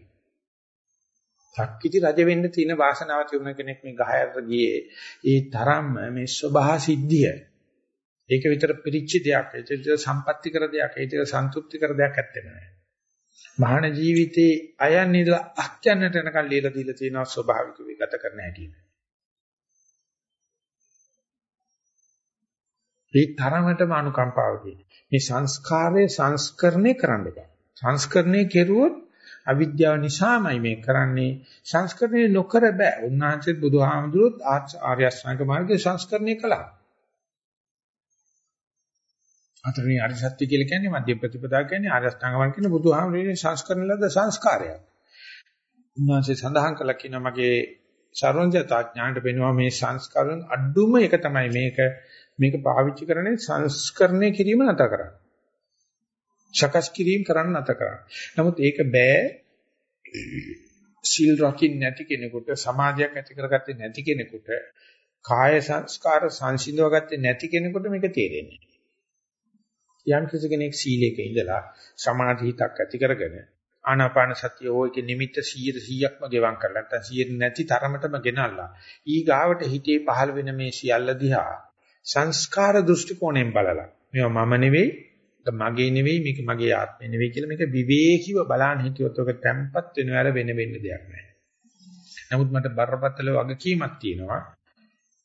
S1: රක්කිති රජ වෙන්න තියෙන වාසනාව තිබුණ කෙනෙක් මේ ගහයට ගියේ. ඒ තරම්ම මේ ස්වභාව සිද්ධිය. ඒක විතර පිරිච්ච දෙයක්. ඒක විතර සම්පත්‍ති කර දෙයක්. ඒක විතර සන්තුෂ්ටි කර දෙයක් ඇත්තේ නැහැ. මහාන ජීවිතේ අයන් ඉඳලා අක්යන්නට යනකම් ලීලා දීලා තියෙනවා ස්වභාවික විගත කරන හැටි. ඒ තරමටම අනුකම්පාව මේ සංස්කාරයේ සංස්කරණය කරන්න බෑ. සංස්කරණය කෙරුවොත් අවිද්‍යාව නිසාමයි මේ කරන්නේ. සංස්කරණය නොකර බෑ. උන්වහන්සේ බුදුහාමුදුරුවෝ ආර්ය අෂ්ටාංග මාර්ගයේ සංස්කරණය කළා. අතරේ ආර්ය සත්‍ය කියලා කියන්නේ මධ්‍ය ප්‍රතිපදා කියන්නේ ආර්ය අෂ්ටාංග කියන බුදුහාමුදුරේ සංස්කරණ ලද සංස්කාරයක්. උන්වහන්සේ සඳහන් කළා කියන මගේ සර්වඥතා ඥාණයට වෙනවා මේ සංස්කරණ අඩුම එක තමයි මේක මේක පාවිච්චි කරන්නේ සංස්කරණය කිරීම නැත කරන්නේ. සකස් කිරීම කරන්න නැත කරන්නේ. නමුත් ඒක බෑ සීල් රකින්න නැති කෙනෙකුට සමාධියක් ඇති කරගත්තේ නැති කෙනෙකුට කාය සංස්කාර සංසිඳව ගත්තේ නැති කෙනෙකුට මේක තේරෙන්නේ යම් කෙනෙක් සීලයක ඉඳලා සමාධි හිතක් ඇති කරගෙන ආනාපාන සතිය ඕකේ නිමිත්ත 100%ක්ම ගෙවම් කරලා නැත්නම් 100 නැති තරමටම ගෙනල්ලා ඊ ගාවට හිතේ පහළ වෙන මේ සියල්ල දිහා සංස්කාර දෘෂ්ටි කෝණයෙන් බලලා මේවා මම නෙවෙයි මගේ නෙවෙයි මේක මගේ ආත්මය නෙවෙයි කියලා මේක විවේකීව බලන්න හිටියොත් ඔක තැම්පත් වෙනවර වෙන වෙන්න දෙයක් නැහැ. නමුත් මට බරපතල වගකීමක් තියෙනවා.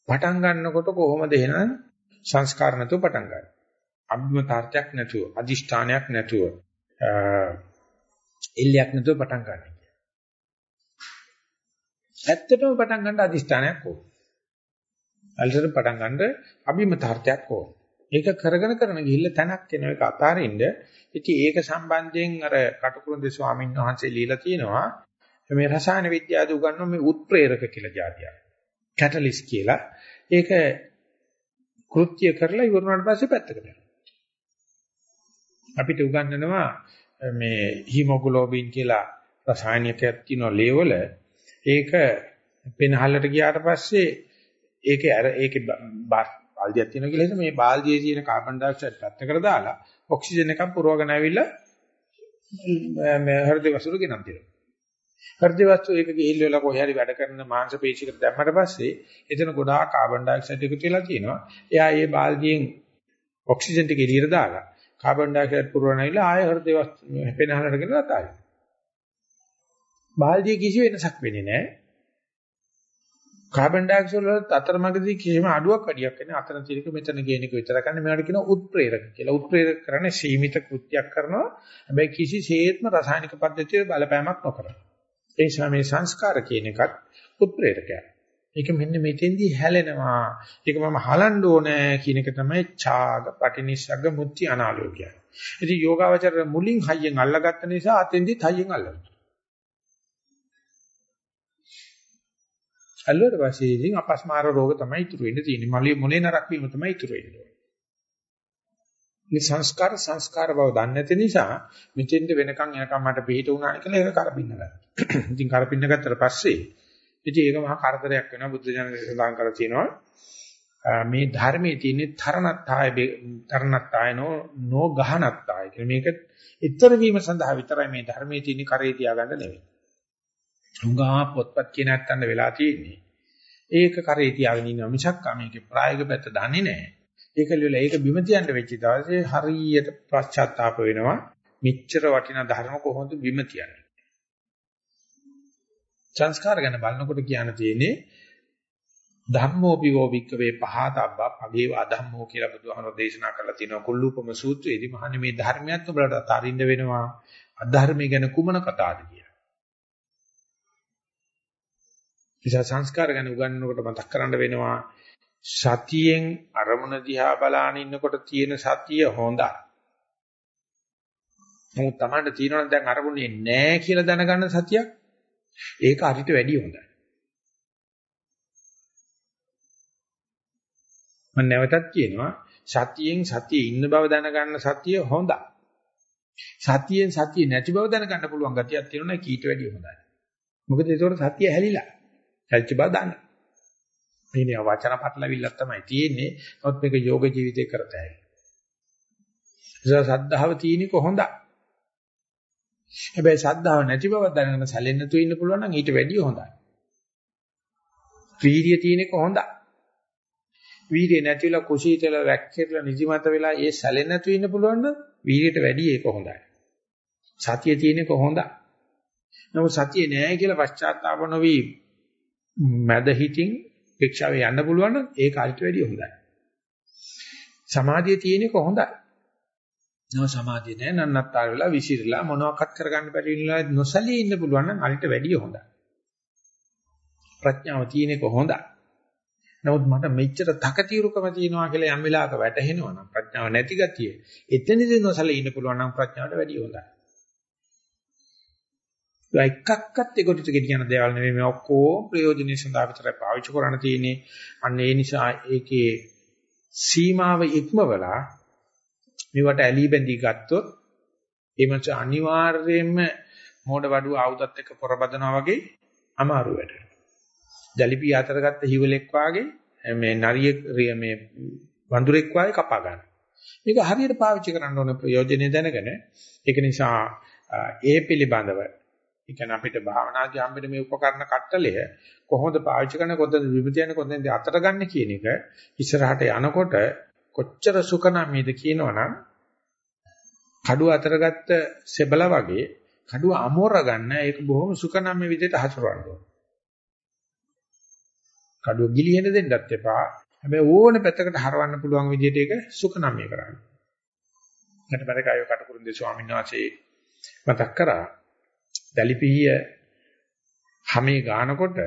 S1: පටන් ගන්නකොට කොහොමද එහෙනම් සංස්කාර නැතුව පටන් ගන්නේ? අභිමතාර්ථයක් නැතුව, අදිෂ්ඨානයක් නැතුව, එල්ලයක් නැතුව පටන් ගන්න. ඇත්තටම පටන් ගන්න අදිෂ්ඨානයක් ඕන. අල්සර පටන් ගන්න අභිමතාර්ථයක් ඕන. ඒක කරගෙන කරන ගිහිල්ලා තැනක් එන එක අතාරින්න. ඉතින් ඒක සම්බන්ධයෙන් අර කටුකුරුන්දේ ස්වාමීන් වහන්සේ লীලා තියෙනවා. මේ රසායන විද්‍යාවේ උගන්වන මේ උත්ප්‍රේරක කියලා જાතියක්. කැටලිස් කියලා. ඒක කෘත්‍ය කරලා ඉවරනාට පස්සේ පැත්තකට යනවා. අපිට උගන්වනවා මේ හිමොග්ලෝබින් කියලා රසායනිකයක් තියෙනවා ලේවල ඒක පෙනහල්ලට ගියාට පස්සේ ඒකේ අර ඒකේ බාල්දියක් තියෙනවා කියලා හිතන මේ බාල්දියේ තියෙන කාබන් ඩයොක්සයිඩ් පැත්තකට දාලා ඔක්සිජන් එකක් පුරවගෙන ආවිල්ලා මේ හෘද වස්තුව ගෙනත් දෙනවා. හෘද වස්තුව ඒක ගිහිල්ලා කොහේ හරි වැඩ කරන මාංශ පේශිකට දැම්මට පස්සේ එතන ගොඩාක් කාබන් ඩයොක්සයිඩ් එකතු වෙලා තියෙනවා. එයා ඒ බාල්දියෙන් ඔක්සිජන් ටික එළියට දාලා කාබන් ඩයොක්සයිඩ් පුරවනයිලා ආය හෘද පෙනහලට ගෙනලා තායි. බාල්දිය කිසි වෙනසක් වෙන්නේ නැහැ. කාබන් ඩයොක්සයිඩ් වල අතරමඟදී කිසිම අඩුවක් වැඩියක් නැහැ. අතන තිරක මෙතන ගේන එක විතර ගන්න මේවට කියනවා උත්ප්‍රේරක කියලා. උත්ප්‍රේරක කරන්නේ සීමිත කෘත්‍යයක් කරනවා. හැබැයි කිසිසේත්ම රසායනික පද්ධතියේ බලපෑමක් නොකරන. ඒ නිසා මේ සංස්කාර කියන එකත් උත්ප්‍රේරකයක්. ඒක මෙන්න මෙතෙන්දී හැලෙනවා. ඒක මම හලන්න ඕනේ කියන එක තමයි ඡාග, පටිනිස්සග්ග, මුත්‍ති අනාලෝකය. ඉතින් යෝගාවචර මුලින් හයියෙන් අල්ලගත්ත නිසා අතෙන්දී හයියෙන් අල්ලනවා. අල්ලුවට පස්සේ ඉතින් අපස්මාර රෝග තමයි ඉතුරු වෙන්නේ තියෙන්නේ. මලේ මොලේ නරක් වීම තමයි ඉතුරු වෙන්නේ. මේ සංස්කාර සංස්කාර බව දන්නේ නැති නිසා මෙතෙන්ද වෙනකන් එනකම් මට පිට උනාන කියලා ඒක කරපින්න ගන්නවා. ඉතින් කරපින්න ගත්තට පස්සේ ඉතින් ඒක මහා කරදරයක් වෙනවා බුද්ධ ජනක සඳහන් කරලා තියෙනවා. මේ ධර්මයේ තියෙන තරණත්තාය තරණත්තායනෝ නෝ ගහනත්තාය කියලා මේක ඊතර වීම සඳහා විතරයි මේ ධර්මයේ තියෙන කරේ තියාගන්න නෙවෙයි. උංගා පොත්පත් කියන නැත්තඳ වෙලා තියෙන්නේ. ඒක කරේ තියාගෙන ඉන්නවා මිසක් මේකේ ප්‍රායෝගික පැත්ත දන්නේ නැහැ. ඒක ලියලා ඒක බිම තියන්න වෙච්ච දවසේ හරියට පශ්චාත්තාප වෙනවා. මෙච්චර වටිනා ධර්ම කොහොමද බිම තියන්නේ? සංස්කාර ගැන බලනකොට කියන්න තියෙන්නේ ධම්මෝ පිවෝ වික්කවේ පහතබ්බා පගේ අධම්මෝ කියලා බුදුහාමර දේශනා කරලා තිනවා කුල්ලූපම සූත්‍රයේදී මහන්නේ මේ ධර්මයත් ඔබලට අතාරින්න වෙනවා අධර්මය ගැන කුමන කතාවද කියලා. ඉතින් සංස්කාර ගැන උගන්වනකොට මතක් කරන්න වෙනවා සතියෙන් අරමුණ දිහා බලාන ඉන්නකොට තියෙන සතිය හොඳයි. නමුත් Tamanට තියෙනවා දැන් අරමුණේ නැහැ කියලා දැනගන්න සතියක් ඒක අරිට වැඩිය හොඳයි. මම නැවතත් කියනවා සතියෙන් සතියේ ඉන්න බව දැනගන්න සතිය හොඳයි. සතියෙන් සතිය නැති බව දැනගන්න පුළුවන් ගතියක් තියෙනවා කීට වැඩිය හොඳයි. මොකද ඒතකොට සතිය හැලිලා. හැල්ච බව දන්න. මේ වචන පටලවිල්ලක් තමයි තියෙන්නේ. නමුත් මේක යෝග ජීවිතේ කරතයි. ඒ සද්ධාව තියෙන්නේ කොහොඳයි. හැබැයි සද්ධාව නැති බව දැනගෙන සැලෙන්න තු ඉන්න පුළුවන් නම් ඊට වැඩිය හොඳයි. වීර්යය තියෙනක හොඳයි. වීර්යය නැතිලා කුසීතල වැක්කිරලා නිදිමත වෙලා ඒ සැලෙන්න තු ඉන්න පුළුවන් නම් වීර්යයට වැඩිය ඒක හොඳයි. සතිය තියෙනක හොඳයි. නමුත් සතිය නෑ කියලා පශ්චාත්තාප නොවි මැද හිතින් ශික්ෂාවේ යන්න පුළුවන් නම් ඒක අරිට වැඩිය හොඳයි. සමාධිය තියෙනක හොඳයි. නව සමාධිය නෑ නන්නත්තර වෙලා විසිරලා මොනවාක්වත් කරගන්න බැරි වෙලා නොසලී ඉන්න පුළුවන් නම් අරිට වැඩිය හොඳයි. ප්‍රඥාව තියෙනක හොඳයි. නමුත් මට මෙච්චර තකතිරුකම තියෙනවා කියලා යම් වෙලාවක වැටහෙනවා නම් ප්‍රඥාව නැති ගතිය. එතනදී නොසලී ඉන්න පුළුවන් නම් ප්‍රඥාවට වැඩිය හොඳයි. එකක්වත් ඒකට කියන දේවල් නෙවෙයි මේ ඔක්කොම ප්‍රයෝජනෙ සඳහා විතරයි පාවිච්චි කරන්න තියෙන්නේ. අන්න ඒ නිසා ඒකේ සීමාව ඉක්මවලා මේවට ඇලී බැඳී ගත්තොත් එමච අනිවාර්යයෙන්ම මෝඩ වඩුව ආයුධත් එක්ක පොරබදනවා වගේ අමාරු වැඩ. ජලිපි අතර ගත්ත හිවලෙක් වාගේ මේ නරියෙක් මේ වඳුරෙක් වාගේ කපා ගන්න. මේක හරියට පාවිච්චි කරන්න ඕන ප්‍රයෝජනෙ දැනගෙන ඒක නිසා ඒ පිළිබඳව ඒ කියන්නේ අපිට භාවනාදී හම්බෙන මේ උපකරණ කට්ටලය කොහොමද පාවිච්චි කරන්නේ කොතනද විමතියන්නේ කොතනද අතර ගන්න කියන එක ඉස්සරහට යනකොට කොච්චර සුඛනම්යද කියනවනම් කඩුව අතර ගත්ත සෙබල වගේ කඩුව අමෝර ගන්න ඒක බොහොම සුඛනම්ය විදිහට හසුරවන්න ඕන. කඩුව ගිලිහෙන්න දෙන්නත් එපා. හැබැයි ඕන පැත්තකට හරවන්න පුළුවන් විදිහට ඒක සුඛනම්ය කරන්න. මට මතකයි කටුකුරුන්දේ ස්වාමීන් වහන්සේ මතක් කරා දැලිපිහිය හැමේ ගානකොට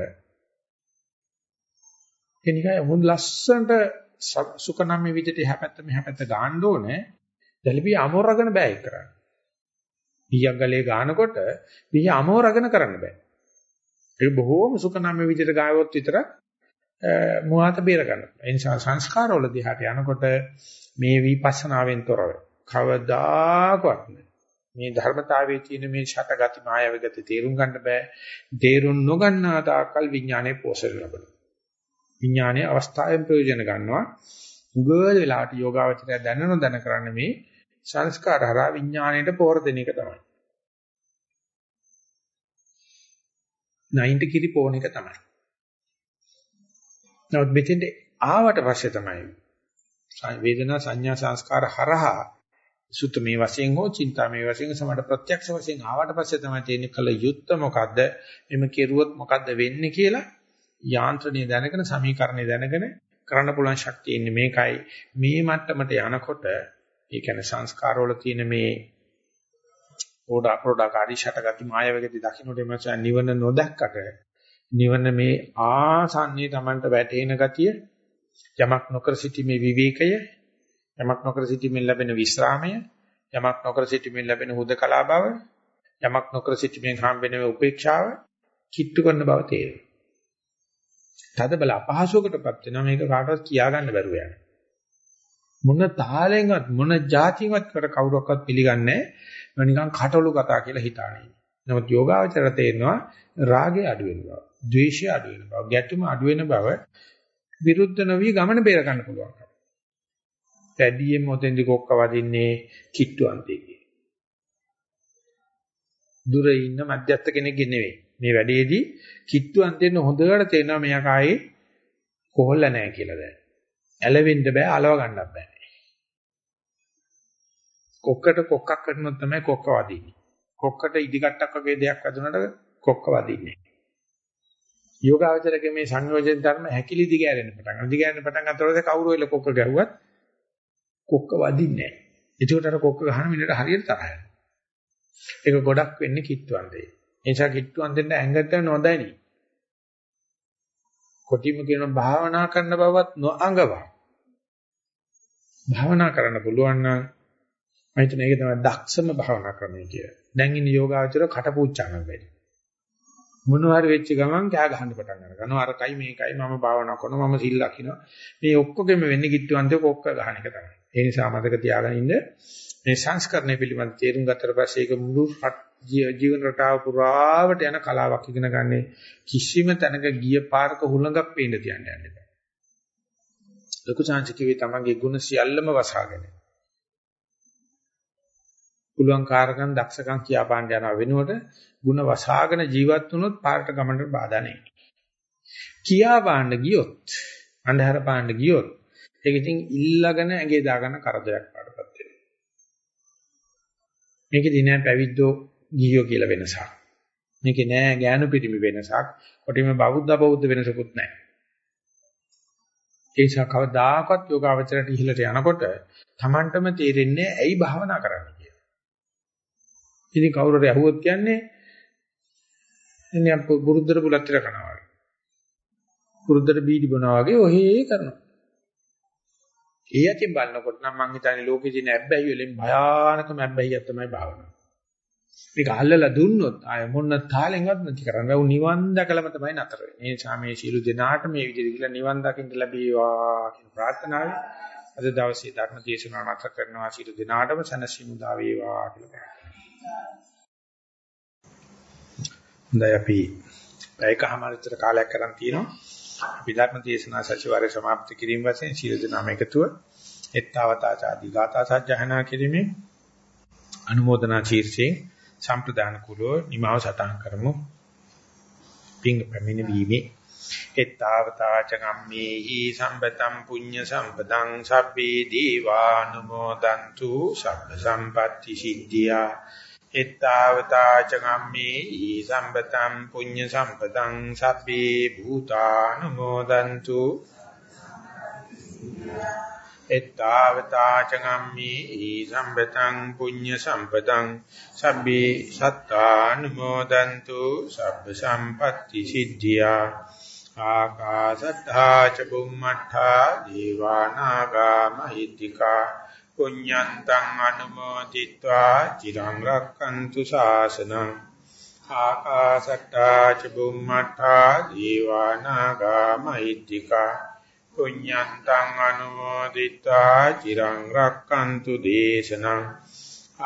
S1: එනිකයි හොඳ ලස්සනට සුකනම්මේ විදිහට එහා පැත්ත මෙහා පැත්ත ගාන්න ඕනේ. දැලිපිය අමෝරගෙන බෑ ඒක කරන්න. පීයක් ගලේ ගානකොට පීය අමෝරගෙන කරන්න බෑ. ඒක බොහෝම සුකනම්මේ විදිහට ගාවොත් විතරක් මුවාත බේර ගන්න. ඒ නිසා සංස්කාරවල දිහාට යනකොට මේ විපස්සනාවෙන් තොරව කවදාකවත් මේ ධර්මතාවයේ තියෙන මේ ෂටගති මායාවගත තේරුම් ගන්න බෑ. තේරුම් නොගන්නා තාක්කල් විඥානයේ පෝෂණය ලැබෙනවා. විඥානයේ අවස්ථාවෙන් ප්‍රයෝජන ගන්නවා. උගල වෙලාවට යෝගාවචරය දැනන දැන කරන්නේ මේ සංස්කාර හරහා විඥාණයට පෝර දෙන එක තමයි. 90 කිරි පෝන එක තමයි. නමුත් මෙතෙන්ට ආවට පස්සේ තමයි වේදනා සංඥා සංස්කාර හරහා සුත්ත මේ වශයෙන් හෝ චින්තා මේ වශයෙන් සමහර ප්‍රත්‍යක්ෂ වශයෙන් ආවට පස්සේ තමයි තේරෙන්නේ කල යුත්ත මොකද්ද මෙම කෙරුවොත් මොකද්ද වෙන්නේ කියලා යාන්ත්‍රණය දැනගෙන සමීකරණය දැනගෙන කරන්න පුළුවන් ශක්තිය ඉන්නේ මේකයි මේ මට්ටමට යනකොට ඒ කියන්නේ සංස්කාරවල තියෙන මේ පොඩා පොඩා කාරී ෂටගති මායවගති දකින්නට එමස නිවන නොදැක්කට නිවන මේ ආසන්නයේ Tamanට වැටෙන ගතිය යමක් නොකර සිටීමේ විවේකය යමක් නොකර සිටීමෙන් ලැබෙන විස්රාමය, යමක් නොකර සිටීමෙන් ලැබෙන හුදකලා බව, යමක් නොකර සිටීමෙන් හම්බෙන උපේක්ෂාව කිට්ටු කරන බව තේරෙනවා. තද බල අපහසුකටපත් වෙනවා මේක කාටවත් කියා ගන්න බැරුව යනවා. මොන තාලෙන්වත් මොන જાතියවත් කර කවුරක්වත් පිළිගන්නේ නැහැ. නිකන් කටළු කතා කියලා හිතානේ. නමුත් යෝගාවචර තේරෙනවා රාගය අඩු වෙන බව, ද්වේෂය අඩු වෙන බව, ගැටුම අඩු වෙන බව විරුද්ධ නොවි ගමන බේර ගන්න පුළුවන්. වැඩියෙන් මොතෙන්දි කොක්ක වදින්නේ කිට්ටුවන්තයේ. දුර ඉන්න මධ්‍යස්ථ කෙනෙක්ගේ නෙවෙයි. මේ වැඩේදී කිට්ටුවන්තෙන් හොඳට තේරෙනවා මෙයා කායේ කොහොල්ල නැහැ කියලා දැන්. ඇලවෙන්න බෑ, අලව ගන්නත් බෑ. කොක්කට කොක්කක් කරනොත් තමයි කොක්ක වදින්නේ. කොක්කට ඉදිකට්ටක් වගේ දෙයක් වැදුනට කොක්ක වදින්නේ. යෝගාවචරකේ මේ සංයෝජන ධර්ම හැකිලි දිගෑරෙන්න පටන් ගන්නවා. දිගෑරෙන්න පටන් ගන්නකොට කවුරු වෙල කොක්ක ගැහුවත් කොක්ක වදින්නේ නැහැ. ඒකට අර කොක්ක ගහන මිනිහට හරියට තරහ යනවා. ඒක ගොඩක් වෙන්නේ කිට්ටුවන්දේ. ඒ නිසා කිට්ටුවන්දෙන් ඇඟට නොදැනි. කොටිම කියන භාවනා කරන බවත් නොඅඟවා. භාවනා කරන්න පුළුවන් නම් මම හිතන ඒක තමයි දක්ෂම භාවනා ක්‍රමය කියලා. දැන් ඉන්නේ යෝගාචර කටපූච්චාන වෙන්නේ. මොනවාරි වෙච්ච ගමන් කෑ ගහන්න පටන් ගන්නවා. අරකයි මේකයි මම භාවනා කරනවා මම සිල් ලකිනවා. මේ ඔක්කොගෙම වෙන්නේ කිට්ටුවන්තේ කොක්ක ගහන එක තමයි. ඒ නිසා මතක තියාගන්න ඉන්න මේ සංස්කරණය පිළිබඳ තේරුම් ගත්තට පස්සේ ඒක මුළු ජීවන රටාව පුරාවට යන කලාවක් ඉගෙන ගන්න කිසිම තැනක ගිය පාරක හුලඟක් පේන්න තියන්න යන්න එපා. ලොකු සංස්කෘතියේ තමන්ගේ ගුණ සියල්ලම වසාගෙන. පුළුවන් කාරකම් දක්ෂකම් කියා පාන්න යන වෙනුවට ಗುಣ වසාගෙන ජීවත් වුණොත් පාරට ගමනට බාධා නැහැ. කියා පාන්න ගියොත් අන්ධහර පාන්න ගියොත් ඒක ඉතින් ඉල්ලගෙන ඇඟේ දාගන්න කරදරයක් පාඩපත් වෙනවා. මේකෙදි නෑ පැවිද්දෝ ගියෝ කියලා වෙනසක්. මේකේ නෑ ඥාන පිටිමි වෙනසක්. කොටිම බෞද්ධ බෞද්ධ වෙනසකුත් නෑ. ඒ නිසා කවදාකවත් යෝගාවචරයට ඉහළට යනකොට Tamanටම තේරෙන්නේ ඇයි භාවනා කරන්නේ කියලා. ඉතින් කවුරු හරි අහුවොත් කියන්නේ එන්නේ බුරුද්දර බුලත් ඉර කරනවා. බුරුද්දර බීඩි බොනවා වගේ ඔහේ කරනවා. ඒ යකින් බලනකොට නම් මං හිතන්නේ ලෝකේ තියෙන ඇබ්බැහි වලින් භයානකම ඇබ්බැහියක් තමයි භාවනාව. මේක අල්ලලා දුන්නොත් අය මොන තාලෙන්වත් නැති කරන්න බෑ. උන් නිවන් දැකලම තමයි නතර වෙන්නේ. ඒ සාමයේ සීළු දෙනාට මේ විදිහට කියලා නිවන් දකින්න ලැබේවා කියන ප්‍රාර්ථනාවයි. අද දවසේ ධර්ම දේශනාව නතර කරනවා සීළු දෙනාටම සනසිමු දා වේවා කියලා. හොඳයි අපි පැයකමාර විතර කාලයක් කරන් තියෙනවා. අපි ධර්ම දේශනා සැසිවාරය સમાપ્ત කිරීම වශයෙන් සීළු දෙනාම එකතුව එත්තාවතාචාදී ගාථා සජ්ජහනා කිරීමේ අනුමೋದනා ශීර්ෂයෙන් සම්ප්‍රදාන කුලෝ නිමාව සටහන් කරමු. පිං පැමිණ වීමේ එත්තාවතාච ගම්මේහි සම්පතම් පුඤ්ඤ සම්පතං සබ්බේ දීවානුමෝදන්තු සබ්බ සම්පatti සිද්ධියා. එත්තාවතා චගම්මේ ඊ සම්පතං පුඤ්ඤ සම්පතං සබ්බේ භූතානුමෝදන්තු. එත්තාවතා චගම්මි සම්බතං පුඤ්ඤ සම්පතං. සබ්බේ සත්තානුමෝදන්තු සබ්බ සම්පත්‍ති සිද්ධියා. ආකාශත්තා ච බුම්මත්තා දීවානාගා මහිත්‍තිකා පුඤ්ඤන්තං අනුමෝදිत्वा චිරං රක්칸තු ශාසනං. ආකාශත්තා ච බුම්මත්තා දීවානාගා මහිත්‍තිකා පුඤ්ඤන්තං අනුමෝදිතා චිරං රක්칸තු දේශනං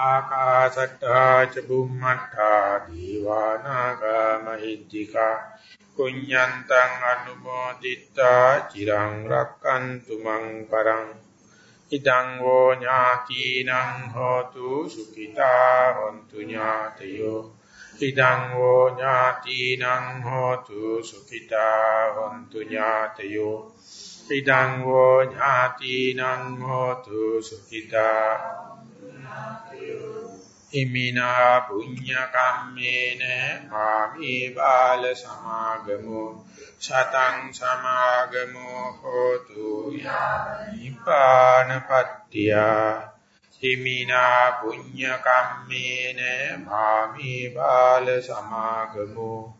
S1: ආකාශට්ටා ච බුම්මට්ටා දීවානාගා මහිද්దికා පුඤ්ඤන්තං අනුමෝදිතා චිරං රක්칸තු මං පරං ඉදං වෝ ඥාතිනං හෝතු සුඛිතා හොන්තු ඥාතයෝ ඉදං වෝ ඥාතිනං හෝතු සුඛිතා හොන්තු ඥාතයෝ ඉදං වෝ ඥාතිනං හෝතු සුඛිතා. ඉමිනා පුඤ්ඤ කම්මේන මාමේ බාල සමාගමෝ. සතං සමාගමෝ හෝතු නිපානපත්තිය හිමිනා පුඤ්ඤ කම්මේන මාමේ බාල සමාගමෝ.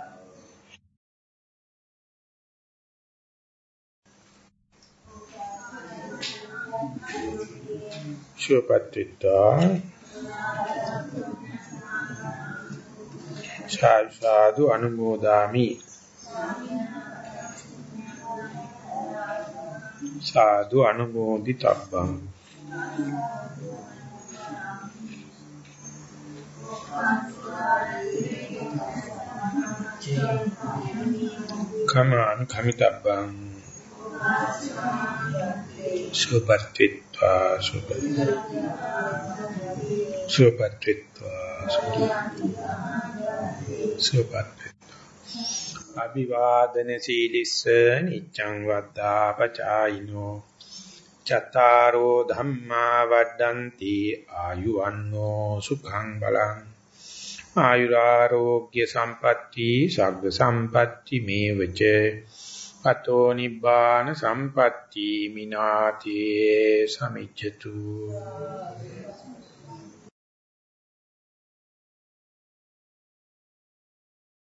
S1: සුවපත් වෙත්තා. සාදු අනුමෝදාමි. සාදු අනුමෝදිතබ්බං. කමං කමිතබ්බං. කමිතබ්බං සුපත්ත්වා සුපත්ත්වා සුපත්ත්වා අභිවාදන සීලිස්ස නිච්ඡං වද්දා පචායිනෝ. චතාරෝ ධම්මා වඩ්ඩಂತಿ ආයුවන්නෝ සුඛං බලං. ආයුරාෝග්‍ය සම්පatti සග්ග සම්පatti මේවච. අතෝ නිබ්බාන සම්පatti මිනාතේ සමිච්ඡතු